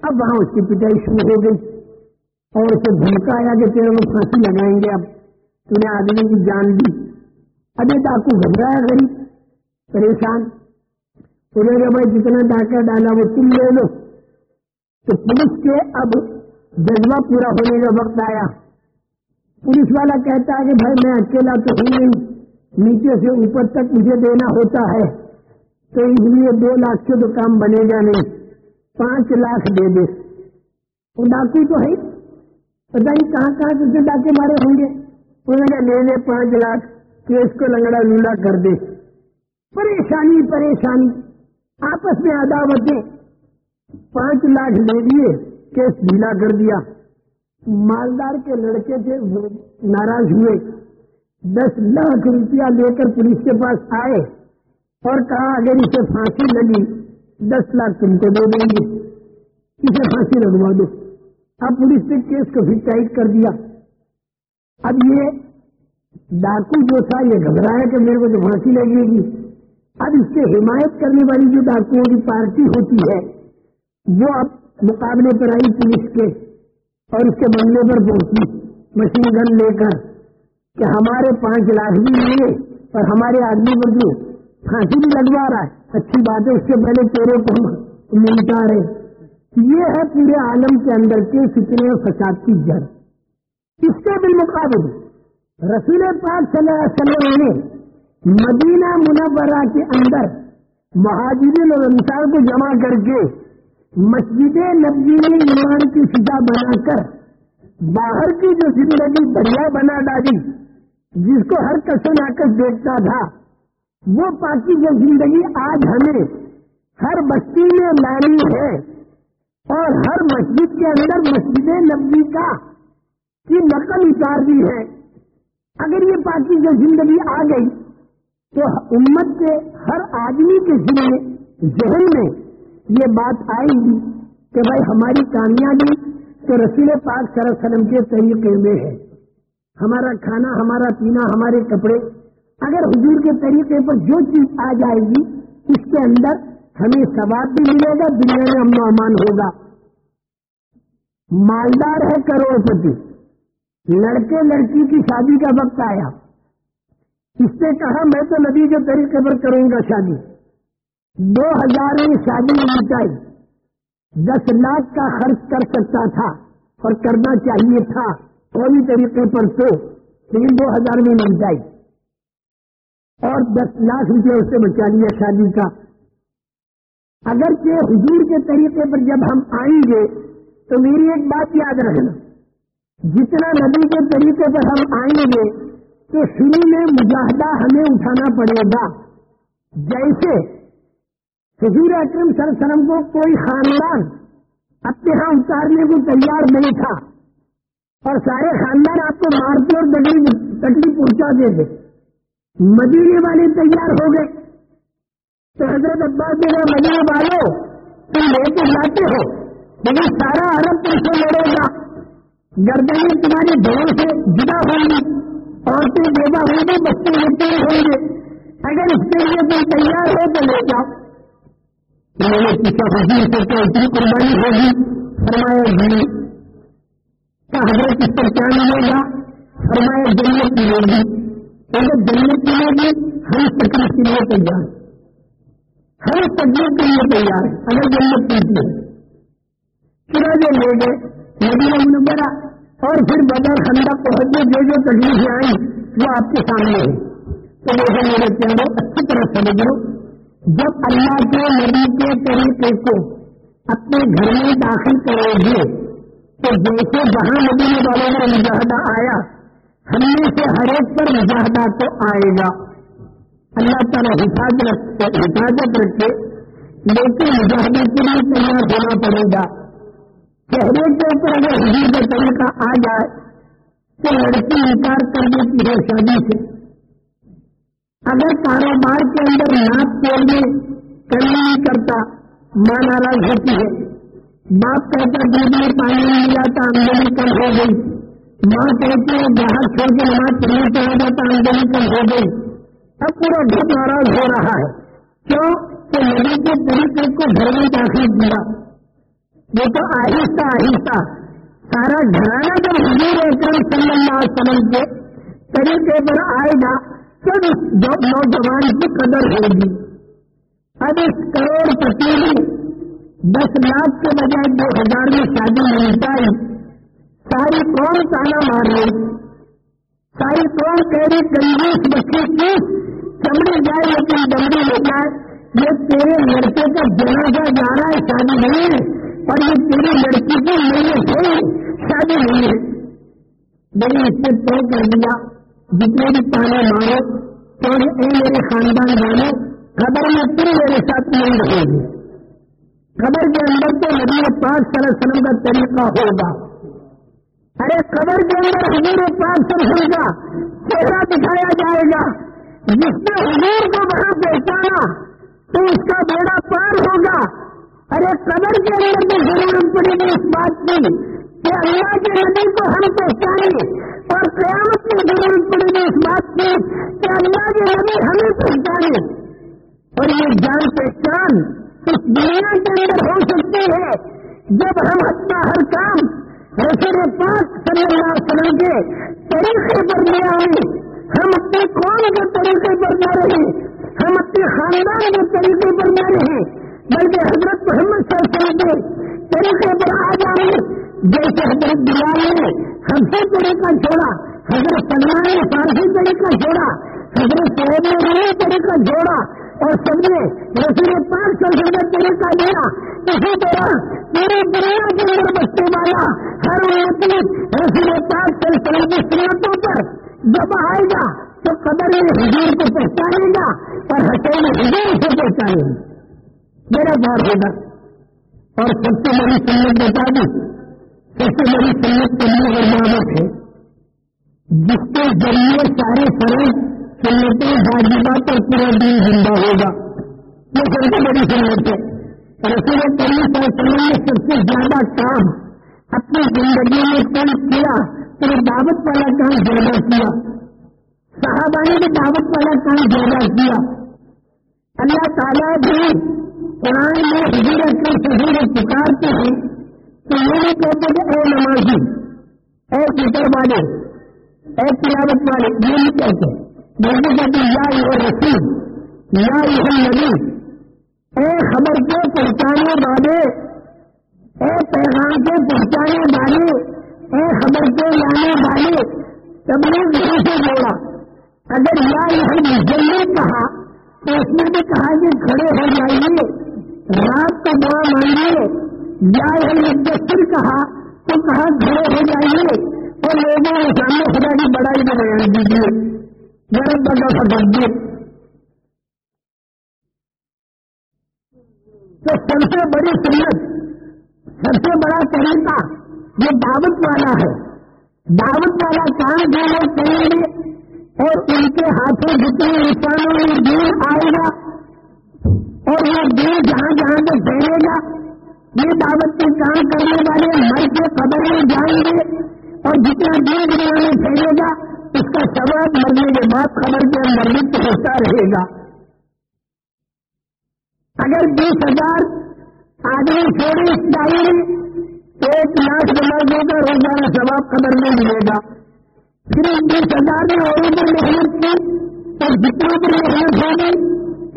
اب وہاں اس کی پٹائی شروع ہو گئی اور اسے دھمکا آیا کہ تیرے وہ پھانسی لگائیں گے۔ اب تھی آدمی کی جان دی۔ ابھی ڈاکو گھبرایا غریب، پریشان۔ انہوں نے بھائی جتنا ڈاکہ ڈالا وہ تم لے لو۔ تو پولیس کے اب جذبہ پورا ہونے کا وقت آیا۔ پولیس والا کہتا ہے کہ بھائی میں اکیلا تو ہوں نہیں، نیچے سے اوپر تک مجھے دینا ہوتا ہے۔ تو اس لیے دو لاکھ سے تو کام بنے گا نہیں، پانچ لاکھ دے دے۔ وہ ڈاکو تو ہے۔ پتا نہیں کہاں کہاں سے ڈاکے مارے ہوں گے۔ انہوں نے لے لے پانچ لاکھ، کیس کو لنگڑا لولا کر دے۔ پریشانی پریشانی۔ آپس میں عداوتیں۔ پانچ لاکھ لے لیے، کیس ڈھیلا کر دیا۔ مالدار کے لڑکے سے ناراض ہوئے۔ دس لاکھ روپیہ لے کر پولیس کے پاس آئے اور کہا، اگر اسے پھانسی لگی، دس لاکھ تم کو دے دیں گے۔ اسے پھانسی لگوا دو۔ اب پولیس نے کیس کو بھی ٹائٹ کر دیا۔ اب یہ ڈاکو جو تھا، یہ گھبرایا کہ میرے کو جو پھانسی لگے گی۔ اب اس سے حمایت کرنے والی جو ڈاکوؤں کی پارٹی ہوتی ہے، وہ اب مقابلے پر آئی پولیس کے۔ اور اس کے بنگلے پر پہنچی۔ مشین گن لے کر کہ ہمارے پانچ لاکھ بھی لیے اور ہمارے آدمی پر جو پھانسی بھی لگوا رہا ہے۔ اچھی بات ہے، اس سے پہلے تیرے کو ملتا رہے۔ یہ ہے پورے عالم کے اندر کے فتنے اور فساد کی جڑ۔ اس کے بالمقابل رسول پاک صلی اللہ علیہ وسلم نے مدینہ منورہ کے اندر مہاجرین اور انصار کو جمع کر کے مسجد نبی میں ایمان کی فضا بنا کر باہر کی جو زندگی بڑھیا بنا ڈالی، جس کو ہر کسے ناکس دیکھتا تھا، وہ پاکی جو زندگی آج ہمیں ہر بستی میں لانی ہے اور ہر مسجد کے اندر مسجد نبی کا، کی نقل اتار دی ہے۔ اگر یہ پاکی جو زندگی آ گئی، تو امت کے ہر آدمی کے ذہن میں یہ بات آئے گی کہ بھائی ہماری کامیابی تو رسول پاک سر سلم کے طریقے میں ہے۔ ہمارا کھانا، ہمارا پینا، ہمارے کپڑے، اگر حضور کے طریقے پر جو چیز آ جائے گی، اس کے اندر ہمیں ثواب بھی ملے گا، دنیا میں امن و امان ہوگا۔ مالدار ہے کروڑ پتی لڑکے، لڑکی کی شادی کا وقت آیا۔ اس نے کہا، میں تو نبی کے طریقے پر کروں گا شادی۔ دو ہزار میں شادی مٹائی دس لاکھ کا خرچ کر سکتا تھا اور کرنا چاہیے تھا۔ کوئی طریقے پر تو لیکن دو ہزار میں مل جائے اور دس لاکھ روپئے اس سے بچا لیا شادی کا۔ اگرچہ حضور کے طریقے پر جب ہم آئیں گے، تو میری ایک بات یاد رکھنا۔ جتنا نبی کے طریقے پر ہم آئیں گے، تو شروع میں مجاہدہ ہمیں اٹھانا پڑے گا۔ جیسے حضور اکرم سر سرم کو کوئی خاندان اپنے یہاں اتارنے کو تیار نہیں تھا اور سارے خاندان آپ کو مارتے اور تکلیف پہنچا دیتے مدینے والے تیار ہو گئے۔ تو حضرت عباس جو ہے مدینے والوں تم لے کے جاتے ہو۔ لیکن سارا عرب تم سے لڑے گا۔ گردنیں تمہارے گھروں سے جدا ہوں گی۔ عورتیں بیدا ہوں گی بچے بچے ہوں گے اگر اس کے لیے تم تیار ہو تو لے جاؤ۔ میں نے پوچھا حضور سے تو اتنی قربانی ہوگی، فرمایا جی کیا حضرت اس پر کیا ملے گا فرمایا جنت ملے گی اگر جنت کے لیے ہر تکلیف کے لیے تیار۔ ہر تکلیف کے لیے تیار۔ اگر جنت ملتی ہے پھر جو لے گئے۔ ندی منورہ اور پھر بدر خندہ پہنچ جو جو تکلیفیں آئی وہ آپ کے سامنے ہے تو میرے پیاروں اچھی طرح سمجھ لو۔ جب اللہ کے نبی کے طریقے کو اپنے گھر میں داخل کرو گے، تو جیسے جہاں ندی والوں کا مجاہدہ آیا، ہم میں سے ہر ایک پر مجاہدہ تو آئے گا۔ اللہ تعالیٰ حفاظت حفاظت رکھے، لیکن مجاہدے کے لیے تیار ہونا پڑے گا۔ چہرے کے اوپر اگر حضور کا طریقہ آ جائے، تو لڑکی انکار کر دیتی ہے شادی سے۔ اگر کاروبار کے اندر ناپ کے لیے کرنا نہیں کرتا ماں ناراض ہوتی ہے۔ باپ کہتا دودھ میں پانی نہیں جاتا، آمدنی کم ہو گئی۔ ماں کہتے ہیں باہر چھوڑ کے نماز پڑھنے پہ آ جاتا، آمدنی کم ہو گئی۔ اب پورا گھر ناراض ہو رہا ہے۔ کیوں؟ کہ نبی کے طریقے کو گھر میں داخل کیا۔ وہ تو آہستہ آہستہ سارا گھرانا جب حضور اکرم صلی اللہ علیہ وسلم کے طریقے پر آئے گا تب اس نوجوان کی قدر ہوگی۔ اب اس کروڑ پتی دس لاکھ کے بجائے دو ہزار میں شادی نہیں پائی ساری قوم تانا مار رہی۔ ساری قوم کہہ رہی کنجوس بچے کی چمڑی جائے لیکن دمڑی لے جائے۔ یہ تیرے لڑکے کا جنازہ جا رہا ہے، شادی نہیں ہے اور یہ تیری لڑکی کی نہیں ہے شادی نہیں ہے میں نے اس سے طے کر دیا۔ جتنے بھی تانا مارو تو اے میرے خاندان والے خبر میں پھر میرے ساتھ نہیں رہے گی خبر کے اندر تو نبی پاک صلی اللہ علیہ وسلم کا طریقہ ہوگا۔ ارے، قبر کے اندر حضور پاک سرسن کا چہرہ دکھایا جائے گا۔ جس نے حضور کو وہاں پہچانا، تو اس کا بیڑا پار ہوگا۔ ارے، قبر کے اندر تو ضرورت پڑے گی اس بات کی کہ اللہ کے نبی کو ہم پہچانیں۔ اور قیامت میں ضرورت پڑے گی اس بات کی کہ اللہ کے نبی ہمیں پہچانے اور یہ جان پہچان اس دنیا کے اندر ہو سکتی ہے جب ہم اپنا ہر کام رسول پاک صلی اللہ علیہ وسلم کے طریقے پر لے آئیں ہم اپنے قوم کے طریقے پر نہ رہیں ہم اپنے خاندان کے طریقے پر نہ رہیں بلکہ حضرت محمد صلی اللہ علیہ وسلم کے طریقے پر آ جائیں۔ جیسے حضرت بلال نے ہم سے طریقہ چھوڑا۔ حضرت سلمان نے فارسی طریقہ چھوڑا۔ حضرت سعید نے روی طریقہ چھوڑا۔ اور سب نے رسول پانچ سو سے طریقہ دیا اسی طرح پوری دنیا کے اندر بچنے والا، ہر انتی رسول پانچ سو سال کی سنتوں پر جب آئے گا، تو قدر میں حضور کو پہچانے گا اور حسین حضور سے پہچانے گا۔ میرا دور ہوگا۔ اور سب سے بڑی سنت بتا دوں۔ سب سے بڑی سنت کے لیے عبادت ہے۔ جس کے ذریعے سارے فرق سنتیں واجبات اور پورا دن زندہ ہوگا۔ یہ سب سے بڑی سنت ہے۔ رسول کریم صلی اللہ علیہ نے سب سے زیادہ کام اپنی زندگی میں کم کیا تو دعوت والا کام زیادہ کیا۔ صحابہ نے بھی دعوت والا کام زیادہ کیا۔ اللہ تعالیٰ بھی قرآن میں حضرت کے شہر پکارتے ہیں۔ تو یہ کہتے کہ اے نمازی اے فکر والے اے تلاوت والے یہ نہیں کہتے بلکہ کہتے یا یہ رسول یا یہ نبی اے خبر کے پہچانے والے، اے پیغام کے پہنچانے والے، اے خبر کے لانے والے سب نے نہیں سے جوڑا۔ اگر یا یہ مجمے کہا، تو اس نے بھی کہا کہ کھڑے ہو جائیے، رات کو دعا مانگیے یا مدثر کہا، تو کہا کھڑے ہو جائیے۔ اور لوگوں کے سامنے خدا کی بڑائی جی۔ کا بیان دیجیے میرے بڑا سبزی تو سب سے بڑی سنت، سب سے بڑا طریقہ، یہ دعوت والا ہے۔ دعوت والا کام جو لوگ کریں گے اور ان کے ہاتھوں جتنے انسانوں میں دور آئے گا، اور وہ دور جہاں جہاں تک پھیلے گا یہ دعوت کے کام کرنے والے مر کے قبر میں جائیں گے اور جتنا دیر دنیا میں پھیلے گا، اس کا سواب مرنے کے بعد خبر کے اندر لپت ہوتا رہے گا۔ اگر بیس ہزار آدمی چھوڑے اس ڈائری تو ایک لاکھ نمازوں کا روزانہ ثواب خبر میں ملے گا۔ پھر بیس ہزار نے اور پر محنت کی اور جتنے پر محنت ہوگی،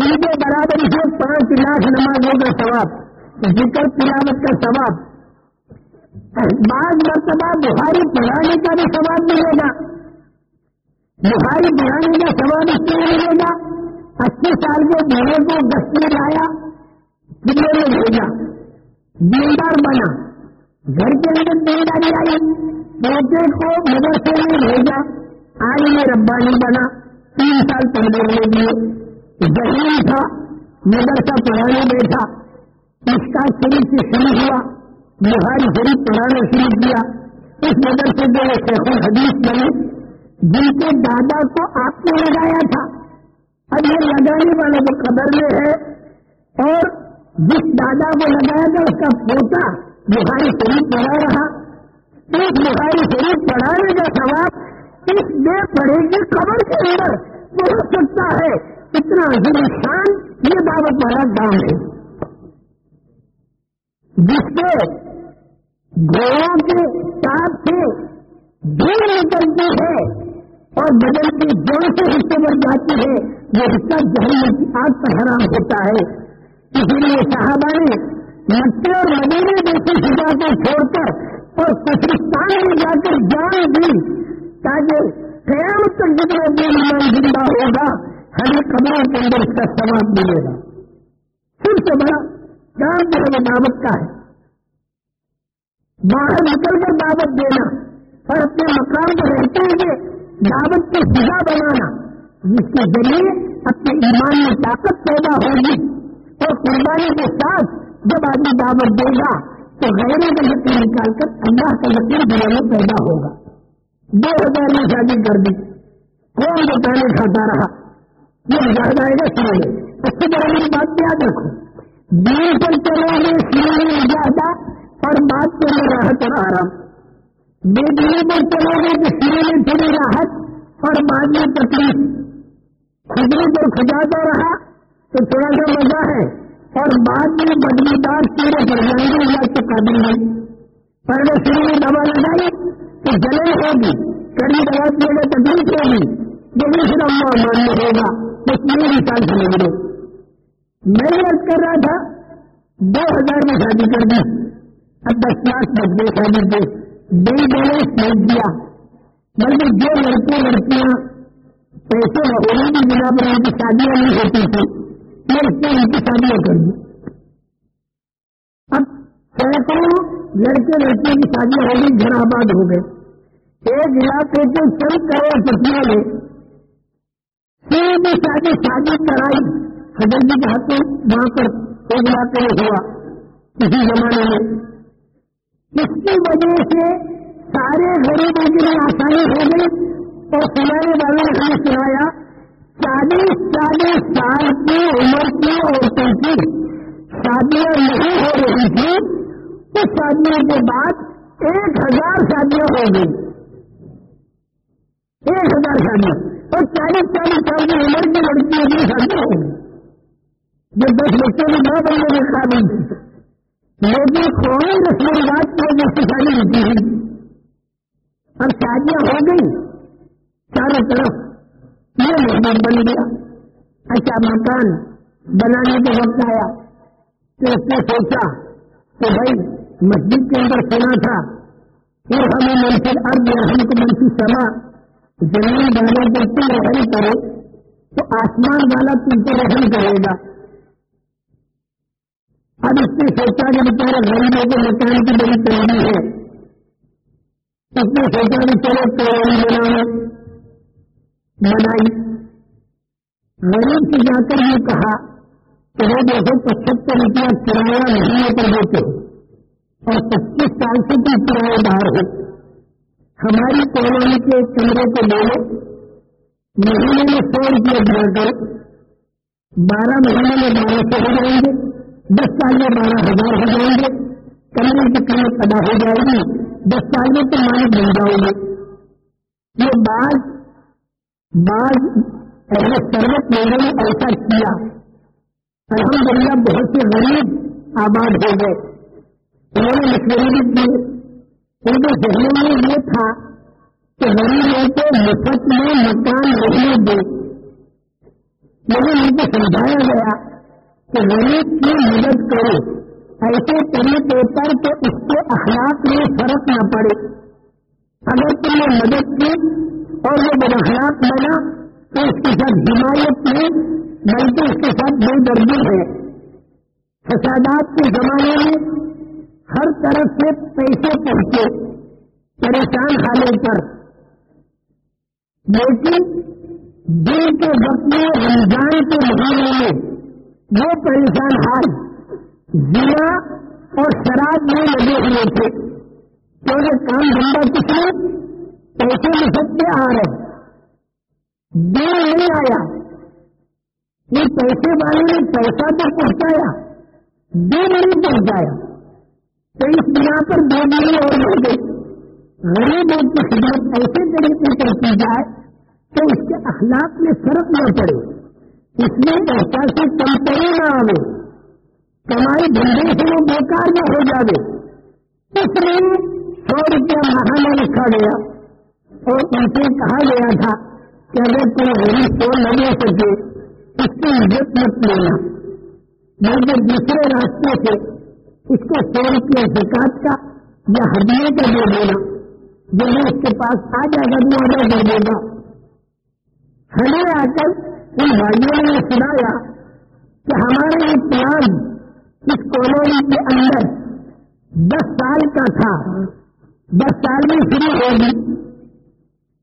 ان کے برابر سے پانچ لاکھ نمازوں کا ثواب۔ ذکر تلاوت کا ثواب۔ بعض مرتبہ بخاری پڑھانے کا بھی ثواب ملے گا۔ بخاری پڑھانے کا ثواب اس لیے ملے گا اسی سال کے بھیڑے کو دس میں لایا کتنے میں بھیجا دیندار بنا۔ گھر کے اندر دینداری آئی بیٹے کو مدرسے میں بھیجا۔ آئی میں ربانی بنا، تین سال پہلے لے دیے ذہین تھا، مدرسہ پڑھانے بیٹھا اس کا شریف سے شروع ہوا بہاری شریف پڑھانا شروع کیا اس نظر سے جو شیخ الحدیث بنے، جن کے دادا کو آپ نے لگایا تھا۔ اب یہ لگانے والے کو قدر میں ہے، اور جس دادا کو لگایا تھا، اس کا پوتا بہاری شریف پڑھا رہا۔ اس بہاری شریف پڑھانے کا سواب اس میں پڑھے گی قبر کے اندر ہو سکتا ہے۔ اتنا عظیم شان یہ دعوت والا کام ہے۔ جس سے گھوڑوں کے ساتھ سے دور نکلتی ہے اور بدل کے جوڑ سے حصے پر جاتی ہے وہ حصہ جہنم کی آگ پر حرام ہوتا ہے۔ اسی لیے صحابہ نے مٹے اور مدینے جیسی سجا کو چھوڑ کر اور پاکستان میں جا کر جان دی تاکہ قیامت تک جتنا دن ایمان زندہ ہوگا ہر قبروں کے اندر اس کا سواب ملے گا۔ سب سے بڑا کام جو دعوت کا ہے۔ باہر نکل کر دعوت دینا اور اپنے مکان پر رہتے ہوئے دعوت کو سزا بنانا، جس کے ذریعے اپنے ایمان میں طاقت پیدا ہوگی۔ اور قربانی کے ساتھ جب آدمی دعوت دے گا، تو غیروں کا یقین نکال کر اللہ کا یقین دنوں میں پیدا ہوگا۔ دو ہزار میں شادی کر دی۔ کون بتانے کھاتا رہا؟ یہ جائے گا سنو اس سے بڑا میری بات یاد رکھو۔ دین پر چلو گے سنو زیادہ اور بات کے راحت اور آرام بے دلی پر چلو گے تو شروع میں تھوڑی راحت اور بعد میں تکلیف کھجری پر کھجاتا رہا تو تھوڑا سا مزہ ہے اور بعد میں بدبودار کیڑے پڑ جائیں گے یا تو قابل نہیں پہلے شروع میں دوا لگائی تو جلن ہوگی کڑی دوا پیڑے تکلیف ہوگی لیکن پھر اما ماننے ہوگا بس میری مثال سمجھ لو میں یہ کر رہا تھا، دو ہزار میں شادی کر دی۔ اب دس لاکھ بچ گئے شادی کے بل بیلنس بھیج دیا بلکہ جو لڑکے لڑکیاں پیسے ہونے کی بنا پر ان کی شادیاں نہیں ہوتی تھی، میں اس نے ان کی شادیاں کر دی۔ اب سینکڑوں لڑکے لڑکیوں کی شادیاں ہو گئی، گھر آباد ہو گئے۔ ایک علاقے کے چند کروڑ پٹیاں نے شادی شادی کرائی۔ حضرت جی کے ہاتھوں وہاں پر ایک علاقے میں ہوا کسی زمانے میں۔ جس کی وجہ سے سارے غریبوں کے لیے آسانی ہو گئی اور سنانے والوں نے ہمیں سنایا، چالیس چالیس سال کی عمر کی عورتوں کی شادیاں نہیں ہو رہی تھی اس شادیوں کے بعد ایک ہزار شادیاں ہو گئی ایک ہزار شادیاں۔ اور چالیس چالیس سال کی عمر کی لڑکیوں کی شادیاں ہو گئی جو دس بچوں کی نہ بننے کے قابل تھی لیکن کوئی رسم رواج کی وجہ سے شادی ہوتی ہے۔ اور شادیاں ہو گئی۔ چاروں طرف یہ محبت بن گیا۔ اچھا مکان بنانے کا وقت آیا۔ تو اس نے سوچا کہ بھائی مسجد کے اندر سنا تھا۔ پھر ہمیں منفی ارد یا ہم کو منفی سما۔ زمین والے کو تم رحم کرو تو آسمان والا تم کو رحم کرے گا۔ اب اس نے سوچا کہ بیچارا غریبوں کے مکان کی بڑی تیاری ہے۔ اس نے سوچا کہ چلو تیاری بنانا بنائی۔ غریب سے جا کر یہ کہا کہ وہ دیکھو پچہتر روپیہ کرایہ مہینے پر دیتے اور پچیس سال سے بھی کرایہ دار ہو۔ ہماری کالونی کے کمرے کو لے لو مہینے میں سو روپئے دیا کر بارہ مہینے میں بارہ سو ہو جائیں گے۔ دس سال میں بارہ ہزار ہو جائیں گے کمرے کی قیمت ادا ہو جائے گی، دس سال میں تو مالک بن جاؤ گے۔ یہ بعض بعض اہل سروت لوگوں نے ایسا کیا۔ الحمد للہ بہت سے غریب آباد ہو گئے۔ انہوں نے مشورے بھی دیے ان کے ذہنوں میں یہ تھا کہ غریبوں کو مفت میں مکان رہنے دے لیکن ان کو سمجھایا گیا کہ غریب کی مدد کرے۔ ایسے طریقے پر کہ اس کے اخلاق میں فرق نہ پڑے۔ اگر تم نے مدد کی اور وہ بد اخلاق بنا، تو اس کے ساتھ حمایت نہیں بلکہ اس کے ساتھ بے دردی ہے۔ فسادات کے زمانے میں ہر طرف سے پیسے پہنچے، پریشان خانے پر۔ لیکن دن کے وقت میں رمضان کے مہینے میں وہ پریشان حال۔ زنا اور شراب میں لگے ہوئے تھے۔ کیونکہ کام دھندا کچھ نہیں، پیسے مسکتے آ رہے۔ دیر نہیں آیا۔ یہ پیسے والے نے پیسہ تو پہنچایا۔ دیر نہیں پہنچایا۔ تو اس بنا پر دو دن اور بڑھ گئی۔ غریبوں کی خدمت ایسے طریقے پر کی جائے تو اس کے اخلاق میں فرق نہ پڑے۔ اس میں احساس سے کمپنی نہ آئے کمائی دھندے سے وہ بیکار نہ ہو جائے اس لیے سو روپیہ مہانہ لکھا گیا۔ اور ان سے کہا گیا تھا کہ اگر کوئی غریب سو نہ لے سکے، اس کی عزت مت لینا۔ بلکہ دوسرے راستے سے اس کو سو روپیہ زکات کا یا ہڈیے کا دے دینا، جو اس کے پاس آ جائے گا، وہ آڈر کر دے گا۔ ہمیں آ کر ان بھائیوں نے سنایا کہ ہمارے یہ پلان اس کالونی کے اندر دس سال کا تھا۔ دس سال میں شروع ہوگی۔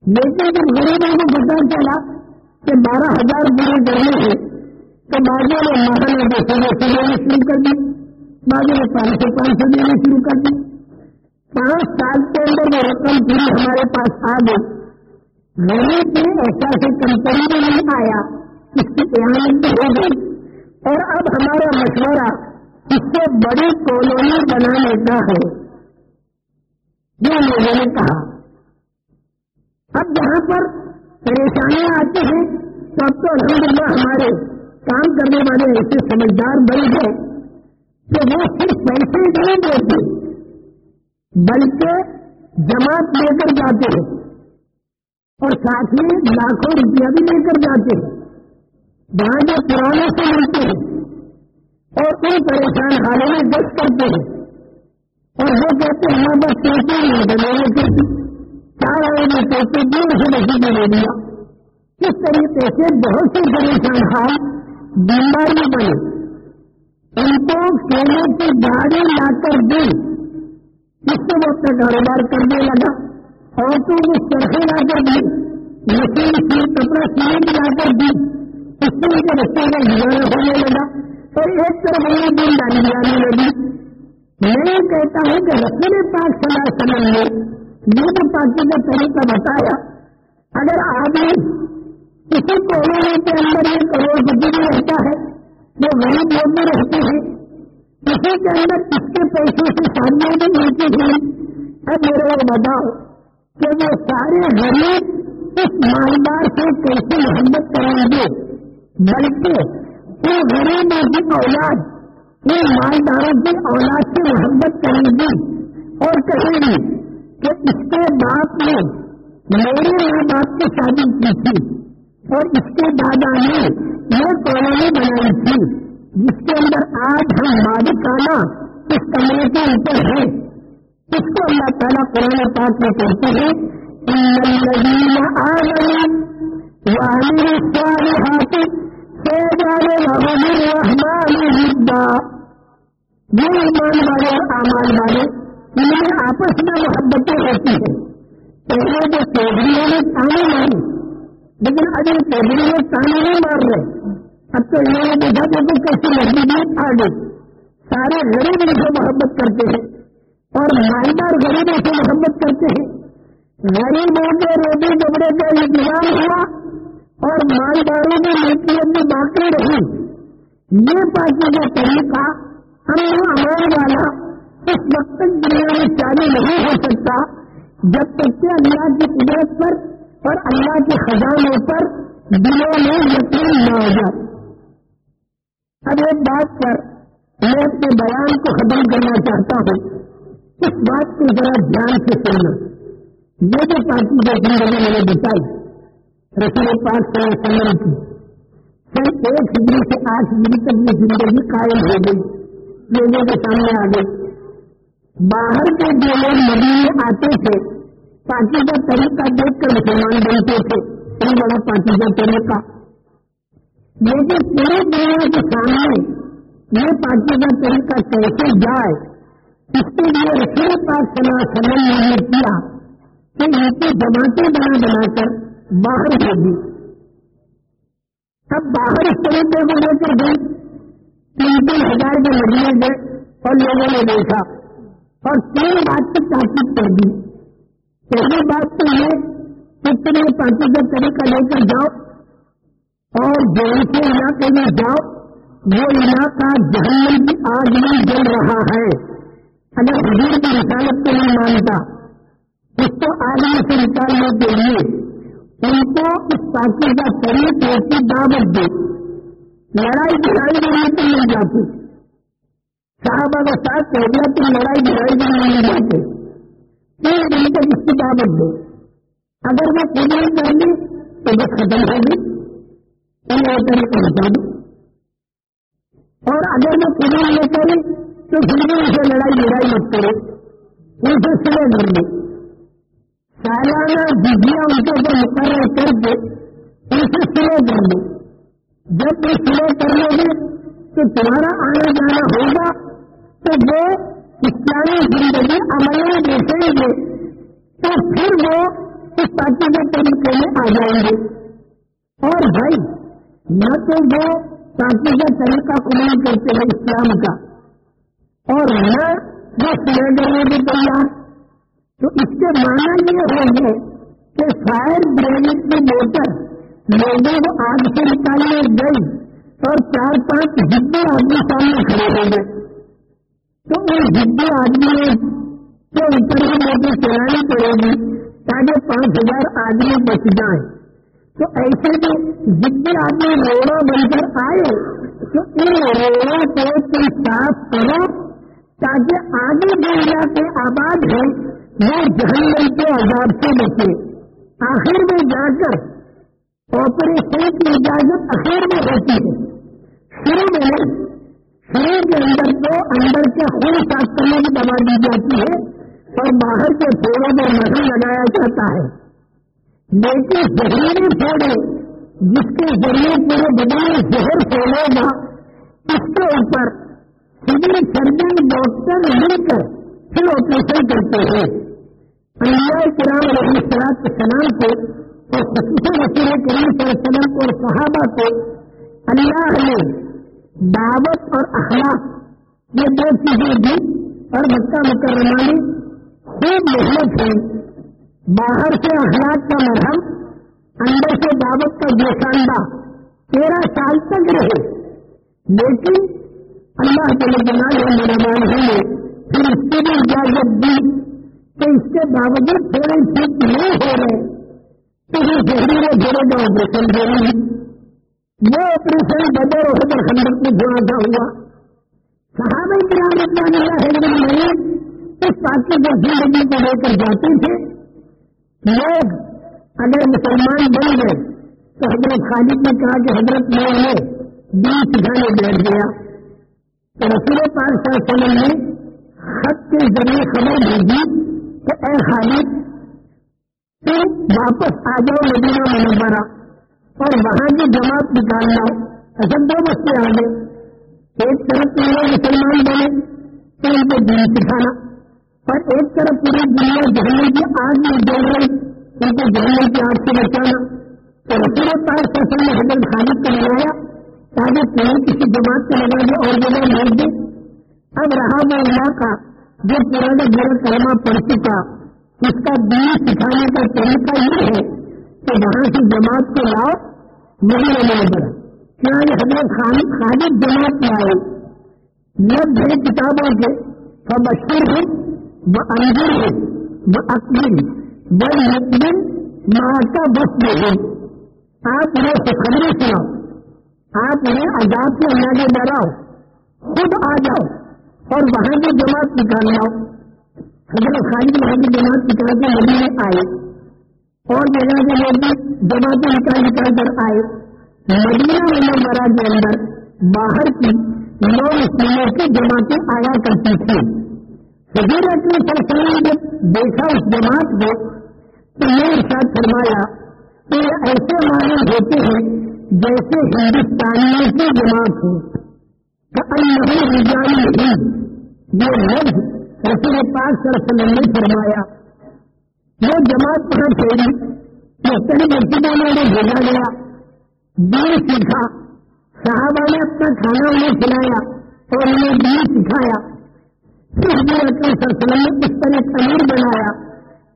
لیکن جب غریبوں کو پتا چلا کہ بارہ ہزار پورے کرنے ہیں تو باغوں نے مہانے دو سو دو سو دینا شروع کر دی۔ باغوں نے پانچ سو پانچ سو دینا شروع کر دی۔ پانچ سال کے اندر وہ رقم پوری ہمارے پاس آ گئی۔ غریب نے ایسا سے کمپنی میں نہیں آیا۔ اس کی قیامت ہو گئی اور اب ہمارا مشورہ اس سے بڑی کالونی بنانے کا ہے۔ یہ لوگوں نے کہا۔ اب جہاں پر پریشانیاں آتی ہیں تو اب تو الحمد ہمارے کام کرنے والے ایسے سمجھدار بڑے ہیں کہ وہ صرف پیسے نہیں دیتے، بلکہ جماعت لے کر جاتے ہیں اور ساتھ میں لاکھوں روپیہ بھی لے کر جاتے ہیں۔ جہاں جو پرانے سے ملتے ہیں اور ان پریشان حالوں میں دست کرتے ہیں اور وہ کہتے ہیں ہمارے پاس پیسے نہیں بنے کہتے چار آئے میں پیسے دور سے نہیں دے دیا اس طریقے سے بہت سے پریشان حال بیمار میں بنے۔ ان کو کیلے کی گاڑی لا کر دی۔ جس سے وہ اپنا کاروبار کرنے لگا۔ اور تو وہ چرخے لا کر دی۔ مشین سی کپڑا سیمنٹ لا کر دی۔ اس سے ان کے بچوں کا گزارا ہونے لگا اور ایک طرف انہیں دن ڈالی جانے لگی میں یہ کہتا ہوں کہ رسول پاک صلی اللہ علیہ وسلم نے یہ تو پارٹی کا طریقہ بتایا اگر آدمی کسی کورونے کے اندر یہ کروڑ بھی رہتا ہے جو غریب لوگ بھی رہتے ہیں کسی کے اندر اس کے پیسے سے شادیاں بھی ملتی ہیں اب میرے کو بتاؤ کہ وہ سارے غریب اس مالدار سے کیسے محبت کریں گے؟ بلکہ وہ غریبوں کی اولاد وہ مالداروں کی اولاد سے محبت کریں گی۔ اور کہیں گی کہ اس کے باپ نے میرے ماں باپ کی شادی کی تھی اور اس کے دادا نے یہ کالونی بنائی تھی، جس کے اندر آج ہم مالکانہ اس کمرے کے اوپر ہے۔ اس کو اللہ تعالیٰ قرآن پاک میں کہتے ہیں یہ ایمان والے اور امان والے ان میں آپس میں محبتیں ہوتی ہیں پہلے جو چودھریوں نے تانے ماری لیکن ابھی چودھری میں تانے نہیں مار رہے اب تو انہوں نے دیکھا کہ کیسی مزید آ گئی سارے غریب ان سے محبت کرتے ہیں۔ اور مالدار غریبوں سے محبت کرتے ہیں غریبوں کے روٹی کپڑے کا انتظام ہوا۔ اور مالداروں کی ملکیت میں باقی رہی۔ یہ پارٹی کا طریقہ ہم امان والا اس وقت تک دنیا میں چالو نہیں ہو سکتا، جب تک کہ اللہ کی قدرت پر اور اللہ کے خزانوں پر دلوں میں یقین نہ ہو جائے۔ اب ایک بات پر میں اپنے بیان کو ختم کرنا چاہتا ہوں۔ اس بات کو ذرا دھیان سے سننا۔ یہ جو پارٹی جو زندگی میں نے بتائی رسول پاک صلی اللہ علیہ وسلم کی۔ صرف ایک ہجری سے آٹھ ہجری تک یہ زندگی قائم ہو گئی۔ لوگوں کے سامنے آ گئی۔ باہر کے جو لوگ ندی میں آتے تھے۔ پارٹی کا طریقہ دیکھ کر مسلمان بنتے تھے۔ اتنا بڑا پارٹی کا طریقہ۔ لیکن پورے دنیا کے سامنے یہ پارٹی کا طریقہ کیسے جائے؟ اس کے لیے رسول پاک صلی اللہ علیہ وسلم نے یہ کیا کہ ان کی جماعتیں بنا بنا کر باہر بھیجی اب باہر اس طریقے کو لے کر گئی تین تین ہزار کے مدینے گئے اور لوگوں نے دیکھا۔ اور تین بات سے تاکید کر دی۔ پہلی بات تو یہ کہ تمہیں پارٹی کا طریقہ لے کر جاؤ اور جو سے علاقے میں جاؤ، وہ علاقہ جہنم کی آگ میں جل رہا ہے۔ اگر حضور کی رسالت کو نہیں مانتا، اس کو آگ میں سے نکالنے کے لیے ان کو اس پارٹی کا طریق ایسی دعوت دے۔ لڑائی جھڑائی میں تو مل جاتی صحابہ کا ساتھ کہہ دیا، تم لڑائی جھڑائی بھی نہیں جاتے۔ تین دن تک اس کی دعوت دو اگر میں قبول کر لی تو بس ختم ہوگی تم ایسا کو بتا دو۔ اور اگر میں قبول نہ کری تو پھر بھی اسے لڑائی لڑائی مت کرو۔ ان سے سلے کر دو سالانہ بجلیاں ان کے اوپر مقرر کر کے ان سے کر دو جب یہ سلے کر لو گے تو تمہارا آنا جانا ہوگا تو وہ اسلامی زندگی عمل میں دیکھیں گے تو پھر وہ اس پارٹی کے طریقے میں آ جائیں گے اور بھائی نہ تو وہ پارٹی کا طریقہ قبول کرتے ہیں اسلام کا اور نہ وہ سلیڈر میں بھی تیار تو اس کے معنی یہ ہوگی کہ فائر بریگیڈ کی موٹر لوگوں کو آگ سے نکالنے گئی اور چار پانچ ہندو آدمی سامنے کھڑے ہو گئے تو ان ہندو آدمی تو اوپر کی موٹر چلانی پڑے گی تاکہ پانچ ہزار آدمی بچ جائیں۔ تو ایسے میں جتنے آدمی روڑا بن کر آئے، تو ان روڑوں کو تم صاف کرو تاکہ آگے جو علاقے آباد ہیں وہ جہنم کے عذاب سے بچے آخر میں جا کر آپریشن کی اجازت آخر میں ہوتی ہے۔ شروع میں شروع کے اندر تو اندر کے خون صاف کرنے کی دوا دی جاتی ہے اور باہر کے پھوڑوں پر مرہم لگایا جاتا ہے۔ لیکن زہریلی پھوڑے جس کے ذریعے پورے بدن زہر پھیلے گا، اس کے اوپر سبھی سرجن ڈاکٹر مل کر پھر آپریشن کرتے ہیں۔ اللہ کرام علیہ السلام سلام کو اور خصوصاً رسول کریم صلی اللہ علیہ وسلم اور صحابہ کو اللہ نے دعوت اور اخلاق یہ دو چیزیں دی اور مکہ مکرمہ میں خوب محنت ہے باہر سے اخلاق کا مرہم، اندر سے دعوت کا جوشاندہ تیرہ سال تک رہے۔ لیکن اللہ کے مجموعہ مہربان ہوئے پھر اس اجازت دی کہ اس کے باوجود تھوڑے ٹھیک نہیں ہو رہے، تو یہ زہریلے جڑے گا آپریشن ضروری وہ آپریشن بدر ہو کر خندق میں جوڑا تھا ہوا صحابہ کرام رحمان اللہ حضرت میں اس بات کی زندگی کو لے کر جاتے تھے۔ لوگ اگر مسلمان بن گئے، تو حضرت خالد نے کہا کہ حضرت میں انہیں دین سکھانے بیٹھ گیا۔ تو رسول پاک صلی اللہ علیہ وسلم نے خط کے ذریعے خبر بھیجی کہ اے خالد تم واپس آ جاؤ مدینہ منورہ اور وہاں کی جماعت نکال نکالنا اصل دو بستے آ گئے ایک طرف تو لوگ مسلمان بنے تو ان کو دین سکھانا۔ اور ایک طرف پوری دنیا جہنم کی آگ میں جل رہی ان کو جہنم کی آگ سے بچانا۔ تو رسول پاک فصل میں حضرت خالد کو لگایا تاکہ پوری کسی جماعت کو لگا دے اور جگہ مار دے اب رہا وہ علاقہ جو پرانا برا کرما پڑ چکا اس کا دین سکھانے کا طریقہ یہ ہے کہ وہاں سے جماعت کو لاؤ نہیں لینا پڑا کیا یہ حضرت خالد خالد جماعت لائے لب ہے کتابوں کے وہ مشہور ہے وہ انجر ہے وہ اکبر وہ مطمئن ماں کا بس میں ہے آپ انہیں خبریں سناؤ، آپ انہیں آزاد سے اللہ کے ڈراؤ خود آ جاؤ۔ اور وہاں کی جماعت نکال لاؤ حضرت خالد وہاں کی جماعت نکال کے مدینے آئے۔ اور جگہ کے لوگ بھی جماعتیں نکال نکال کر آئے۔ مدینہ منورہ کے اندر باہر کی نو مسلموں کی جماعتیں آیا کرتی تھی حضور اپنے سرسری نے جب دیکھا اس جماعت کو تو یہ ساتھ فرمایا، کہ ایسے معلوم ہوتے ہیں جیسے ہندوستانیوں کی جماعت ہو کہ اللہ رجانی ہند یہ لفظ رسول پاک صلی اللہ علیہ وسلم نے فرمایا وہ جماعت کہاں پھیلی مختلف مسجدوں میں انہیں بھیجا گیا دین سیکھا صحابہ نے اپنا کھانا انہیں کھلایا اور انہیں دین سکھایا پھر حضور اکرم صلی اللہ علیہ وسلم نے اس طرح ایک امیر بنایا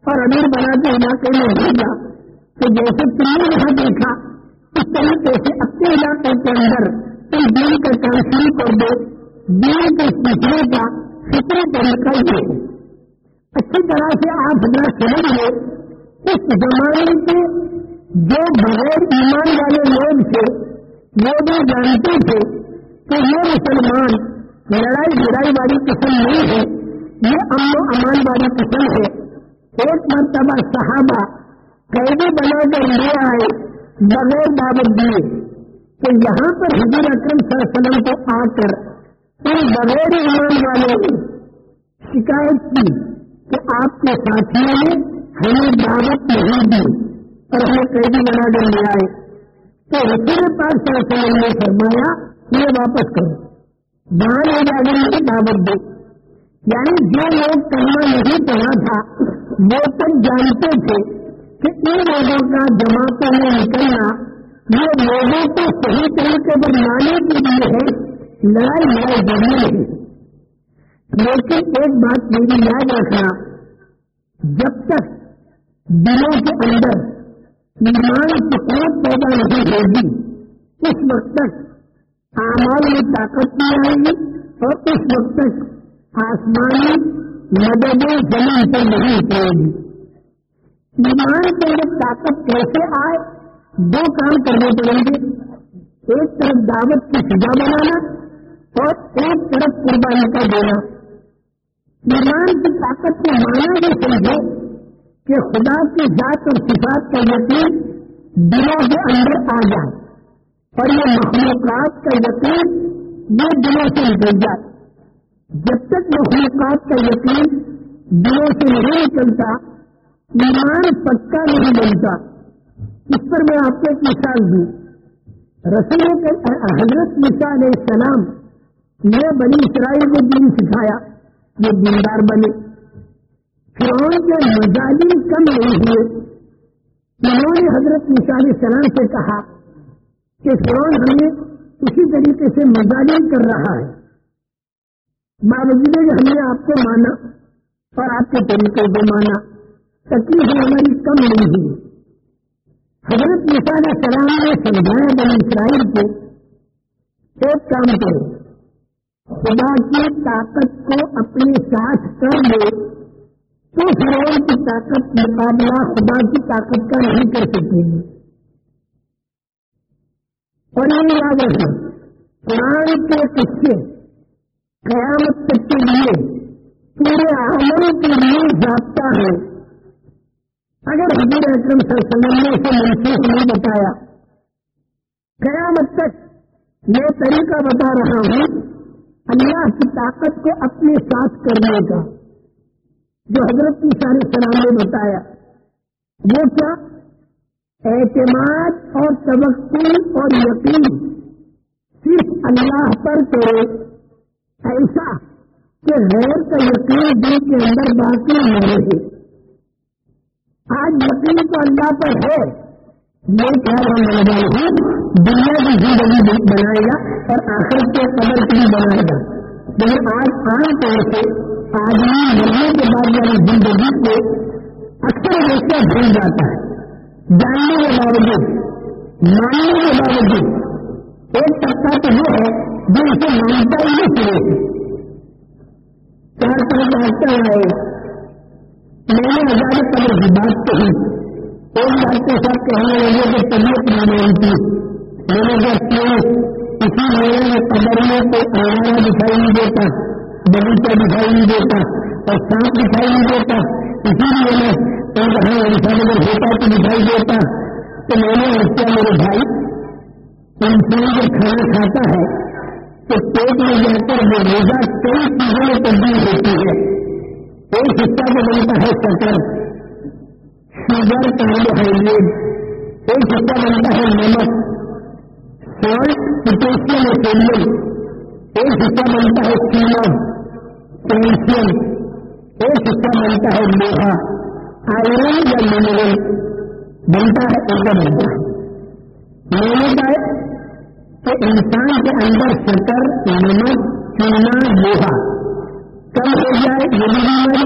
اور امیر بنا کے علاقے میں بھیجا تو جیسے تم نے یہاں دیکھا، اس طریقے سے اپنے علاقے کے اندر تم دین کا کام شروع کر دو دین کے سیکھنے کا فکری طریقہ یہ ہے اچھی طرح سے آپ حضرت سمجھ لیں اس زمانے کے جو بغیر ایمان والے لوگ تھے، وہ بھی جانتے تھے کہ یہ مسلمان لڑائی لڑائی والی قسم نہیں ہے، یہ امن و امان والی قسم ہے۔ ایک مرتبہ صحابہ قیدی بنا کر لے آئے، بغیر دعوت دیے۔ تو یہاں پر حضور اکرم صلی اللہ علیہ وسلم کو آ کر ان بغیر ایمان والوں نے شکایت کی کہ آپ کے ساتھیوں نے ہمیں دعوت نہیں دی اور ہمیں قیدی بنا کر لے آئے۔ تو رسول پاک صلی اللہ علیہ وسلم نے فرمایا یہ واپس کرو۔ وہاں لے جا کر مجھے دعوت دو۔ یعنی جو لوگ کرنا نہیں پڑا تھا، وہ تک جانتے تھے کہ ان لوگوں کا جماعتوں میں نکلنا یہ لوگوں کو صحیح طریقے پر لانے کے لیے ہے لڑائی لڑائی ضروری ہے۔ لیکن ایک بات میری یاد رکھنا، جب تک دلوں کے اندر ایمان کی قوت پیدا نہیں ہوگی، اس وقت تک اعمال میں طاقت نہیں آئے گی اور اس وقت تک آسمانی مدد زمین پر نہیں پڑے گی۔ ایمان کے لیے طاقت کیسے آئے؟ دو کام کرنے پڑیں گے ایک طرف دعوت کی سزا بنانا اور ایک طرف قربانی کا دینا۔ ایمان کی طاقت کو مانا یہ سمجھے کہ خدا کی ذات اور صفات کا یقین دلوں کے اندر آ جائے اور یہ مخلوقات کا یقین یہ دلوں سے نکل جائے۔ جب تک مخلوقات کا یقین دلوں سے نہیں نکلتا، ایمان پکا نہیں بنتا۔ اس پر میں آپ کو ایک مثال دی رسولوں کے حضرت مثال علیہ السلام نے بنی اسرائیل کو دین سکھایا جو دیندار بنے۔ فرعون کے مزاجی کم نہیں ہوئے۔ انہوں نے حضرت مثال السلام سے کہا کہ فرعون ہمیں اسی طریقے سے مزاجم کر رہا ہے۔ باوجود ہم نے آپ کو مانا اور آپ کے طریقے کو مانا۔ تکلیف ہماری کم نہیں ہوئی۔ حضرت مثال السلام نے سمجھایا بنی اسرائیل کو ایک کام کرو خدا کی طاقت کو اپنے ساتھ کر لو تو فرون کی طاقت مقابلہ خدا کی طاقت کا نہیں کر سکے گی اور یہ یاد رکھنا، قرآن کے قصے قیامت تک کے لیے پورے عمل کے لیے ضابطہ ہے اگر حضور اکرم صلی اللہ علیہ وسلم نے اسے منسوخ نہیں بتایا، قیامت تک میں طریقہ بتا رہا ہوں، اللہ کی طاقت کو اپنے ساتھ کرنے کا۔ جو حضرت کی سارے سلام نے بتایا، وہ کیا؟ اعتماد اور توقع اور یقین۔ صرف اللہ پر کرے ایسا کہ غیر کا یقین دل کے اندر باقی نہ رہے۔ آج یقین تو اللہ پر ہے۔ میں کہہ رہا ہوں دنیا کی زندگی بنائے گا اور آخر کے قبر کی بھی بنائے گا۔ لیکن آج عام طور سے آدمی مرنے کے بعد والی زندگی کو اکثر ایسا بھول جاتا ہے۔ جاننے کے باوجود، ماننے کے باوجود، ایک طبقہ تو وہ ہے جو اسے مانتا ہی نہیں۔ چاہیے چار پانچ آتا ہے میں نے ہزار قدر کی بات کہی۔ ایک ڈاکٹر صاحب کہنے لگے کہ طبیعت نہیں مانتی میں نے کہا، کیوں؟ اسی میرے میں قبر میں کوئی آنا دکھائی نہیں دیتا، بغیچہ دکھائی نہیں دیتا، اور سانپ دکھائی نہیں دیتا۔ اسی لیے میں کہاں انسان اگر ہوتا تو دکھائی دیتا، تو میں نے کیا میرے بھائی انسان جب کھانا کھاتا ہے، تو پیٹ میں جا کر وہ روزہ کئی چیزوں میں تبدیل ہوتی ہے۔ ایک حصہ جو بنتا ہے شکر شوگر کاربوہائیڈریٹ ایک حصہ بنتا ہے نمک سالٹ پوٹیشیم اور سوڈیم ایک حصہ بنتا ہے چینا کیلشیم ایک حصہ بنتا ہے لوہا۔ آئرن یا منرل بنتا ہے ایسا بنتا ہے۔ میں نے کہا کہ انسان کے اندر شکر نمک چینا لوہا۔ کم ہو جائے یہ بھی بیماری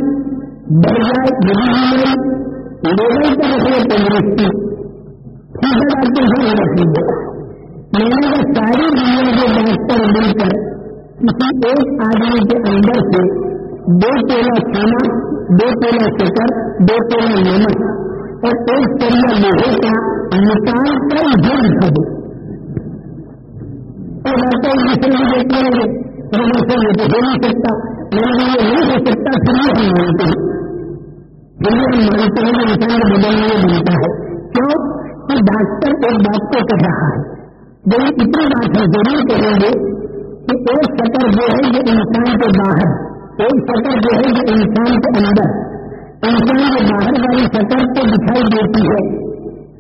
بڑھ جائے یہ بھی بیماری لوگوں کا رکھے تندرستی۔ تیسرا ڈاکٹر سے رکھیں میں نے ساری دنیا کے ڈاکٹر مل کر کسی ایک آدمی کے اندر سے دو تولا کھانا، دو تولا شکر، دو تولا نمک اور ایک تیلا لوہے کا نکال کر جھوٹ دکھا دو اور ڈاکٹر دوسرے بھی دیکھنے لگے سے یہ تو ہو نہیں سکتا۔ لیکن یہ نہیں ہو سکتا پھر بھی ہم مانتے ہیں پھر بھی ہم مانتے ہیں کہ انسان بدلنے میں ہے۔ کیوں کہ ڈاکٹر ایک بات کو کہہ رہا ہے لیکن اتنی بات ہم ضرور کہیں گے کہ ایک شکر جو ہے یہ انسان کے باہر ایک شکر جو ہے یہ انسان کے اندر انسان کے باہر والی شکر تو دکھائی دیتی ہے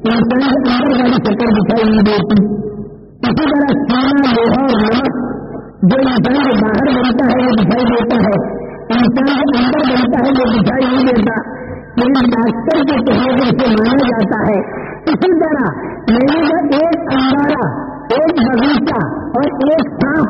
انسان کے اندر والی شکر دکھائی نہیں دیتی اسی طرح سونا لوہا اور نمک جو انسان باہر بنتا ہے، وہ دکھائی دیتا ہے۔ انسان اندر بنتا ہے، وہ دکھائی نہیں دیتا۔ لیکن ڈاکٹر کے کہنے سے مانا جاتا ہے۔ اسی طرح میرے کا ایک انگارا ایک بغیچہ اور ایک سانپ،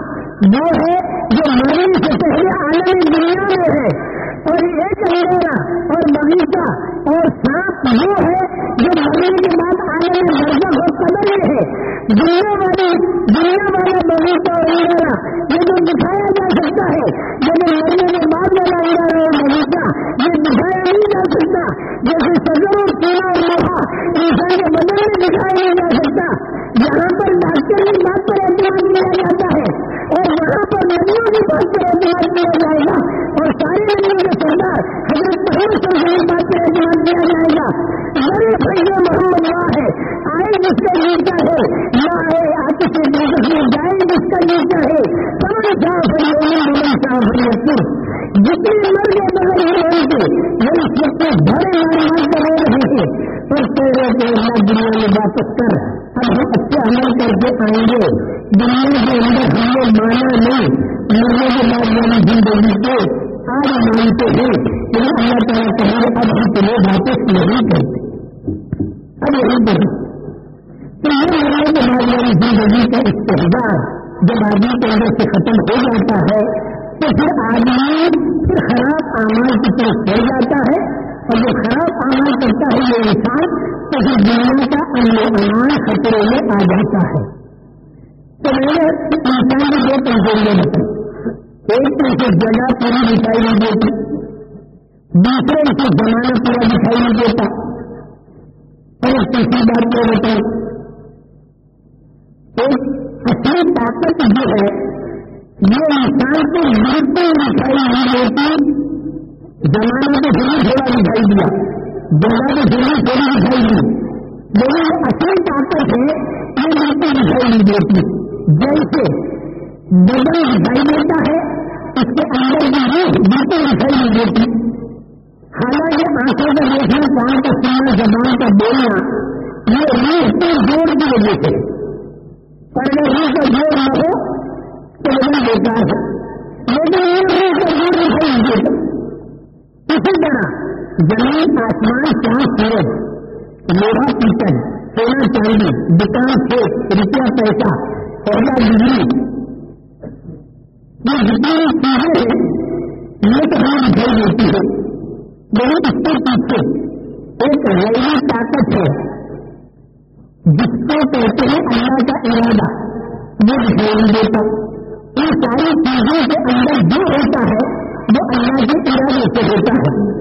وہ ہے جو مرنے سے پہلے عالمی دنیا میں ہے۔ اور ایک انگارا اور معیشہ اور سانپ وہ ہے جو مرنے کے بعد آنے میں درجہ ہو قدر یہ ہے۔ دنیا والی دنیا والا مویشہ اور انگارا یہ جو دکھایا جا سکتا ہے جب مرنے کے بعد والا انگارا اور مویشہ یہ دکھایا نہیں جا سکتا۔ جیسے سزر اور پیلا اور لوہا انسان کے بدل میں دکھایا نہیں جا سکتا۔ جہاں پر ڈاکٹر کی بات پر اعتماد کیا جاتا ہے اور وہاں پر ندیوں کی بات پر اعتماد کیا جائے گا۔ اور سارے ندیوں کے سردار حضرت ہر کو بات کا اعتماد دیا جائے گا ہر سید محمد ماں ہے آئے جس کا نیچا ہے نہ آئے آپ سے جائے جس کا نیچا ہے سمجھ جاؤ بھائی صاحب جتنے مرنے بغیر رہے تھے ہم سب کو بڑے معلومات کرے رہے تھے پر تیرے اللہ دنیا میں واپس کر اب ہم اچھے عمل کر کے آئیں گے دنیا کے اندر ہم نے مانا نہیں۔ مرنے کے بعد والی زندگی کو آج مانتے ہیں۔ یہاں اللہ تعالیٰ کہا اب ہم تمہیں واپس نہیں کرتے؟ اب یہاں پر تو یہ ہمارے ہماری یعنی زندگی کا استحدار جب آدمی کے اندر سے ختم ہو جاتا ہے، تو پھر آدمی خراب اعمال کی طرف چل جاتا ہے اور جو خراب اعمال کرتا ہے یہ انسان تو پھر دنیا کا امن امان خطرے میں آ جاتا ہے۔ تو میں نے انسان کی دو کمزوریاں بتائی۔ ایک تو اسے جگہ پوری بتائی نہیں دیتی دوسرے اسے زمانہ پورا دکھائی نہیں دیتا۔ اور ایک تیسری بات کو بتاؤں ایک اصلی طاقت جو ہے، یہ انسان کو بالکل دکھائی نہیں دیتی زمانے کو ضرور تھوڑا دکھائی دیا۔ جگہ کو ضرور تھوڑی دکھائی دی لیکن اصل طاقت ہے یہ بالکل دکھائی نہیں دیتی۔ جیسے بدل دکھائی دیتا ہے، اس کے اندر کی روح بالکل دکھائی نہیں دیتی۔ حالانکہ آنکھوں کا دیکھنا کان کا سننا زبان کا بولنا، یہ روح کے جوڑ کی وجہ سے پر اگر روح کا جوڑ نہ ہو، تو نہیں دیتا ہے۔ لیکن یہ روح کا جوڑ نہیں دیتا اسی طرح زمین آسمان چاند سورج لوہا پیتل سونا چاندی، دکان سے روپیہ پیسہ پہلا ڈگری یہ جتنی چیزیں ہیں، یہ تو ہمیں دکھائی دیتی ہے لیکن اس کے پیچھے ایک ریلی طاقت ہے جس کو کہتے ہیں اللہ کا ارادہ۔ وہ دکھائی دیتا ان ساری چیزوں کے اندر جو ہوتا ہے، وہ اللہ کے ارادے سے ہوتا ہے۔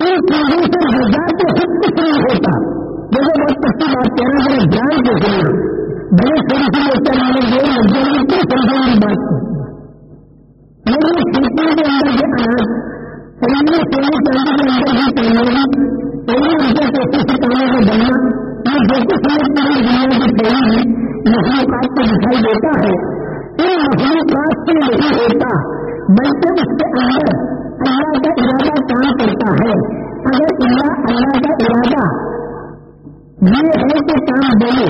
ان چیزوں سے ہزار کے خود کچھ نہیں ہوتا۔ جیسے بہت پکی بات کہہ رہا ہے جان کے سننا بڑے تھوڑی سی لوگ چلانے گئے لگے کیوں سمجھنے کی بات لیکن کھیتوں کے اندر کے اناج سمجھنے سونے کے کا یہ جو مخلوقات کو دکھائی دیتا ہے ان مخلوقات سے نہیں ہوتا بلکہ اس کے اندر اللہ کا ارادہ کام کرتا ہے اگر اللہ اللہ کا ارادہ یہ ہے کہ کام بنے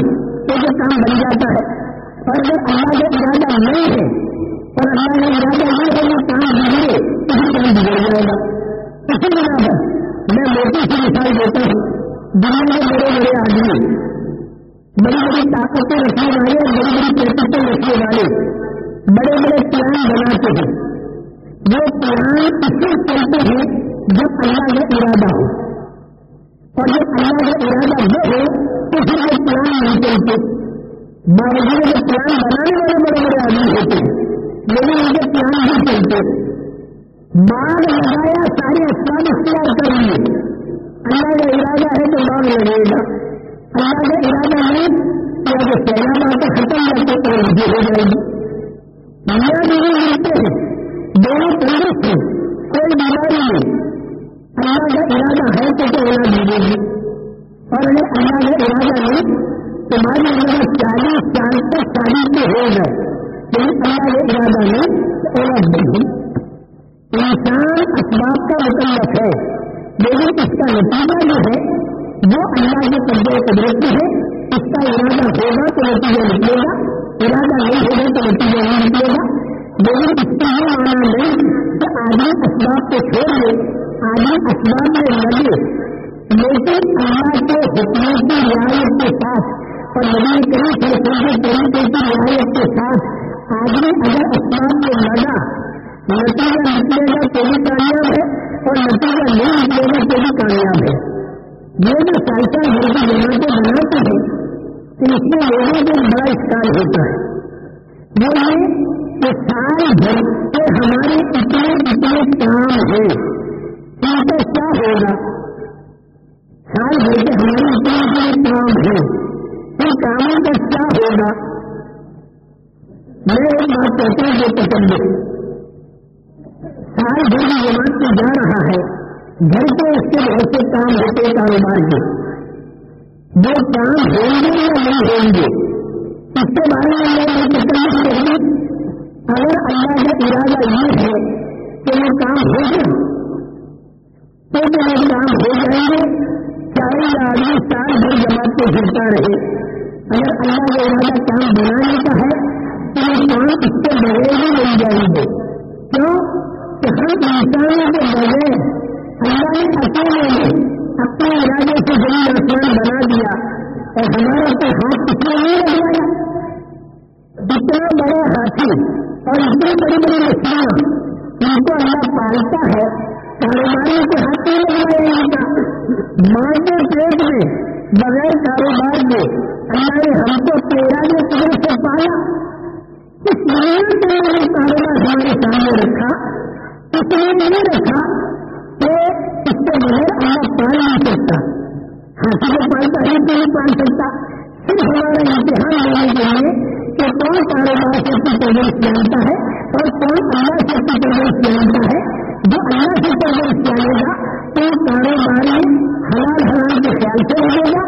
تو یہ کام بن جاتا ہے اور اگر اللہ کا ارادہ نہیں ہے۔ اور اللہ کا ارادہ یہ ہے کہ کام بگڑے تو یہ کام بگڑ جائے گا اسی بنا پر میں موٹی سی مثال دیتا ہوں دنیا کے بڑے بڑے آدمی بڑی بڑی طاقتیں رکھنے والے اور بڑی بڑی طاقتیں رکھنے والے بڑے بڑے پلان بناتے ہیں وہ پلان اس چلتے ہیں جب اللہ کا ارادہ ہو اور جب اللہ کا ارادہ نہ ہو تو پھر وہ پلان نہیں چلتے باوجود پلان بنانے والے بڑے بڑے آدمی ہوتے ہیں۔ لیکن ان کے پلان نہیں چلتے باغ لگایا سارے اسباب اختیار کر لیے اللہ کا ارادہ ہے تو باغ لگے گا اللہ کا ارادہ نہیں یا جو سیلاب آتا ختم جاتے تو مجھے ہو جائے گی دنیا دونوں ملتے ہیں دونوں تندرست ہیں کوئی بیماری نہیں اللہ کا ارادہ ہے تو تو اولاد ملے گی اور اگر اللہ کا ارادہ نہیں تمہاری عمر چالیس سال تک شادی کے ہو گئے اللہ ارادہ نہیں اولاد نہیں انسان اسباب کا متعلق ہے لیکن اس کا نتیجہ جو ہے وہ اللہ کے قبضے قدرت ہے اس کا ارادہ ہوگا تو نتیجہ نکلے گا ارادہ نہیں ہوگا تو نتیجہ نہیں نکلے گا لیکن اس کا یہ مانا نہیں کہ آدمی اسباب کو چھوڑ دے آدمی اسباب میں لگے لیکن اللہ کے حکموں کی رعایت کے ساتھ اور نبی کریم صلی اللہ کی رعایت کے ساتھ آدمی اگر اسباب میں لگا، نتیجہ نکلے گا تو بھی کامیاب ہے اور نتیجہ نہیں نکلے گا تو بھی کامیاب ہے۔ یہ جو سائیکل گھر کی جماعتیں بناتے ہیں، تو اس میں لوگوں کو بڑا اسکال ہوتا ہے۔ وہ یہ کہ سال بھر کے ہمارے اتنے اتنے کام ہیں۔ ان کا کیا ہوگا؟ سال بھر کے ہمارے اتنے اتنے کام ہیں۔ ان کاموں کا کیا ہوگا؟ میں ایک بات کہتا ہوں جو پسند سال بھر کی جماعت میں جا رہا ہے۔ گھر کے اس کے بہت سے کام ہوتے ہیں کاروبار کے وہ کام ہوں گے یا نہیں ہوں گے؟ اس کے بارے میں میں پسند نہیں اگر اللہ کا ارادہ یہ ہے کہ وہ کام ہو گئے تو وہ کام ہو جائیں گے چاہے یہ آدمی سال بھر جماعت کو پھرتا رہے، اگر اللہ کا ارادہ کام بنانے کا ہے تو یہ کام اس کے بغیر ہی بن جائیں گے کیوں کہ ہم انسانوں کے بغیر اللہ نے اکیلے میں اپنے ارادے سے زمین آسمان بنا دیا اور ہمارا تو ہاتھ کس نے نہیں لگوایا اتنا بڑا ہاتھی اور اتنی بڑی بڑی مچھلیاں ان کو اللہ پالتا ہے کاروباریوں کے ہاتھ نہیں لگوایا ان کا ماں کے پیٹ میں بغیر کاروبار کے اللہ نے ہم کو تیرہ کے سے پالا اس لیے تو نے کاروبار ہمارے سامنے رکھا اس لیے نہیں رکھا کہ اس کے بغیر اللہ پال نہیں سکتا ہاتھی کو پالتا ہے تو نہیں پال سکتا صرف ہمارا امتحان لینے کے لیے کہ کون کاروبار سے اپنی جانتا ہے اور کون اللہ سے اپنی جانتا ہے جو اللہ سے پرورش جانے گا تو کاروبار میں حلال حلال کے خیال سے رہے گا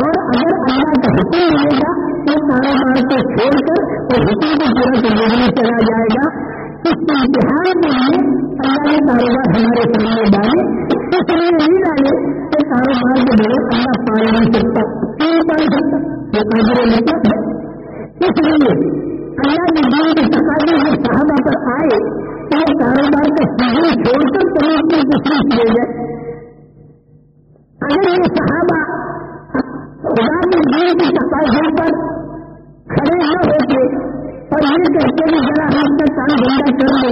اور اگر اللہ کا حکم ملے گا تو کاروبار کو چھوڑ کر اور حکم کو پورا کرنے میں چلا جائے گا اس امتحان کے لیے اللہ نے کاروبار ہمارے سامنے ڈالے اس لیے نہیں ڈالے کہ کاروبار کے بغیر اللہ پال نہیں سکتا نہیں پال سکتا یہ قابل مطلب ہے اس لیے اللہ کے دین کے تقاضے جو صحابہ پر آئے تو وہ کاروبار کا سیزن چھوڑ کر کہیں اپنی تشریف لے گئے اگر یہ صحابہ خدا کے دین کے تقاضے پر کھڑے نہ ہوتے اور یہ کہتے کہ ذرا ہم کا کام دھندا کر لے،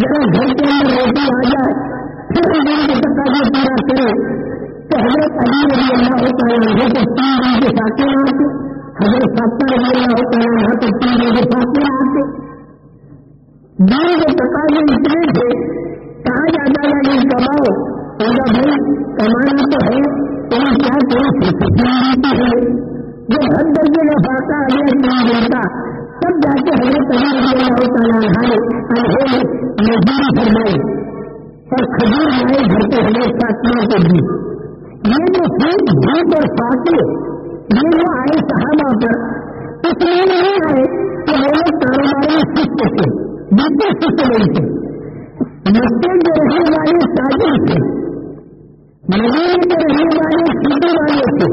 ذرا گھر کے اندر روٹی آ جائے، پھر دین کے تقاضے پورا کرے۔ تو حضرت علی رضی اللہ ہوتا ہے وہاں تو تین دن کے ساتھ نہ آتے حضرت ستر رضی اللہ ہوتا ہے وہاں تو تین دن کے ساتھ نہ آتے دین کے تقاضے اتنے تھے کہاں جاتا ہے یہ کماؤ ہوگا بھائی، کمانا تو ہے۔ تم کیا کرو ہے جو ہر درجے کا فاقہ اگلے نہیں ملتا تب جا کے حضرت علی رضی اللہ تعالیٰ انہوں مزدوری فرمائی اور کھجور لائے گھر کے حضرت فاطمہ کو دی یہ جو پھر بھوک اور فاقے یہ جو آئے صحابہ پر اس لیے نہیں آئے کہ وہ لوگ کاروبار میں سست تھے بالکل سست نہیں تھے مکے کے رہنے والے تاجر تھے مدینے کے رہنے والے سیٹی والے تھے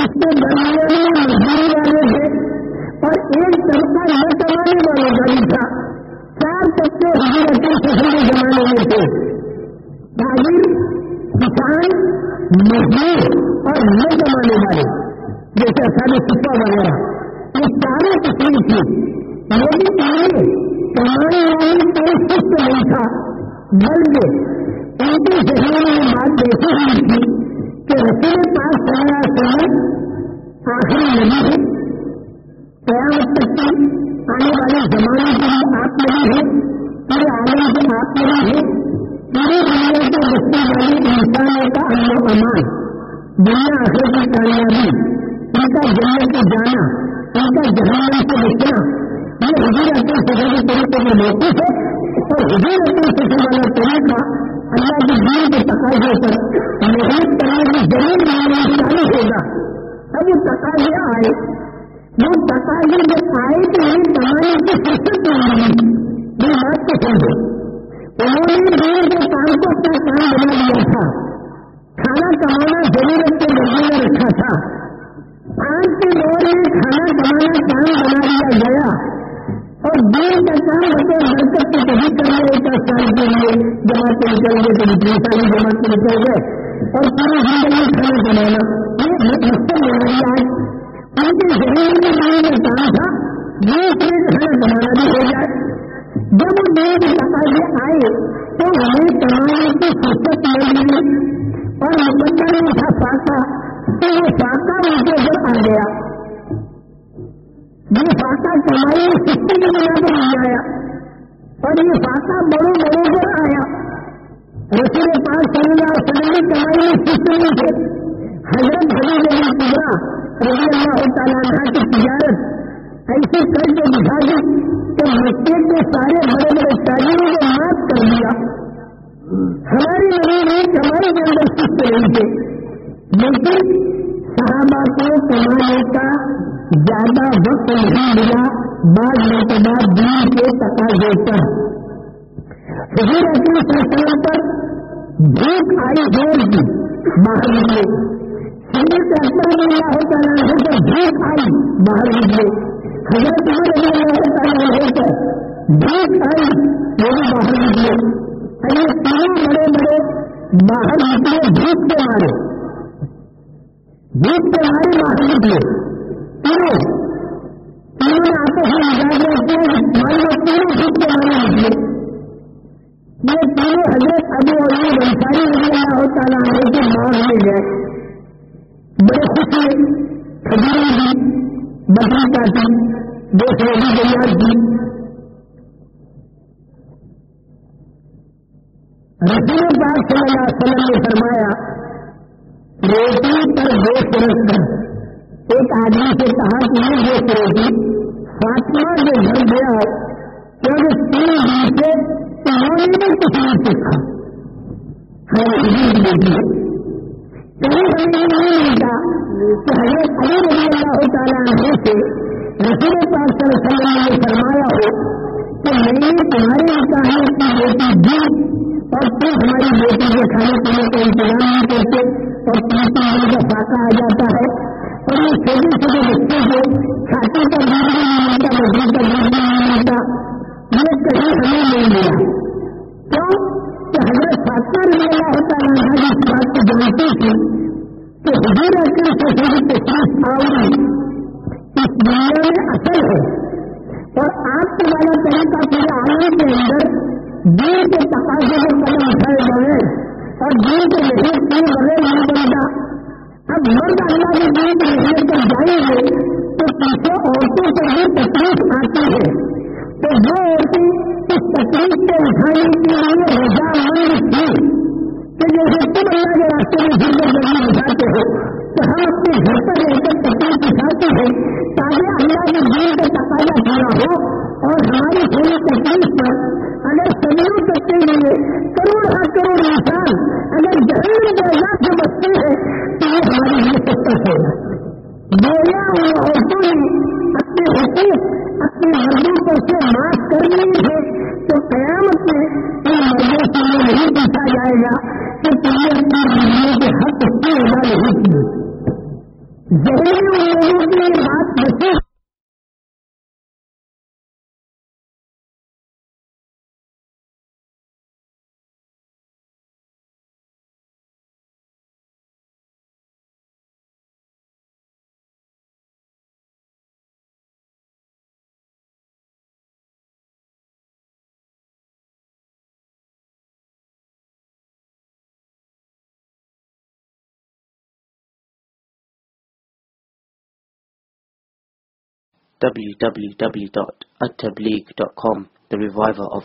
اس کے درمیان میں مزدوری والے تھے اور ایک طبقہ نہ کمانے والے کا تھا چار طبقے حضرت سفر کے زمانے میں تھے تاجر کسان مزدور اور نہ کمانے والے جیسے سارے سپا وغیرہ یہ سارے تصویر تھی لیکن انہیں کمانے والے کوئی سست نہیں تھا بلکہ ان کے بات دیکھی ہوئی تھی کہ رسول پاس سارا سمے آخری نہیں ہے قیامت تک کی آنے والے زمانے کے لیے آپ نہیں ہے پورے عالم سے آپ نہیں ہے پوری دنیا کے بستی والے انسانوں کا امن و امان۔ دنیا آخر کی کامیابی۔ ان کا جنت سے جانا ان کا جہنم سے بچنا یہ حضور اپنے سفر کے طریقے میں موقف ہے۔ اور حضور اپنے سفر والا طریقہ اللہ کے دین کے تقاضے پر محنت کرنے کی ضرور نہیں چالو ہوگا۔ اب وہ تقاضے آئے۔ وہ تقاضے جب آئے تو انہیں کمانے کی فرصت نہیں ملی یہ بات کو سمجھو۔ انہوں نے دین کے کام کو اپنا کام بنا لیا تھا۔ کھانا کمانا ضرورت کے مرضی میں رکھا تھا۔ آج کے دور میں کھانا کمانا اور دین کا کام برکت کو کبھی ایک سال کے لیے جماعت نکل گئے کبھی تین سال جماعت نکل گئے اور زندگی کھانا بنانا یہ مقصد بنا آج ان کے ذہن میں تھا، یہ کھانا بنانا بھی ہو جائے۔ جب وہ تقاضے آئے، تو ہمیں کمانے کی فرصت مل اور تھا تو وہ فاقہ آ گیا۔ یہ فاقہ کمائی سستی کی بنا پر نہیں آیا اور یہ فاقہ بڑوں بڑوں پر آیا۔ رسول پاس صلی اللہ علیہ وسلم کی کمائی میں سست نہیں حضرت حضرت علی قبرا رضی اللہ تعالیٰ ایسی کر کے دکھا دی کہ مکے کے سارے بڑے بڑے تاجروں کو معاف کر دیا۔ ہماری نہیں ہمارے کے اندر سست نہیں تھے لیکن صحابہ کو کمانے کا زیادہ وقت نہیں ملا بعض مرتبہ دین کے تقاضے پر۔ حضور اکرم صلی اللہ پر بھوک آئی زور کی باہر نکلے۔ حضرت اکبر رضی اللہ تعالیٰ عنہ پر بھوک آئی۔ باہر نکلے۔ حضرت عمر رضی اللہ تعالیٰ عنہ پر بھوک آئی۔ وہ بھی باہر نکلے۔ اور یہ تینوں بڑے بڑے باہر نکلے، بھوک کے مارے۔ بھوک کے مارے، باہر نکلے۔ تینوں تینوں نے آپس میں رکھتے ہیں مان کے حضرت ابو علی رضی اللہ تعالیٰ کے میں گئے بڑے خوش ہوئے کھجوریں دی بکری کاٹی دو دی رسول پاک صلی اللہ علیہ وسلم نے فرمایا، روٹی پر گوشت رکھ کر۔ ایک آدمی سے کہا کہ یہ گوشت روٹی فاطمہ کے گھر گیا کیونکہ تین دن سے انہوں نے بھی کچھ نہیں سیکھا ہمیں دیتی ہے کہیں ہمیں یہ نہیں ملتا کہ حضرت علی رضی اللہ تعالیٰ عنہ سے۔ رسول پاک صلی اللہ علیہ وسلم نے فرمایا ہو کہ میں نے تمہارے نکاح میں بیٹی دی اور تم ہماری بیٹی کے کھانے پینے کا انتظام نہیں کرتے اور تین تین دن کا فاقہ آ جاتا ہے۔ اور یہ بچے کھاتے کا بھی نہیں ملتا مزید کا بھی نہیں ملتا یہ کہیں ہمیں نہیں ملا کیوں کہ حضرت فاطمہ رضی اللہ تعالیٰ عنہ اس بات کو کہ حضور اکرم صلی اللہ علیہ وسلم اس دنیا میں اصل ہے۔ اور آپ کے والا طریقہ پورے عالم کے اندر دین کے تقاضے کو قدم اٹھائے بغیر، اور دین کو محنت کیے بغیر نہیں بنتا اب مرد اللہ کے دین کی محنت پر جائیں گے تو پیچھے عورتوں سے بھی تکلیف آتی ہے۔ تو وہ عورتیں اس تکلیف کو اٹھانے کے لیے رضامند تھی کہ جیسے تم اللہ کے راستے میں گھر کر زمین اٹھاتے ہو، تو ہم اپنے گھر پر رہ کر تکلیف اٹھاتے ہیں۔ تاکہ اللہ کے دین کا تقاضا پورا ہو، اور ہماری تھوڑی تکلیف پر اگر صدیوں تک کے لیے کروڑ ہر کروڑ انسان اگر جہنم کے عذاب سے بچتے ہیں، تو یہ ہمارے لیے سستا ہوگا گویا ان عورتوں نے اپنے حقوق، اپنے مردوں کو سے معاف کر لیے ہیں، تو قیامت میں ان مردوں سے یہ نہیں پوچھا جائے گا کہ تم نے اپنی مردوں کے حق کی ادا نہیں کی ذہنی ان لوگوں کی بات بچے www.attableague.com, The Reviver of